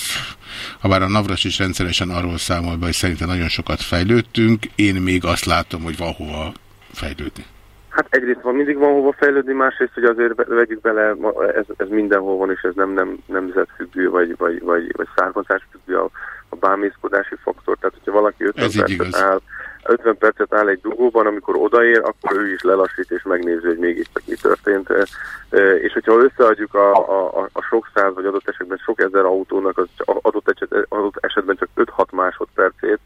ha bár a Navras is rendszeresen arról számol be, hogy szerintem nagyon sokat fejlődtünk, én még azt látom, hogy van hova fejlődni. Hát egyrészt van, mindig van hova fejlődni, másrészt, hogy azért vegyük bele, ez, ez mindenhol van, és ez nem, nem nemzetfüggő, vagy, vagy, vagy, vagy származásfüggő a, a bámészkodási faktor. Tehát, hogyha valaki 50 Ez így percet áll, 50 percet áll egy dugóban, amikor odaér, akkor ő is lelassít és megnézi, hogy mégiscsak mi történt. És hogyha összeadjuk a, a, a- sok száz, vagy adott esetben sok ezer autónak az adott, eset, adott esetben csak 5-6 másodpercét,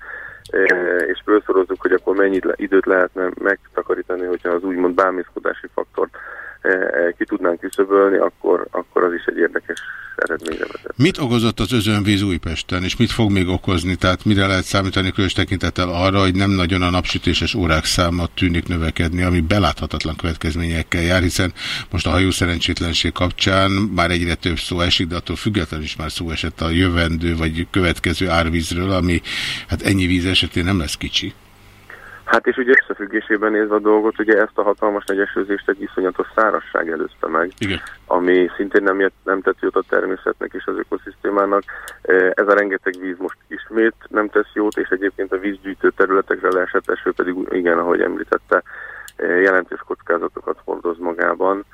és felszorozzuk, hogy akkor mennyi időt lehetne megtakarítani, hogyha az úgymond bámészkodási faktort ki tudnánk küszöbölni, akkor, akkor az is egy érdekes eredményre vezet. Mit okozott az özönvíz Újpesten, és mit fog még okozni? Tehát mire lehet számítani különös tekintettel arra, hogy nem nagyon a napsütéses órák száma tűnik növekedni, ami beláthatatlan következményekkel jár, hiszen most a hajó szerencsétlenség kapcsán már egyre több szó esik, de attól függetlenül is már szó esett a jövendő vagy következő árvízről, ami hát ennyi víz esetén nem lesz kicsi. Hát és ugye összefüggésében nézve a dolgot, ugye ezt a hatalmas nagy esőzést egy iszonyatos szárazság előzte meg, Igen. ami szintén nem, jött, nem tett jót a természetnek és az ökoszisztémának. Eh, Ez a rengeteg víz most ismét nem tesz jót, és egyébként a vízgyűjtő területekre leesett eső pedig igen, ahogy említette, eh, jelentős kockázatokat hordoz magában.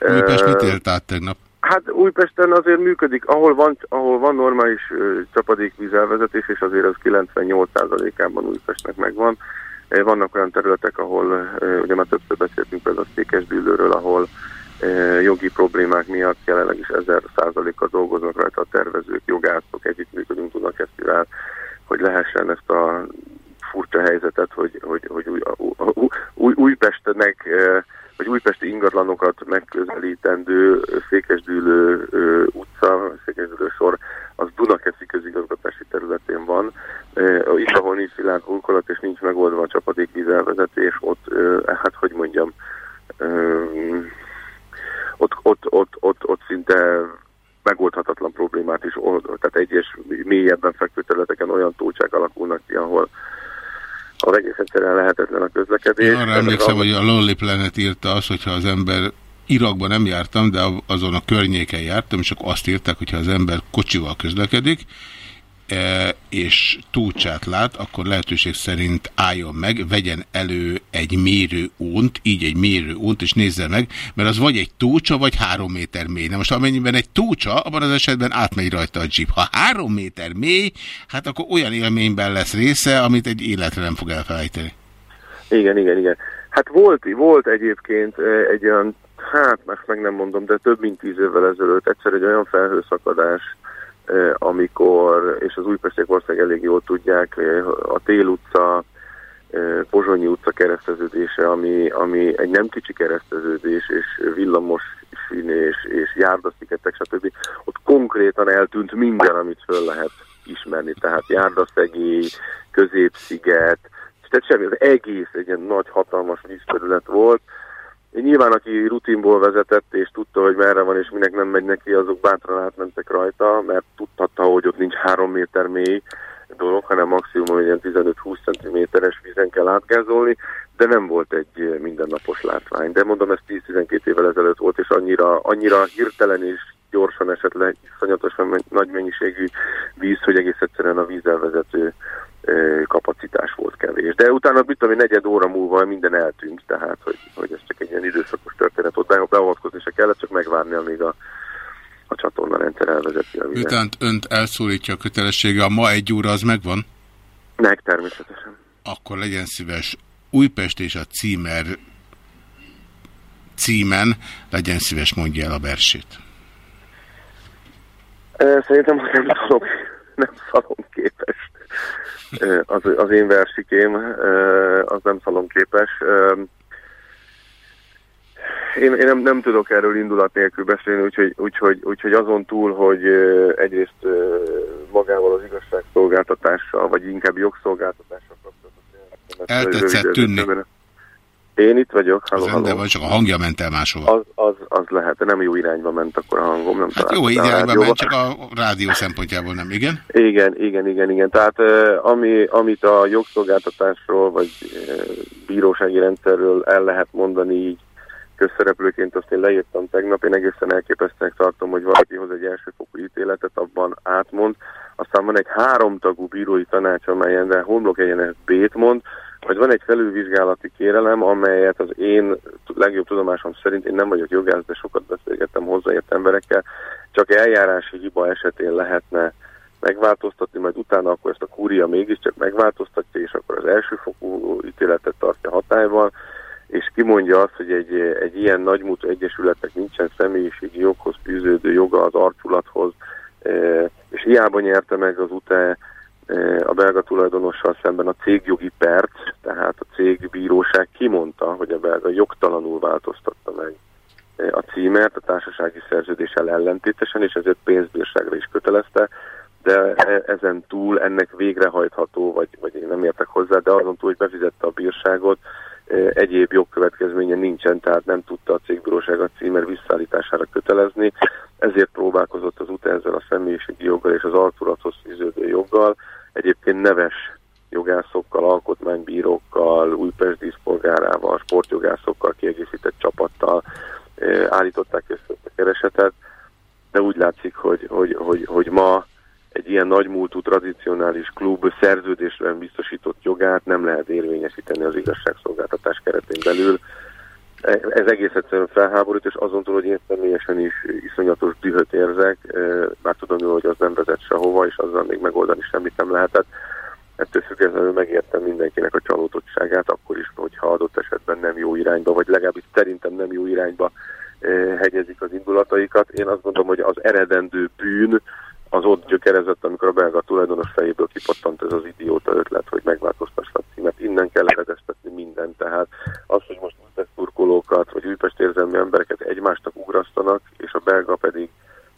Újpest Eh, mit élt át tegnap? Hát Újpesten azért működik, ahol van, ahol van normális csapadékvízelvezetés, és azért az 98%-ában Újpestnek megvan. Eh, Vannak olyan területek, ahol, ö, ugye már többször beszéltünk például a Székesdűlőről, ahol ö, jogi problémák miatt jelenleg is 1000%-kal dolgoznak rajta a tervezők, jogászok, együttműködünk Dunakesztivel, hogy lehessen ezt a furcsa helyzetet, hogy, hogy, hogy új, új, új, Újpestnek, eh, vagy újpesti ingatlanokat megközelítendő Székesdűlő utca, Székesdűlő sor, az Dunakeszi közigazgatási területén van. Itt, ahol nincs szilárd burkolat és nincs megoldva a csapadékvízelvezetés, ott, hát hogy mondjam, ott, ott, ott, ott, ott szinte megoldhatatlan problémát is old, tehát egyes mélyebben fekvő területeken olyan tócsák alakulnak ki, ahol, ahol egész egyszerűen lehetetlen a közlekedés. Én arra emlékszem, hogy a Lonely Planet írta azt, hogyha az ember Irakban nem jártam, de azon a környéken jártam, és akkor azt írták, hogyha az ember kocsival közlekedik, és túlcsát lát, akkor lehetőség szerint álljon meg, vegyen elő egy mérőónt, így egy mérőónt, és nézze meg, mert az vagy egy túlcsa, vagy három méter mély. Na most amennyiben egy túlcsa, abban az esetben átmegy rajta a jeep. Ha három méter mély, hát akkor olyan élményben lesz része, amit egy életre nem fog elfelejteni. Igen, igen, igen. Hát volt, volt egyébként eh, egy olyan, hát meg nem mondom, de több mint tíz évvel ezelőtt egyszer egy olyan felhőszakadás, amikor, és az újpestiek valószínűleg elég jól tudják, a Tél utca, Pozsonyi utca kereszteződése, ami, ami egy nem kicsi kereszteződés, és villamos és, és járdasziketek, stb. Ott konkrétan eltűnt minden, amit föl lehet ismerni. Tehát járdaszegély, középsziget, tehát semmi, az egész egy ilyen nagy, hatalmas vízterület volt. Nyilván, aki rutinból vezetett, és tudta, hogy merre van, és minek nem megy neki, azok bátran átmentek rajta, mert tudhatta, hogy ott nincs három méter mély dolog, hanem maximum ilyen 15-20 cm-es vízen kell átgázolni, de nem volt egy mindennapos látvány. De mondom, ez 10-12 évvel ezelőtt volt, és annyira, annyira hirtelen és gyorsan esett le iszonyatosan nagy mennyiségű víz, hogy egész egyszerűen a vízelvezető kapacitás volt kevés. De utána, mit tudom, negyed óra múlva minden eltűnt, tehát, hogy, hogy ez csak egy ilyen időszakos történet. Ott be- beavatkozni se kellett, csak megvárni, amíg a, a csatorna rendszer elvezeti. Miután önt elszólítja a kötelessége, a ma egy óra az megvan? Meg természetesen. Akkor legyen szíves Újpest és a címer címen legyen szíves mondja el a versét. Szerintem nem szalom, nem szalonképes. Ö, Az, az én versikém, az nem szalonképes. Én, én nem, nem tudok erről indulat nélkül beszélni, úgyhogy, úgyhogy, úgyhogy azon túl, hogy egyrészt magával az igazságszolgáltatással, vagy inkább jogszolgáltatással kapcsolatos. Eltetszett tűnni. Én itt vagyok, halló, halló. van, csak a hangja ment el máshova. Az, az, az lehet, de nem jó irányba ment akkor a hangom, nem Hát jó irányba ment, csak a rádió szempontjából nem, igen? Igen, igen, igen, igen. Tehát eh, ami, amit a jogszolgáltatásról vagy bírósági rendszerről el lehet mondani így közszereplőként, azt én leírtam tegnap. Én egészen elképesztőnek tartom, hogy valaki hoz egy elsőfokú ítéletet, abban átmond. Aztán van egy háromtagú bírói tanács, amelyen de homlok egyenes B-t mond, hogy van egy felülvizsgálati kérelem, amelyet az én legjobb tudomásom szerint, én nem vagyok jogász, de sokat beszélgettem hozzáért emberekkel, csak eljárási hiba esetén lehetne megváltoztatni, majd utána akkor ezt a kúria mégiscsak megváltoztatja, és akkor az elsőfokú ítéletet tartja hatályban, és kimondja azt, hogy egy, egy ilyen nagymúltú egyesületnek nincsen személyiségi joghoz fűződő joga az arculathoz, e, és hiába nyerte meg az UTE a belga tulajdonossal szemben a cégjogi perc, tehát a cégbíróság kimondta, hogy a belga jogtalanul változtatta meg a címert a társasági szerződéssel ellentétesen, és ezért pénzbírságra is kötelezte, de ezen túl ennek végrehajtható, vagy, vagy én nem értek hozzá, de azon túl, hogy befizette a bírságot, egyéb jogkövetkezménye nincsen, tehát nem tudta a cégbíróság a címer visszaállítására kötelezni, ezért próbálkozott az út ezzel a személyiségi joggal és az arculathoz fűződő joggal, egyébként neves jogászokkal, alkotmánybírókkal, Újpest díszpolgárával, sportjogászokkal kiegészített csapattal állították össze a keresetet, de úgy látszik, hogy, hogy, hogy, hogy ma egy ilyen nagymúltú tradicionális klub szerződésben biztosított jogát nem lehet érvényesíteni az igazságszolgáltatás keretén belül. Ez egész egyszerűen felháborít, és azon túl, hogy én személyesen is iszonyatos dühöt érzek, már tudom, hogy az nem vezet sehova, és azzal még megoldani semmit nem lehetett. Ettől függetlenül megértem mindenkinek a csalódottságát, akkor is, hogyha adott esetben nem jó irányba, vagy legalábbis szerintem nem jó irányba hegyezik az indulataikat. Én azt gondolom, hogy az eredendő bűn, az ott gyökerezett, amikor a belga tulajdonos fejéből kipattant ez az idióta ötlet, hogy megváltoztassa a címet. Innen kell eredeztetni mindent, tehát az, hogy most Újpest turkolókat, vagy Újpest érzelmi embereket egymástak ugrasztanak, és a belga pedig,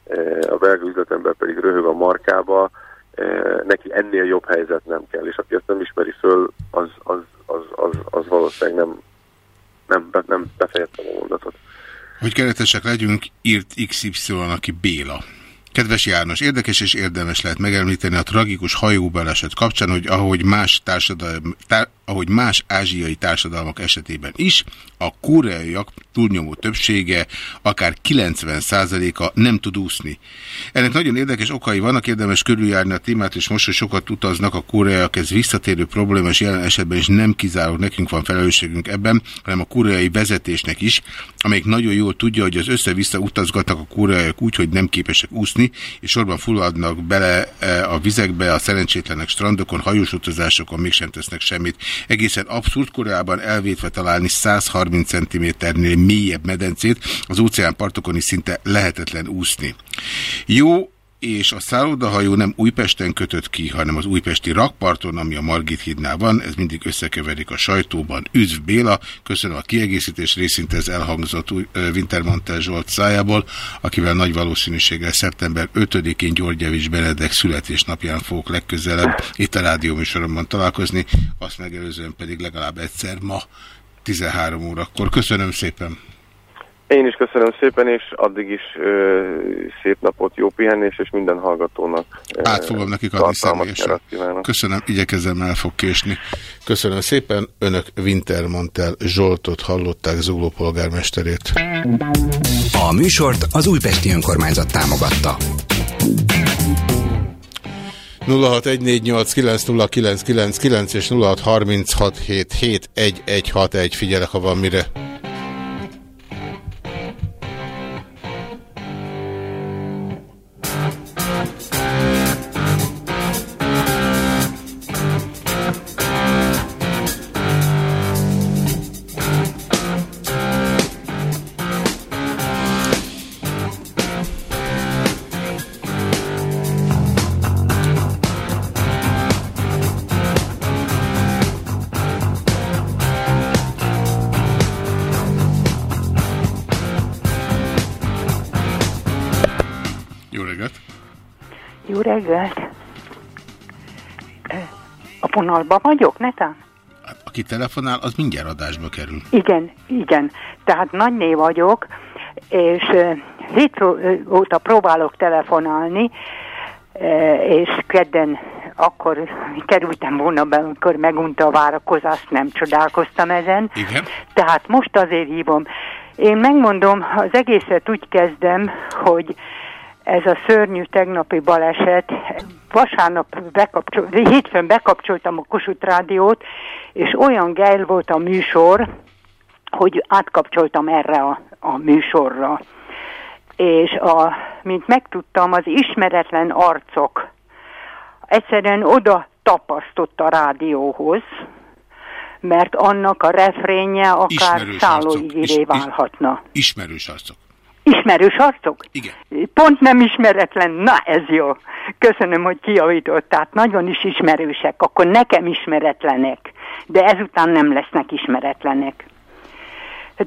eh, a belga üzletember pedig röhög a markába, eh, neki ennél jobb helyzet nem kell, és aki ezt nem ismeri föl, az, az, az, az, az valószínűleg nem, nem, nem befejezte a mondatot. Hogy keretesek legyünk, írt XY, aki Béla. Kedves János, érdekes és érdemes lehet megemlíteni a tragikus hajóbaleset kapcsán, hogy ahogy más, társadalmi, tá, ahogy más ázsiai társadalmak esetében is, a koreaiak túlnyomó többsége, akár 90%-a nem tud úszni. Ennek nagyon érdekes okai vannak, érdemes körüljárni a témát, és most, hogy sokat utaznak a koreaiak, ez visszatérő probléma, és jelen esetben is nem kizárólag nekünk van felelősségünk ebben, hanem a koreai vezetésnek is, amelyik nagyon jól tudja, hogy az össze-vissza utazgatnak a koreaiak úgy, hogy nem képesek úszni, és sorban fulladnak bele e, a vizekbe, a szerencsétlenek strandokon, hajós utazásokon mégsem tesznek semmit. Egészen abszurd Koreában elvétve találni 130 cm-nél mélyebb medencét, az óceánpartokon is szinte lehetetlen úszni. Jó, és a szállodahajó nem Újpesten kötött ki, hanem az újpesti rakparton, ami a Margit hídnál van, ez mindig összekeverik a sajtóban. Üzv Béla, köszönöm a kiegészítés részint ez elhangzott Wintermantel Zsolt szájából, akivel nagy valószínűséggel szeptember 5-én Györgyevics Benedek születésnapján fogok legközelebb itt a rádióműsoromban találkozni, azt megelőzően pedig legalább egyszer ma 13 órakor. Köszönöm szépen! Én is köszönöm szépen, és addig is ö, szép napot, jó pihenés, és minden hallgatónak. Át fogom nekik adni személyesen. Köszönöm, igyekezem el fog késni. Köszönöm szépen, önök Wintermantel Zsoltot hallották, Zugló polgármesterét. A műsort az Újpesti Önkormányzat támogatta. 0614890999 és 0636771161 figyelek, ha van mire. Reggelt! A vonalban vagyok, netán? Aki telefonál, az mindjárt adásba kerül. Igen, igen. Tehát nagyné vagyok, és hét óta próbálok telefonálni, és kedden akkor kerültem volna be, amikor megunta a várakozást, nem csodálkoztam ezen. Igen. Tehát most azért hívom. Én megmondom, az egészet úgy kezdem, hogy ez a szörnyű tegnapi baleset. Vasárnap bekapcsol, hétfőn bekapcsoltam a Kossuth Rádiót, és olyan gejl volt a műsor, hogy átkapcsoltam erre a, a műsorra. És a, mint megtudtam, az ismeretlen arcok egyszerűen oda tapasztott a rádióhoz, mert annak a refrénje akár szállóigéré válhatna. Ismerős arcok. Ismerős arcok? Igen. Pont nem ismeretlen. Na, ez jó. Köszönöm, hogy kiavított. Tehát nagyon is ismerősek. Akkor nekem ismeretlenek. De ezután nem lesznek ismeretlenek.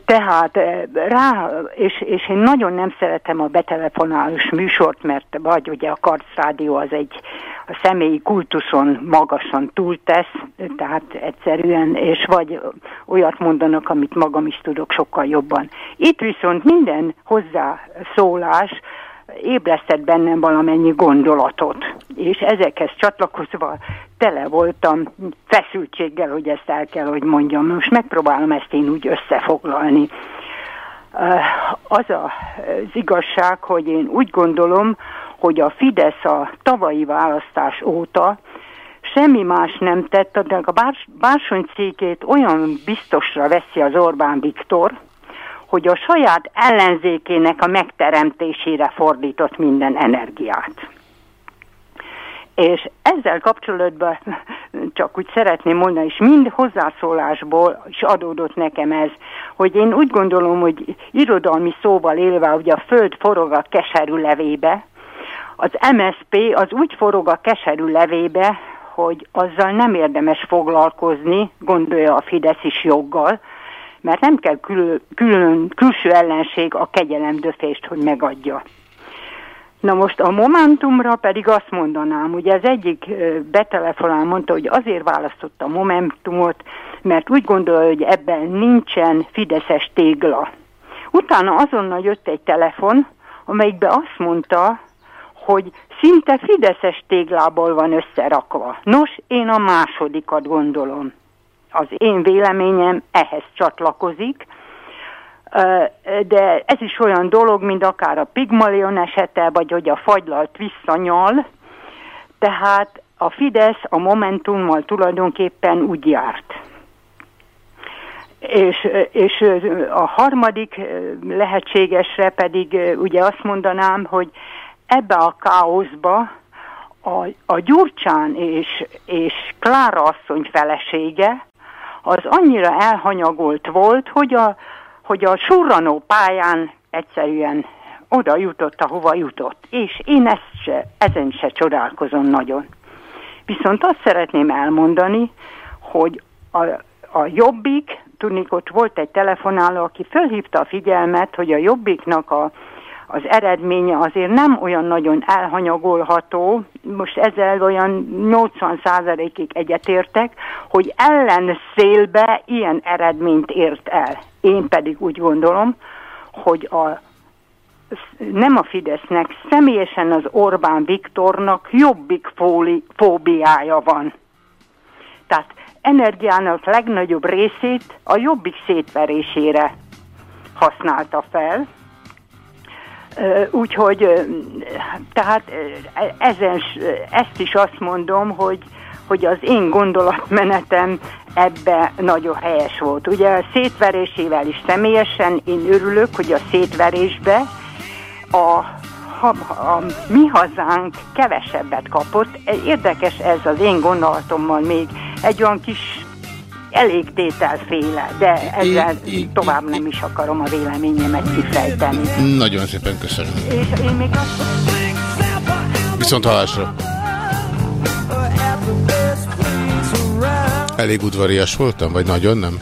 Tehát eh, rá, és, és én nagyon nem szeretem a betelefonálós műsort, mert vagy ugye a karcrádió az egy a személyi kultuszon magasan túltesz, tehát egyszerűen, és vagy olyat mondanak, amit magam is tudok sokkal jobban. Itt viszont minden hozzászólás ébresztett bennem valamennyi gondolatot, és ezekhez csatlakozva tele voltam feszültséggel, hogy ezt el kell, hogy mondjam. Most megpróbálom ezt én úgy összefoglalni. Az az igazság, hogy én úgy gondolom, hogy a Fidesz a tavalyi választás óta semmi más nem tett, de a bárs, bársony cégét olyan biztosra veszi az Orbán Viktor, hogy a saját ellenzékének a megteremtésére fordított minden energiát. És ezzel kapcsolatban csak úgy szeretném mondani, és mind hozzászólásból is adódott nekem ez, hogy én úgy gondolom, hogy irodalmi szóval élve, hogy a föld forog a keserű levébe, az MSP az úgy forog a keserű levébe, hogy azzal nem érdemes foglalkozni, gondolja a Fidesz is joggal, mert nem kell kül, külön, külső ellenség a kegyelemdöfést, hogy megadja. Na most a Momentumra pedig azt mondanám, ugye az egyik betelefonál mondta, hogy azért választotta a Momentumot, mert úgy gondolja, hogy ebben nincsen fideszes tégla. Utána azonnal jött egy telefon, amelyikben azt mondta, hogy szinte fideszes téglából van összerakva. Nos, én a másodikat gondolom. Az én véleményem ehhez csatlakozik, de ez is olyan dolog, mint akár a Pigmalion esete, vagy hogy a fagylalt visszanyal, tehát a Fidesz a Momentummal tulajdonképpen úgy járt. És, és a harmadik lehetségesre pedig ugye azt mondanám, hogy ebbe a káoszba a, a Gyurcsán és, és Klára asszony felesége az annyira elhanyagolt volt, hogy a, hogy a surranó pályán egyszerűen oda jutott, ahova jutott. És én ezt se, ezen se csodálkozom nagyon. Viszont azt szeretném elmondani, hogy a, a Jobbik, tudnék, ott volt egy telefonáló, aki fölhívta a figyelmet, hogy a Jobbiknak a az eredménye azért nem olyan nagyon elhanyagolható, most ezzel olyan 80%-ig egyetértek, hogy ellenszélbe ilyen eredményt ért el. Én pedig úgy gondolom, hogy a, nem a Fidesznek, személyesen az Orbán Viktornak jobbik fóli, fóbiája van. Tehát energiának legnagyobb részét a jobbik szétverésére használta fel, Úgyhogy tehát ezen, ezt is azt mondom, hogy, hogy az én gondolatmenetem ebbe nagyon helyes volt. Ugye a szétverésével is személyesen én örülök, hogy a szétverésbe a, a, a mi hazánk kevesebbet kapott. Érdekes ez az én gondolatommal még egy olyan kis elég tételféle, de ezzel I, tovább nem is akarom a véleményemet kifejteni. Nagyon szépen köszönöm. És én még azt... Viszont hallásra. Elég udvarias voltam, vagy nagyon nem?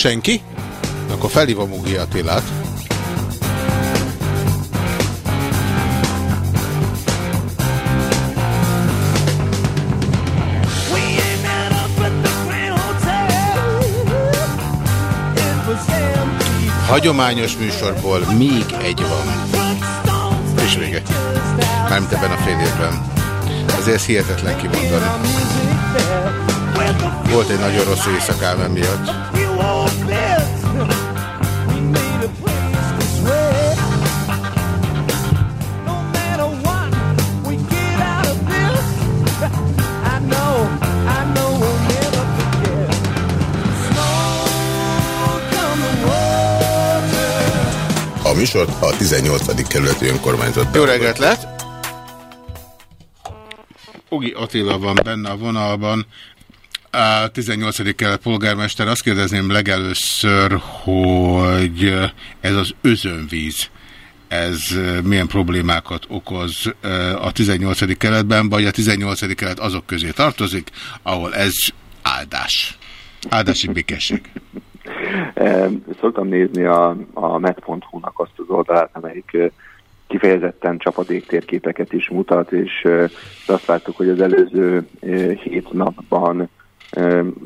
Senki? Akkor felhívom Ugi Attilát. Hagyományos műsorból még egy van. És vége. Mármint ebben a fél évben. Azért ez hihetetlen kimondani. Volt egy nagyon rossz éjszakám miatt. Műsort a 18. kerületi önkormányzat. Jó reggelt lett! Ugi Attila van benne a vonalban. A 18. kelet polgármester, azt kérdezném legelőször, hogy ez az özönvíz, ez milyen problémákat okoz a 18. keletben, vagy a 18. kelet azok közé tartozik, ahol ez áldás. Áldási békesség. Szoktam nézni a, a met.hu-nak azt az oldalát, amelyik kifejezetten csapadéktérképeket is mutat, és azt láttuk, hogy az előző hét napban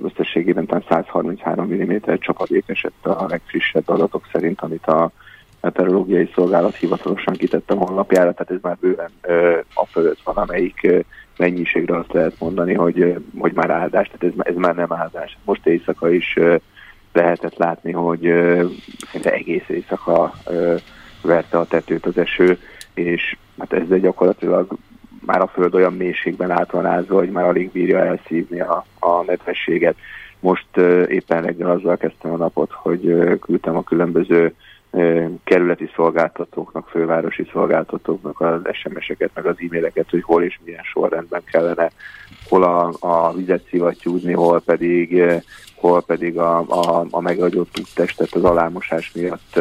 összességében talán 133 mm csapadék esett a legfrissebb adatok szerint, amit a meteorológiai szolgálat hivatalosan kitette a honlapjára, tehát ez már bőven a fölött van, amelyik mennyiségre azt lehet mondani, hogy, hogy már áldás, tehát ez, ez már nem áldás. Most éjszaka is lehetett látni, hogy szinte egész éjszaka verte a tetőt az eső, és hát ezzel gyakorlatilag már a föld olyan mélységben át van ázva, hogy már alig bírja elszívni a, a nedvességet. Most éppen reggel azzal kezdtem a napot, hogy küldtem a különböző kerületi szolgáltatóknak, fővárosi szolgáltatóknak az SMS-eket, meg az e-maileket, hogy hol és milyen sorrendben kellene, hol a, a vizet szivattyúzni, hol pedig, hol pedig a, a, a megadott úttestet az alámosás miatt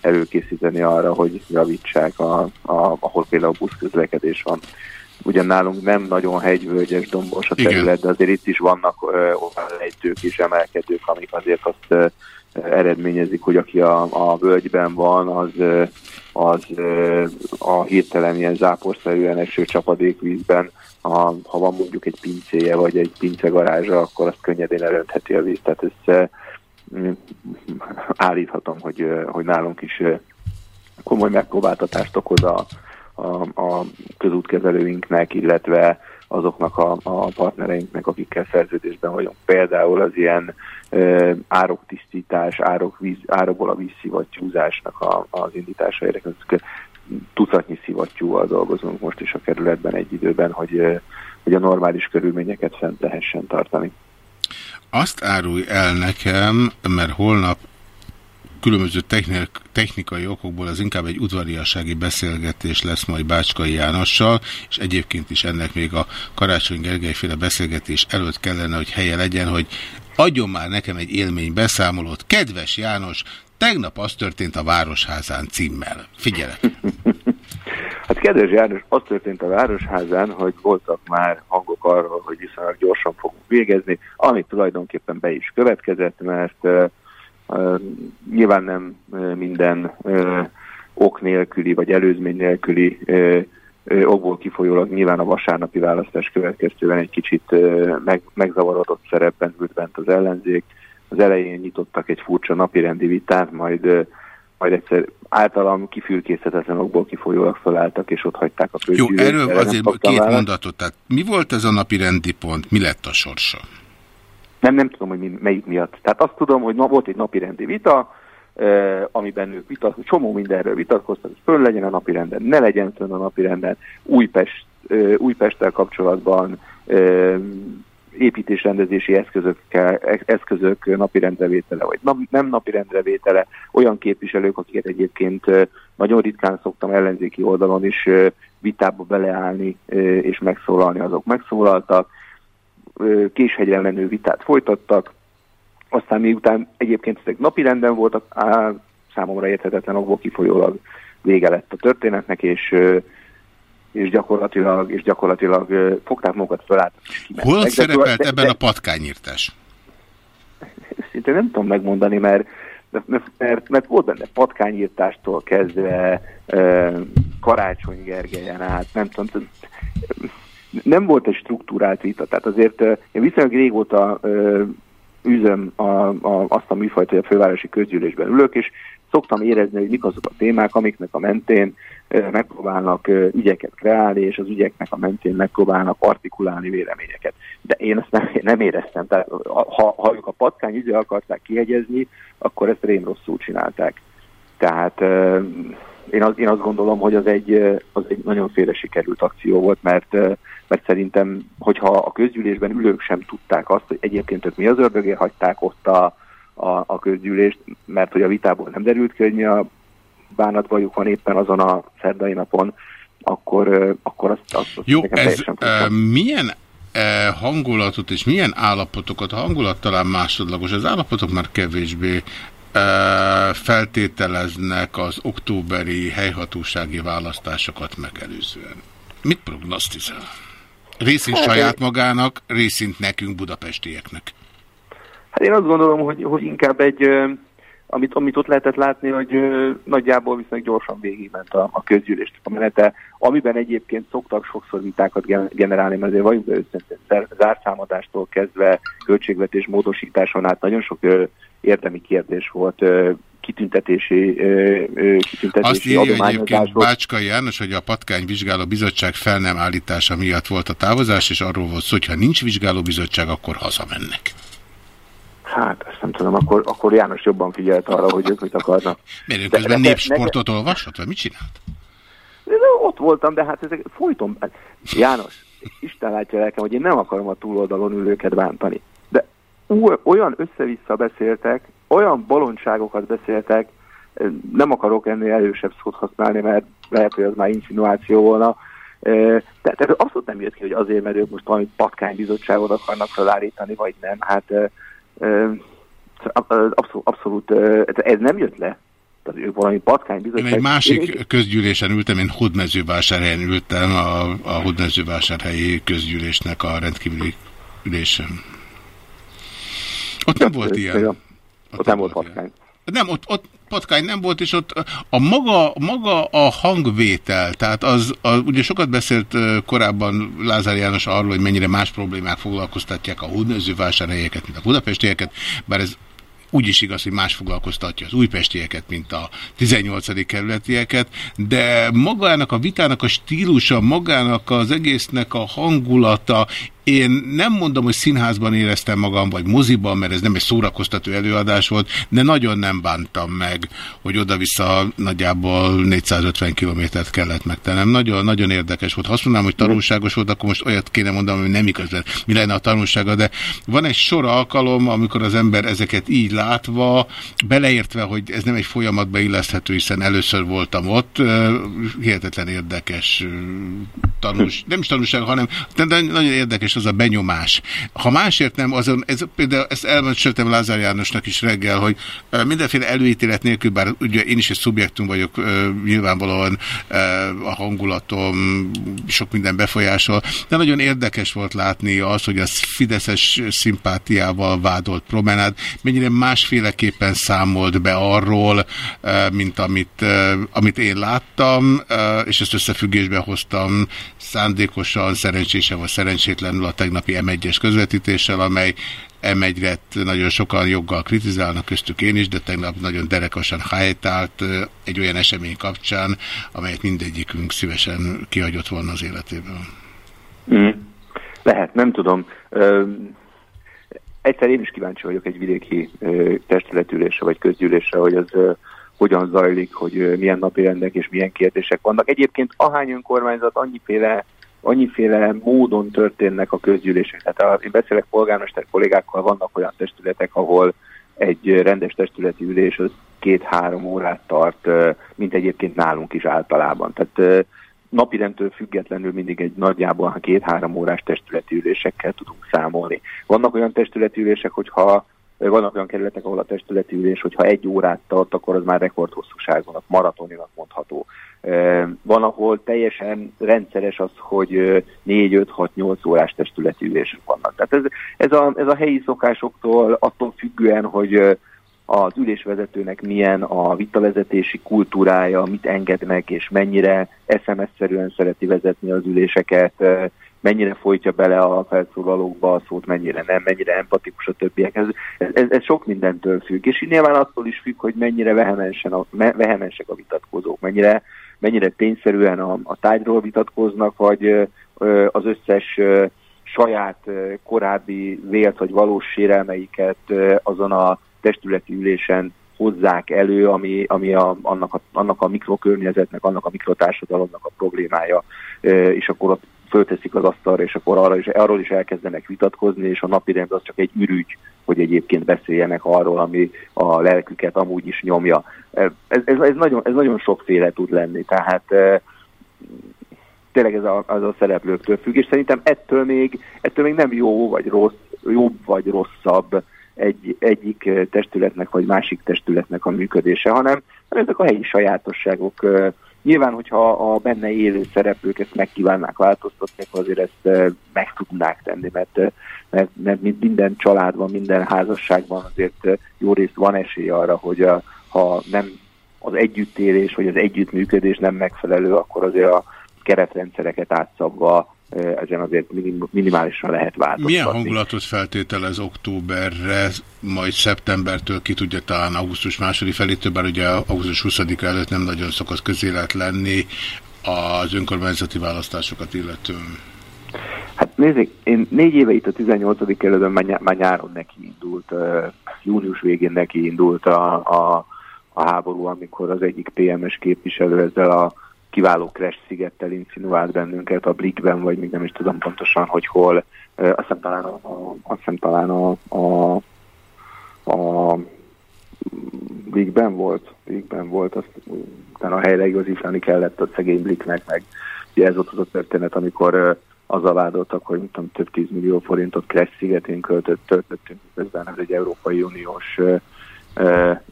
előkészíteni arra, hogy javítsák, a, a, ahol például buszközlekedés van. Ugyan nálunk nem nagyon hegyvölgyes, dombos a terület, de azért itt is vannak ö, lejtők és emelkedők, amik azért azt ö, eredményezik, hogy aki a, a völgyben van, az, az a hirtelen ilyen záporszerűen eső csapadékvízben, a, ha van mondjuk egy pincéje vagy egy pincegarázsa, akkor azt könnyedén elöntheti a víz. Tehát ez állíthatom, hogy, hogy nálunk is komoly megpróbáltatást okoz a, a, közútkezelőinknek, illetve azoknak a, a partnereinknek, akikkel szerződésben vagyunk. Például az ilyen e, ároktisztítás, árok víz, árokból a vízszivattyúzásnak a, az indítása érdekes. Tucatnyi szivattyúval dolgozunk most is a kerületben egy időben, hogy, hogy a normális körülményeket fent lehessen tartani. Azt árulj el nekem, mert holnap különböző technik, technikai okokból az inkább egy udvariassági beszélgetés lesz majd Bácskai Jánossal, és egyébként is ennek még a Karácsony Gergelyféle beszélgetés előtt kellene, hogy helye legyen, hogy adjon már nekem egy élmény beszámolót. Kedves János, tegnap az történt a Városházán címmel. Figyelek! Hát kedves János, az történt a Városházán, hogy voltak már hangok arról, hogy viszonylag gyorsan fogunk végezni, amit tulajdonképpen be is következett, mert nyilván nem minden ok nélküli vagy előzmény nélküli okból kifolyólag nyilván a vasárnapi választás következtően egy kicsit meg, megzavarodott szerepben ült bent az ellenzék. Az elején nyitottak egy furcsa napirendi vitát, majd majd egyszer általam kifülkészhetetlen okból kifolyólag felálltak, és ott hagyták a közgyűlést. Jó, erről azért két választ. mondatot. Tehát mi volt ez a napi rendi pont? Mi lett a sorsa? Nem, nem tudom, hogy mi, melyik miatt. Tehát azt tudom, hogy na, volt egy napi rendi vita, eh, amiben ők vitat, csomó mindenről vitatkoztak, hogy föl legyen a napi renden, ne legyen fönn a napi renden. Újpest, eh, Újpesttel kapcsolatban eh, építésrendezési eszközökkel, eszközök napirendrevétele, vagy nem napirendrevétele, olyan képviselők, akiket egyébként nagyon ritkán szoktam ellenzéki oldalon is vitába beleállni és megszólalni, azok megszólaltak, késhegyre menő vitát folytattak, aztán miután egyébként ezek napirenden voltak, á, számomra érthetetlen okból kifolyólag vége lett a történetnek, és és gyakorlatilag, és gyakorlatilag fogták magukat fölálltak. Hol szerepelt ebben a patkányírtás? őszintén nem tudom megmondani, mert mert, mert, volt benne patkányírtástól kezdve Karácsony Gergelyen át, nem tudom, nem volt egy struktúrált vita, tehát azért én viszonylag régóta üzöm a, a, azt a műfajt, hogy a fővárosi közgyűlésben ülök, és szoktam érezni, hogy mik azok a témák, amiknek a mentén megpróbálnak ügyeket kreálni, és az ügyeknek a mentén megpróbálnak artikulálni véleményeket. De én ezt nem, nem éreztem. Tehát, ha, ha ők a patkány ügyre akarták kiegyezni, akkor ezt rém rosszul csinálták. Tehát én, az, én azt gondolom, hogy az egy, az egy nagyon félre sikerült akció volt, mert, mert szerintem, hogyha a közgyűlésben ülők sem tudták azt, hogy egyébként ők mi az ördögé hagyták ott a, a, a közgyűlést, mert hogy a vitából nem derült ki, hogy mi a bánatvajuk van éppen azon a szerdai napon, akkor, akkor azt, azt, azt Jó, ez uh, milyen uh, hangulatot és milyen állapotokat, a hangulat talán másodlagos, az állapotok már kevésbé feltételeznek az októberi helyhatósági választásokat megelőzően. Mit prognosztizál? Részint hát, saját magának, részint nekünk, budapestieknek. Hát én azt gondolom, hogy, hogy inkább egy amit, amit ott lehetett látni, hogy ö, nagyjából viszonylag gyorsan végigment a, a közgyűlést a menete, amiben egyébként szoktak sokszor vitákat generálni, mert azért vagyunk őszintén zárszámadástól kezdve költségvetés módosításon át nagyon sok ö, érdemi kérdés volt, ö, kitüntetési, ö, kitüntetési Azt írja egyébként Bácskai János, hogy a Patkány Vizsgáló Bizottság fel nem állítása miatt volt a távozás, és arról volt szó, hogy ha nincs vizsgáló bizottság, akkor hazamennek. Hát, ezt nem tudom, akkor, akkor János jobban figyelt arra, hogy ők mit akarnak. Miért közben népsportot ne, olvasott, vagy mit csinált? De ott voltam, de hát ezek folyton... Hát, János, Isten látja lelkem, hogy én nem akarom a túloldalon ülőket bántani. De olyan össze-vissza beszéltek, olyan bolondságokat beszéltek, nem akarok ennél erősebb szót használni, mert lehet, hogy az már insinuáció volna, tehát abszolút nem jött ki, hogy azért, mert ők most valami patkánybizottságot akarnak felállítani, vagy nem. Hát abszolút, abszolút ez nem jött le. Tehát ők valami patkánybizottság. Én egy másik én... közgyűlésen ültem, én Hódmezővásárhelyen ültem, a, a Hódmezővásárhelyi közgyűlésnek a rendkívüli ülésen. Ott nem volt ilyen. Ott, ott nem volt patkány. Ilyen. Nem, ott, ott patkány nem volt, és ott a maga, maga a hangvétel, tehát az, az, ugye sokat beszélt korábban Lázár János arról, hogy mennyire más problémák foglalkoztatják a hódnőzővásárhelyeket, mint a budapestieket, bár ez úgy is igaz, hogy más foglalkoztatja az újpestieket, mint a 18. kerületieket, de magának a vitának a stílusa, magának az egésznek a hangulata, én nem mondom, hogy színházban éreztem magam, vagy moziban, mert ez nem egy szórakoztató előadás volt, de nagyon nem bántam meg, hogy oda-vissza nagyjából 450 kilométert kellett megtennem. Nagyon, nagyon érdekes volt. Ha azt mondanám, hogy tanulságos volt, akkor most olyat kéne mondanom, hogy nem igazán mi lenne a tanulsága, de van egy sor alkalom, amikor az ember ezeket így látva, beleértve, hogy ez nem egy folyamatba illeszthető, hiszen először voltam ott, hihetetlen érdekes tanulság, nem is tanulság, hanem de nagyon érdekes az a benyomás. Ha másért nem, azon, ez, például ezt elmondtam Lázár Jánosnak is reggel, hogy mindenféle előítélet nélkül, bár ugye én is egy szubjektum vagyok, nyilvánvalóan a hangulatom sok minden befolyásol, de nagyon érdekes volt látni az, hogy a Fideszes szimpátiával vádolt promenád mennyire másféleképpen számolt be arról, mint amit, amit én láttam, és ezt összefüggésbe hoztam szándékosan, szerencsésen vagy szerencsétlenül a tegnapi M1-es közvetítéssel, amely M1-et nagyon sokan joggal kritizálnak, köztük én is, de tegnap nagyon derekosan helytált egy olyan esemény kapcsán, amelyet mindegyikünk szívesen kihagyott volna az életéből. Mm. Lehet, nem tudom. Ö, egyszer én is kíváncsi vagyok egy vidéki ö, testületülésre vagy közgyűlésre, hogy az hogyan zajlik, hogy milyen napirendek és milyen kérdések vannak. Egyébként ahány önkormányzat annyiféle annyiféle módon történnek a közgyűlések. Tehát én beszélek polgármester kollégákkal, vannak olyan testületek, ahol egy rendes testületi ülés az két-három órát tart, mint egyébként nálunk is általában. Tehát napirendtől függetlenül mindig egy nagyjából két-három órás testületi ülésekkel tudunk számolni. Vannak olyan testületi ülések, hogyha vannak olyan kerületek, ahol a testületi ülés, hogyha egy órát tart, akkor az már rekordhosszúságonak, maratoninak mondható. Van, ahol teljesen rendszeres az, hogy 4-5-6-8 órás testületi ülések vannak. Tehát ez, ez, a, ez a helyi szokásoktól attól függően, hogy az ülésvezetőnek milyen a vitavezetési kultúrája, mit enged meg, és mennyire SMS-szerűen szereti vezetni az üléseket, mennyire folytja bele a felszólalókba a szót, mennyire nem, mennyire empatikus a többiek. Ez, ez, ez sok mindentől függ, és nyilván attól is függ, hogy mennyire vehemensen vehemensek a vitatkozók, mennyire, mennyire tényszerűen a, a tájról vitatkoznak, vagy az összes saját korábbi vélt vagy valós sérelmeiket azon a testületi ülésen hozzák elő, ami, ami a, annak, a, annak a mikrokörnyezetnek, annak a mikrotársadalomnak a problémája, és akkor ott fölteszik az asztalra, és akkor arra is, arról is elkezdenek vitatkozni, és a napi rend az csak egy ürügy, hogy egyébként beszéljenek arról, ami a lelküket amúgy is nyomja. Ez, ez, ez, nagyon, ez nagyon sokféle tud lenni, tehát tényleg ez a, az a szereplőktől függ, és szerintem ettől még, ettől még nem jó vagy rossz, jobb vagy rosszabb egy, egyik testületnek vagy másik testületnek a működése, hanem ezek a helyi sajátosságok. Nyilván, hogyha a benne élő szereplők ezt megkívánnák változtatni, akkor azért ezt meg tudnák tenni, mert, mert, mert minden családban, minden házasságban azért jó részt van esély arra, hogy a, ha nem az együttélés vagy az együttműködés nem megfelelő, akkor azért a keretrendszereket átszabva ezen azért minim, minimálisan lehet változtatni. Milyen hangulatot feltételez októberre, majd szeptembertől ki tudja talán augusztus második felétől, bár ugye augusztus 20 előtt nem nagyon szokott közélet lenni az önkormányzati választásokat illetően? Hát nézzék, én négy éve itt a 18. kerületben már, már nyáron neki indult, június végén neki indult a, a, a háború, amikor az egyik PMS képviselő ezzel a kiváló Crash szigettel insinuált bennünket a Blikben, vagy még nem is tudom pontosan, hogy hol. Azt hiszem talán a, a, a, a, a Blikben volt, Blikben volt, azt a helyre igazítani kellett a szegény Bliknek, meg ugye ez volt az a történet, amikor azzal vádoltak, hogy tudom, több tízmillió forintot Crash szigetén költött, töltöttünk, közben ez egy Európai Uniós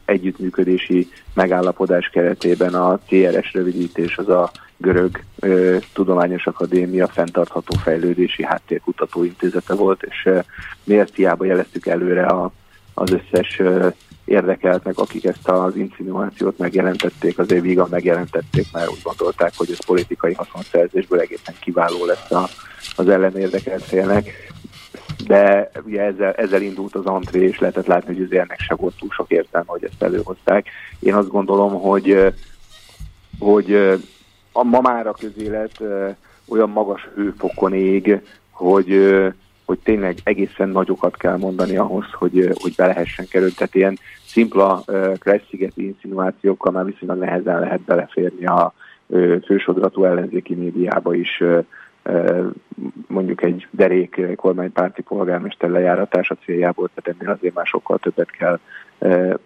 együttműködési megállapodás keretében a TRS rövidítés az a Görög ö, Tudományos Akadémia fenntartható fejlődési háttérkutató intézete volt, és ö, miért hiába jeleztük előre a, az összes ö, érdekeltnek, akik ezt az insinuációt megjelentették, azért vígan megjelentették, mert úgy gondolták, hogy ez politikai haszonszerzésből egészen kiváló lesz a, az ellen érdekelt félnek de ugye ezzel, ezzel indult az antré, és lehetett látni, hogy azért ennek se volt túl sok értelme, hogy ezt előhozták. Én azt gondolom, hogy, hogy a ma már a közélet olyan magas hőfokon ég, hogy, hogy tényleg egészen nagyokat kell mondani ahhoz, hogy, hogy be lehessen kerülni. Tehát ilyen szimpla Kressz-szigeti insinuációkkal már viszonylag nehezen lehet beleférni a fősodratú ellenzéki médiába is mondjuk egy derék kormánypárti polgármester lejáratása céljából, tehát ennél azért már sokkal többet kell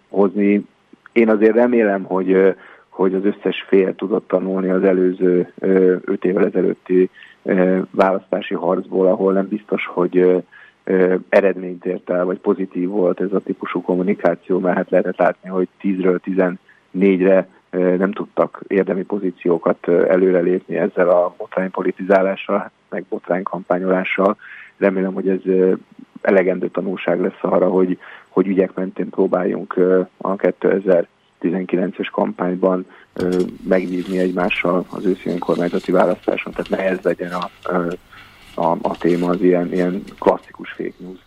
hozni. Én azért remélem, hogy, hogy az összes fél tudott tanulni az előző öt évvel ezelőtti választási harcból, ahol nem biztos, hogy eredményt ért el, vagy pozitív volt ez a típusú kommunikáció, mert hát lehetett látni, hogy 10-ről 14-re nem tudtak érdemi pozíciókat előrelépni ezzel a botránypolitizálással, meg botránykampányolással. Remélem, hogy ez elegendő tanulság lesz arra, hogy, hogy ügyek mentén próbáljunk a 2019-es kampányban megvívni egymással az őszi önkormányzati választáson, tehát ne ez legyen a, a, a téma, az ilyen, ilyen klasszikus fake news.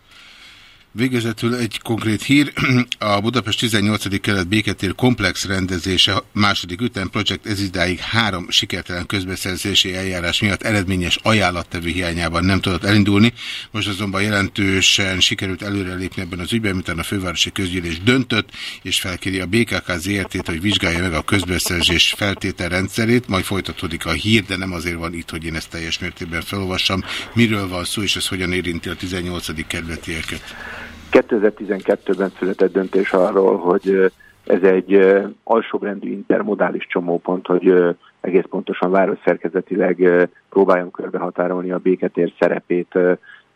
Végezetül egy konkrét hír. A Budapest 18. kelet béketér komplex rendezése második ütem projekt ez idáig három sikertelen közbeszerzési eljárás miatt eredményes ajánlattevő hiányában nem tudott elindulni. Most azonban jelentősen sikerült előrelépni ebben az ügyben, miután a fővárosi közgyűlés döntött, és felkéri a BKK ZRT-t, hogy vizsgálja meg a közbeszerzés feltételrendszerét, majd folytatódik a hír, de nem azért van itt, hogy én ezt teljes mértékben felolvassam. Miről van szó, és ez hogyan érinti a 18. kerületieket? 2012-ben született döntés arról, hogy ez egy alsóbrendű intermodális csomópont, hogy egész pontosan városszerkezetileg próbáljon körbehatárolni a béketér szerepét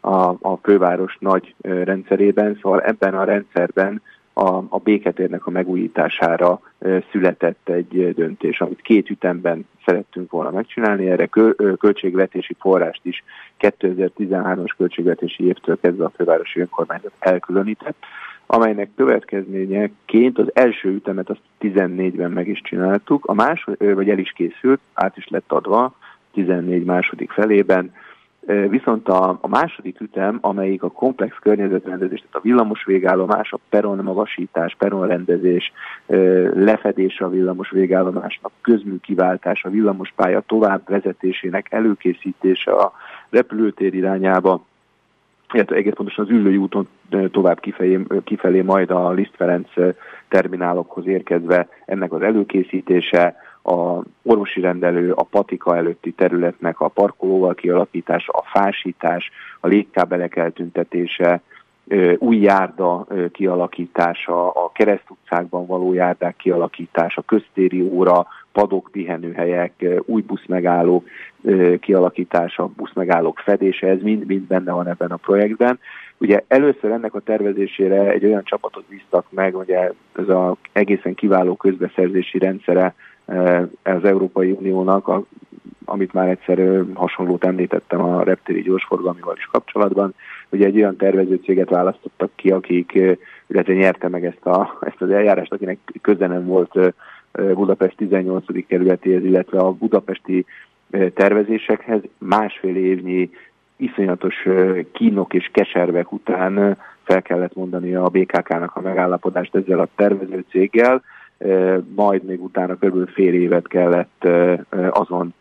a, a főváros nagy rendszerében, szóval ebben a rendszerben a, a béketérnek a megújítására született egy döntés, amit két ütemben szerettünk volna megcsinálni, erre költségvetési forrást is 2013-as költségvetési évtől kezdve a fővárosi önkormányzat elkülönített, amelynek következményeként az első ütemet azt 14-ben meg is csináltuk, a második, vagy el is készült, át is lett adva 14 második felében, Viszont a, a második ütem, amelyik a komplex környezetrendezés, tehát a villamos végállomás, a peron magasítás, peronrendezés, lefedése a villamos végállomásnak, közműkiváltás, a villamospálya tovább vezetésének előkészítése a repülőtér irányába, illetve egész pontosan az ülői úton tovább kifelé, kifelé majd a Liszt Ferenc terminálokhoz érkezve ennek az előkészítése, a orvosi rendelő, a patika előtti területnek a parkolóval kialakítása, a fásítás, a légkábelek eltüntetése, új járda kialakítása, a keresztutcákban való járdák kialakítása, köztéri óra, padok, pihenőhelyek, új buszmegállók kialakítása, buszmegállók fedése, ez mind-mind benne van ebben a projektben. Ugye először ennek a tervezésére egy olyan csapatot bíztak meg, ugye ez az egészen kiváló közbeszerzési rendszere az Európai Uniónak, a, amit már egyszer hasonlót említettem a reptéri gyorsforgalmival is kapcsolatban, ugye egy olyan tervezőcéget választottak ki, akik, illetve nyerte meg ezt, a, ezt az eljárást, akinek köze nem volt Budapest 18. kerületéhez, illetve a budapesti tervezésekhez másfél évnyi iszonyatos kínok és keservek után fel kellett mondani a BKK-nak a megállapodást ezzel a tervezőcéggel, majd még utána kb. fél évet kellett azon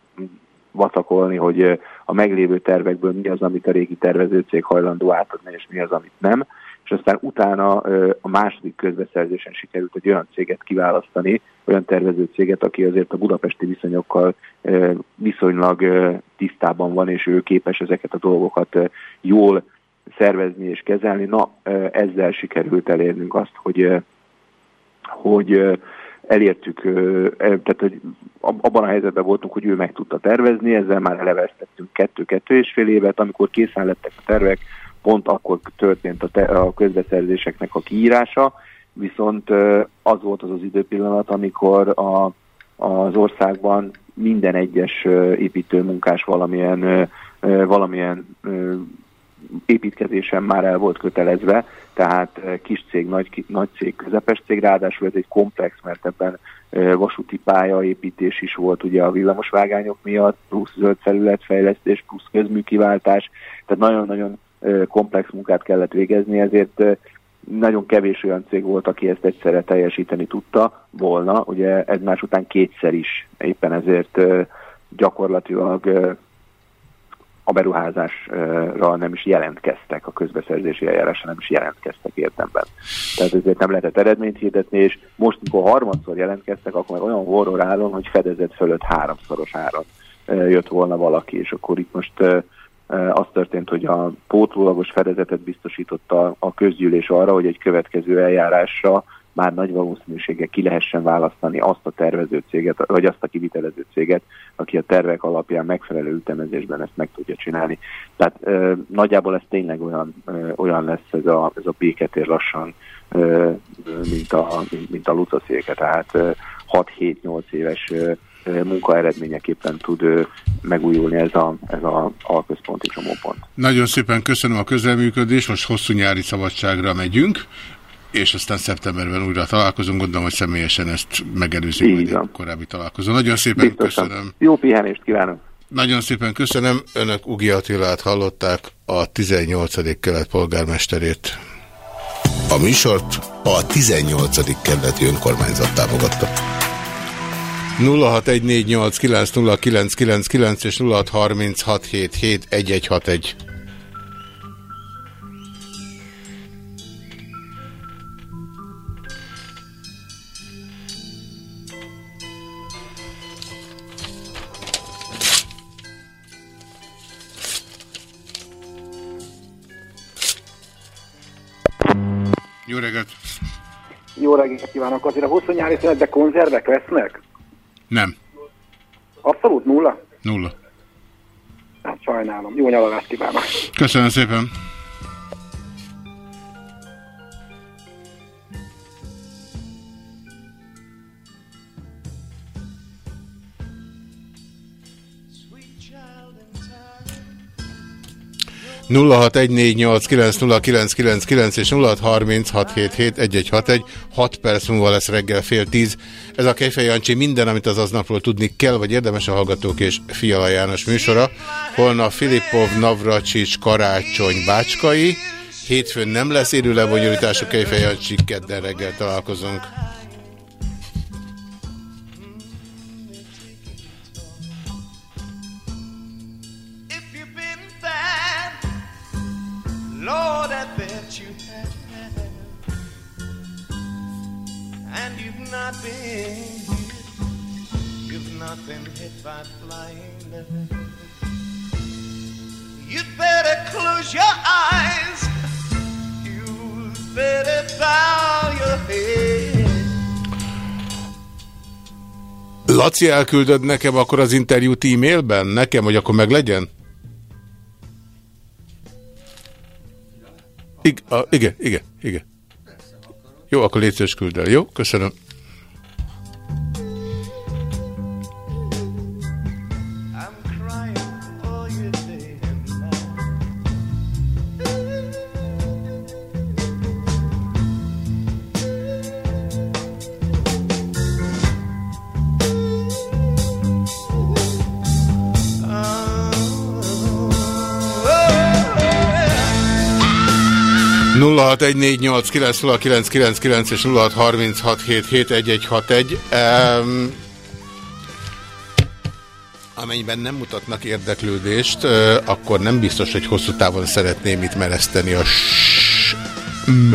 vacakolni, hogy a meglévő tervekből mi az, amit a régi tervezőcég hajlandó átadni, és mi az, amit nem. És aztán utána a második közbeszerzésen sikerült egy olyan céget kiválasztani, olyan tervezőcéget, aki azért a budapesti viszonyokkal viszonylag tisztában van, és ő képes ezeket a dolgokat jól szervezni és kezelni. Na, ezzel sikerült elérnünk azt, hogy hogy elértük, tehát hogy abban a helyzetben voltunk, hogy ő meg tudta tervezni, ezzel már elevesztettünk kettő-kettő és fél évet, amikor készen lettek a tervek, pont akkor történt a, a közbeszerzéseknek a kiírása, viszont az volt az az időpillanat, amikor a, az országban minden egyes építőmunkás valamilyen, valamilyen építkezésen már el volt kötelezve, tehát eh, kis cég, nagy, nagy cég, közepes cég, ráadásul ez egy komplex, mert ebben eh, vasúti pályaépítés is volt ugye a villamosvágányok miatt, plusz zöld felületfejlesztés, plusz közműkiváltás, tehát nagyon-nagyon eh, komplex munkát kellett végezni, ezért nagyon kevés olyan cég volt, aki ezt egyszerre teljesíteni tudta volna, ugye egymás után kétszer is, éppen ezért gyakorlatilag a beruházásra nem is jelentkeztek, a közbeszerzési eljárásra nem is jelentkeztek érdemben. Tehát ezért nem lehetett eredményt hirdetni, és most, amikor harmadszor jelentkeztek, akkor már olyan horror állon, hogy fedezet fölött háromszoros áron jött volna valaki, és akkor itt most az történt, hogy a pótlólagos fedezetet biztosította a közgyűlés arra, hogy egy következő eljárásra már nagy valószínűséggel ki lehessen választani azt a tervező céget, vagy azt a kivitelező céget, aki a tervek alapján megfelelő ütemezésben ezt meg tudja csinálni. Tehát ö, nagyjából ez tényleg olyan, ö, olyan lesz ez a, ez a béketér lassan, ö, mint a, mint a Lucaszéke, tehát 6-7-8 éves ö, munkaeredményeképpen tud megújulni ez a, ez a alközponti csomópont. Nagyon szépen köszönöm a közelműködést, most hosszú nyári szabadságra megyünk és aztán szeptemberben újra találkozunk. Gondolom, hogy személyesen ezt megelőzik majd egy korábbi találkozó. Nagyon szépen Biztosan. köszönöm. Jó pihenést kívánok! Nagyon szépen köszönöm. Önök Ugi Attilát hallották, a 18. kelet polgármesterét. A műsort a 18. kerületi önkormányzat támogatta. 0614890999 és 0636771161. Jó reggelt! Jó reggelt kívánok! Azért a hosszú nyári szünetben konzervek lesznek? Nem. Abszolút nulla? Nulla. Hát sajnálom. Jó nyalalást kívánok. Köszönöm szépen. 0614890999 és 0636771161, 6 perc múlva lesz reggel fél 10. Ez a Kejfej Jancsi minden, amit az aznapról tudni kell, vagy érdemes a hallgatók és Fiala János műsora. Holnap Filipov, Navracsics, Karácsony, Bácskai. Hétfőn nem lesz élő lebonyolítás a Kejfej Jancsi, kedden reggel találkozunk. Been hit. You've not been hit by flying. You'd better close your eyes. You'd better bow your head. Laci, elküldöd nekem akkor az interjút e-mailben? Nekem, hogy akkor meg legyen? Ig a, igen, igen, igen. Jó, akkor légy szíves, küld el. Jó, köszönöm. 0614890999 és 0636771161. Um, amennyiben nem mutatnak érdeklődést, uh, akkor nem biztos, hogy hosszú távon szeretném itt mereszteni a mm.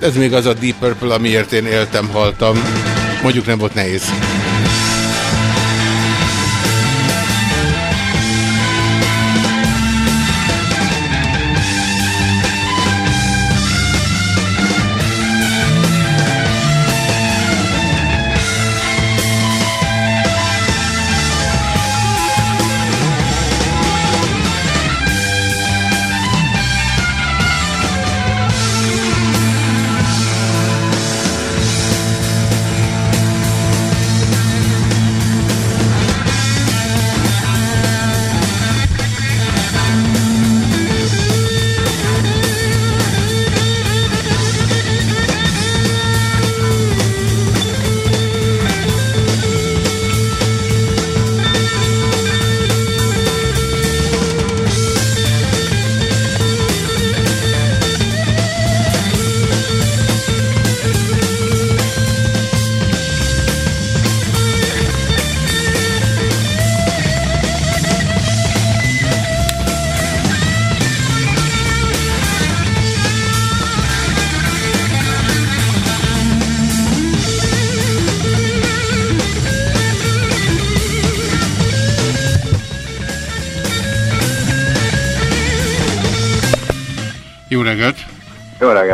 Hát ez még az a Deep Purple, amiért én éltem, haltam. Mondjuk nem volt nehéz.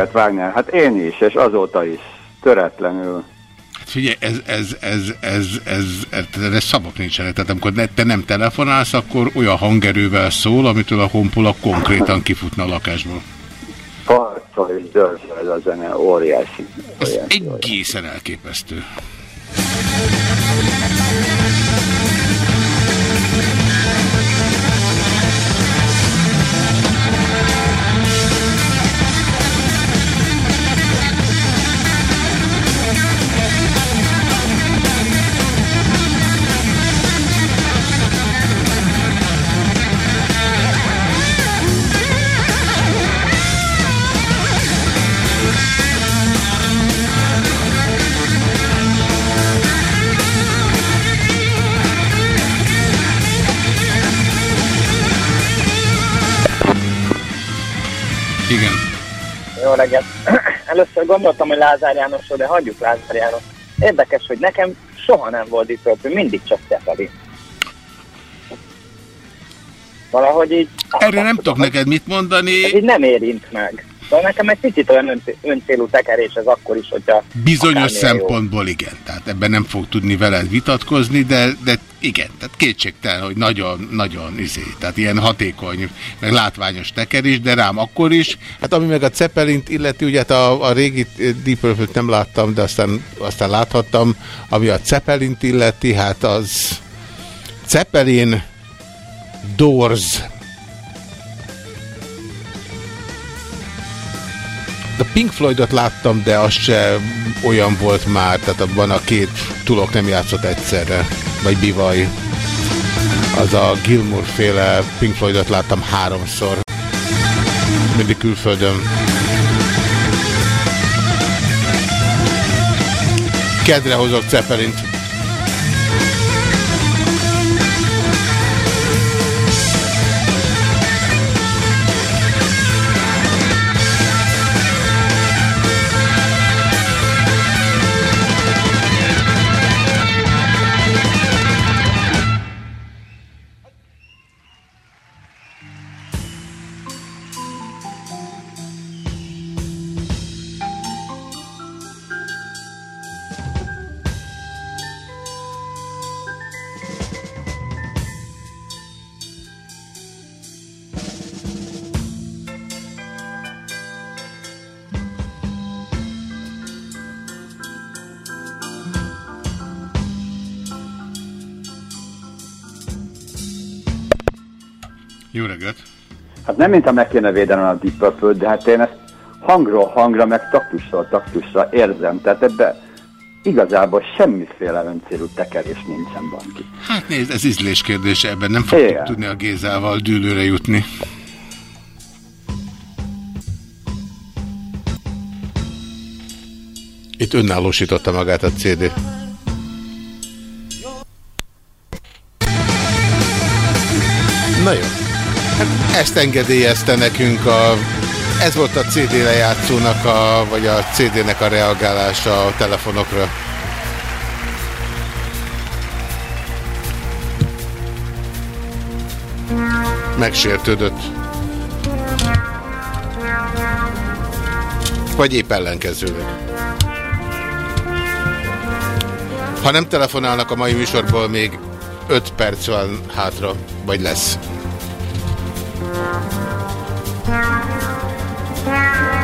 Reggelt, Wagner. Hát én is, és azóta is. Töretlenül. Hát figyelj, ez, ez, ez, ez, ez, ez, ez, ez szabok nincsenek. Tehát amikor ne, te nem telefonálsz, akkor olyan hangerővel szól, amitől a honpola konkrétan kifutna a lakásból. Harcol és dörzsöl ez a zene, óriási. Ez óriási, egészen elképesztő. Reggelt. Először gondoltam, hogy Lázár Jánosról, de hagyjuk Lázár János. Érdekes, hogy nekem soha nem volt itt Purple, mindig csak Zeppelin. Valahogy így... Erre nem tudok neked mit mondani. Ez így nem érint meg. Szóval nekem egy picit olyan ön, öncélú tekerés ez akkor is, hogyha... Bizonyos akármilyen jó. szempontból igen, tehát ebben nem fog tudni veled vitatkozni, de, de igen, tehát kétségtelen, hogy nagyon, nagyon izé, tehát ilyen hatékony, meg látványos tekerés, de rám akkor is. Hát ami meg a Zeppelint illeti, ugye hát a, a régi Deep Purple-t nem láttam, de aztán, aztán láthattam, ami a Zeppelint illeti, hát az Zeppelin, Doors, A Pink Floydot láttam, de az se olyan volt már, tehát abban a két tulok nem játszott egyszerre, vagy bivaj. Az a Gilmour féle Pink Floydot láttam háromszor. Mindig külföldön. Kedre hozok Zeppelint. Nem mintha meg kéne védenem a Deep purple de hát én ezt hangról hangra, meg taktusról taktusra érzem. Tehát ebbe igazából semmiféle öncélú tekerés nincsen banki. Hát nézd, ez ízlés kérdése, ebben nem fogjuk Igen. tudni a Gézával dűlőre jutni. Itt önállósította magát a CD. Na jó. Hát ezt engedélyezte nekünk a... Ez volt a CD lejátszónak, a, vagy a CD-nek a reagálása a telefonokra. Megsértődött. Vagy épp ellenkezőleg. Ha nem telefonálnak a mai műsorból, még 5 perc van hátra, vagy lesz. Yeah.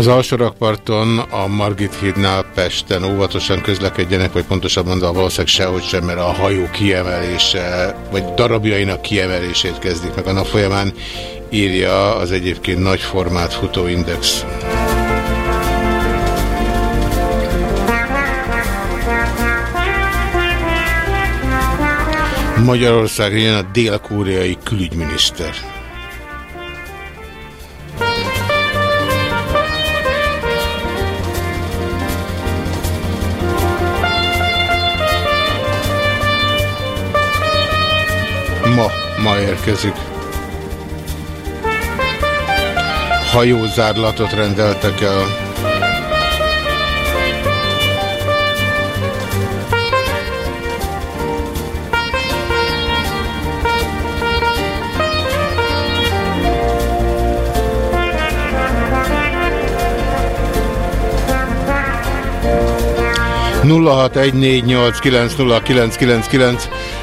Az alsórakparton, a Margit hídnál Pesten óvatosan közlekedjenek, vagy pontosabban mondva valószínűleg sehogy sem, mert a hajó kiemelése, vagy darabjainak kiemelését kezdik meg a nap folyamán, írja az egyébként nagy formát futóindex. Magyarország jön a dél-koreai külügyminiszter. ma érkezik. Hajózárlatot rendeltek el. nulla hat egy négy nyolc kilenc nulla kilenc kilenc kilenc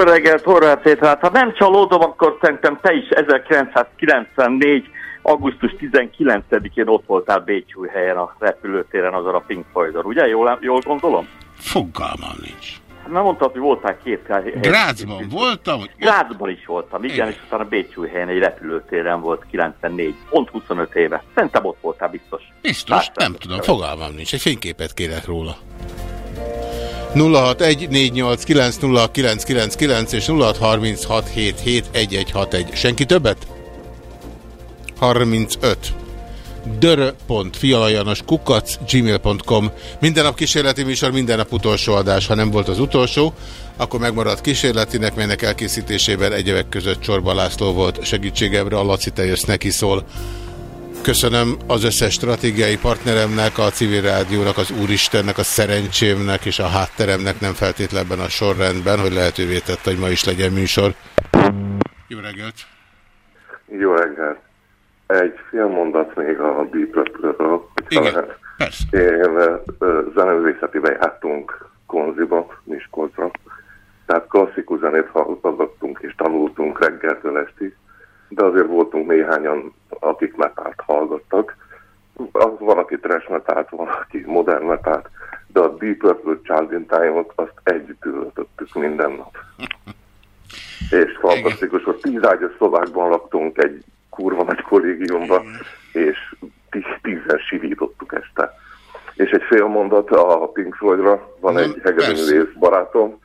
Jó reggelt, Horváth Péter. Hát, ha nem csalódom, akkor szerintem te is 1994. augusztus 19-én ott voltál Bécsújhelyen a repülőtéren azon a Pink Floyd-on, ugye? Jól, jól gondolom? Fogalmam nincs. Hát nem mondtad, hogy voltál két helyen. Grácsban voltam? Grácsban is voltam, igen, igen. és utána Bécsújhelyen egy repülőtéren volt 94, pont 25 éve. Szerintem ott voltál biztos. Biztos, Láttam, nem tudom, fogalmam nincs. Egy fényképet kérek róla. 0614890999 és 0636771161. Senki többet? 35. dörö.fialajanos kukac gmail.com Minden nap kísérleti műsor, minden nap utolsó adás. Ha nem volt az utolsó, akkor megmaradt kísérletinek, melynek elkészítésében egyebek között Csorba László volt segítségemre, a Laci teljes neki szól. Köszönöm az összes stratégiai partneremnek, a civil rádiónak, az Úristennek, a szerencsémnek és a hátteremnek nem feltétlenben a sorrendben, hogy lehetővé tette, hogy ma is legyen műsor. Jó reggelt! Jó reggelt! Egy fél mondat még a Deep Purple-ről. Igen, persze. Én zeneművészetibe jártunk Konziba, Miskolcra. Tehát klasszikus zenét hallgattunk és tanultunk reggeltől estig, de azért voltunk néhányan, akik metált hallgattak. Az van, aki trash metált, van, aki modern metált, de a Deep Purple Child in Time-ot azt együtt töltöttük minden nap. És fantasztikus, hogy tíz ágyas szobákban laktunk egy kurva nagy kollégiumban, és tíz, tízzel sivítottuk este. És egy fél mondat a Pink Floydra, van egy hegedűművész barátom,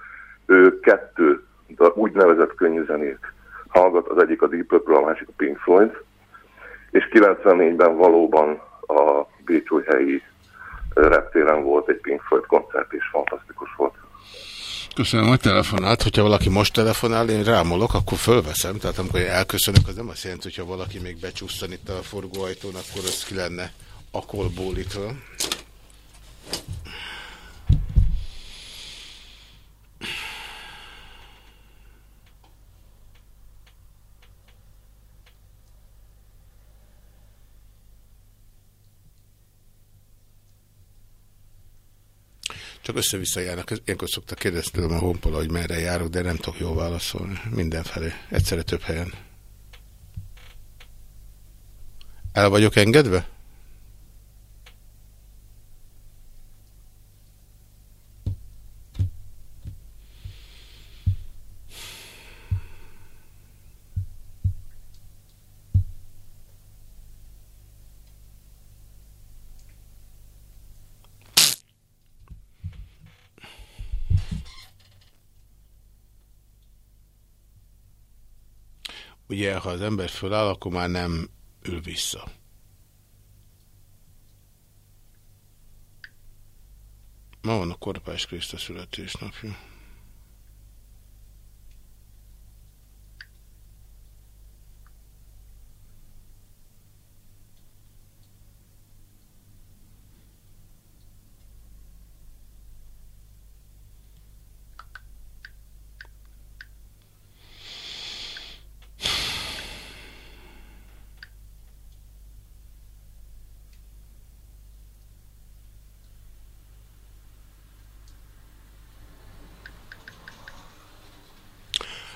ő kettő de úgynevezett könnyű zenét hallgat, az egyik a Deep Purple, a másik a Pink Floyd, és 94-ben valóban a Bécsújhelyi reptéren volt egy Pink Floyd koncert, és fantasztikus volt. Köszönöm, hogy telefonált. Hogyha valaki most telefonál, én rámolok, akkor fölveszem. Tehát amikor én elköszönök, az nem azt jelenti, hogyha valaki még becsúsztan itt a forgóajtón, akkor az ki lenne a kolbólitől. Csak össze-vissza járnak. Ilyenkor szoktak kérdezni a honpola, hogy merre járok, de nem tudok jól válaszolni. Mindenfelé. Egyszerre több helyen. El vagyok engedve? Ugye, ha az ember föláll, akkor már nem ül vissza. Ma van a Korpás Kriszta születésnapja.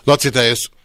Laci, te jössz.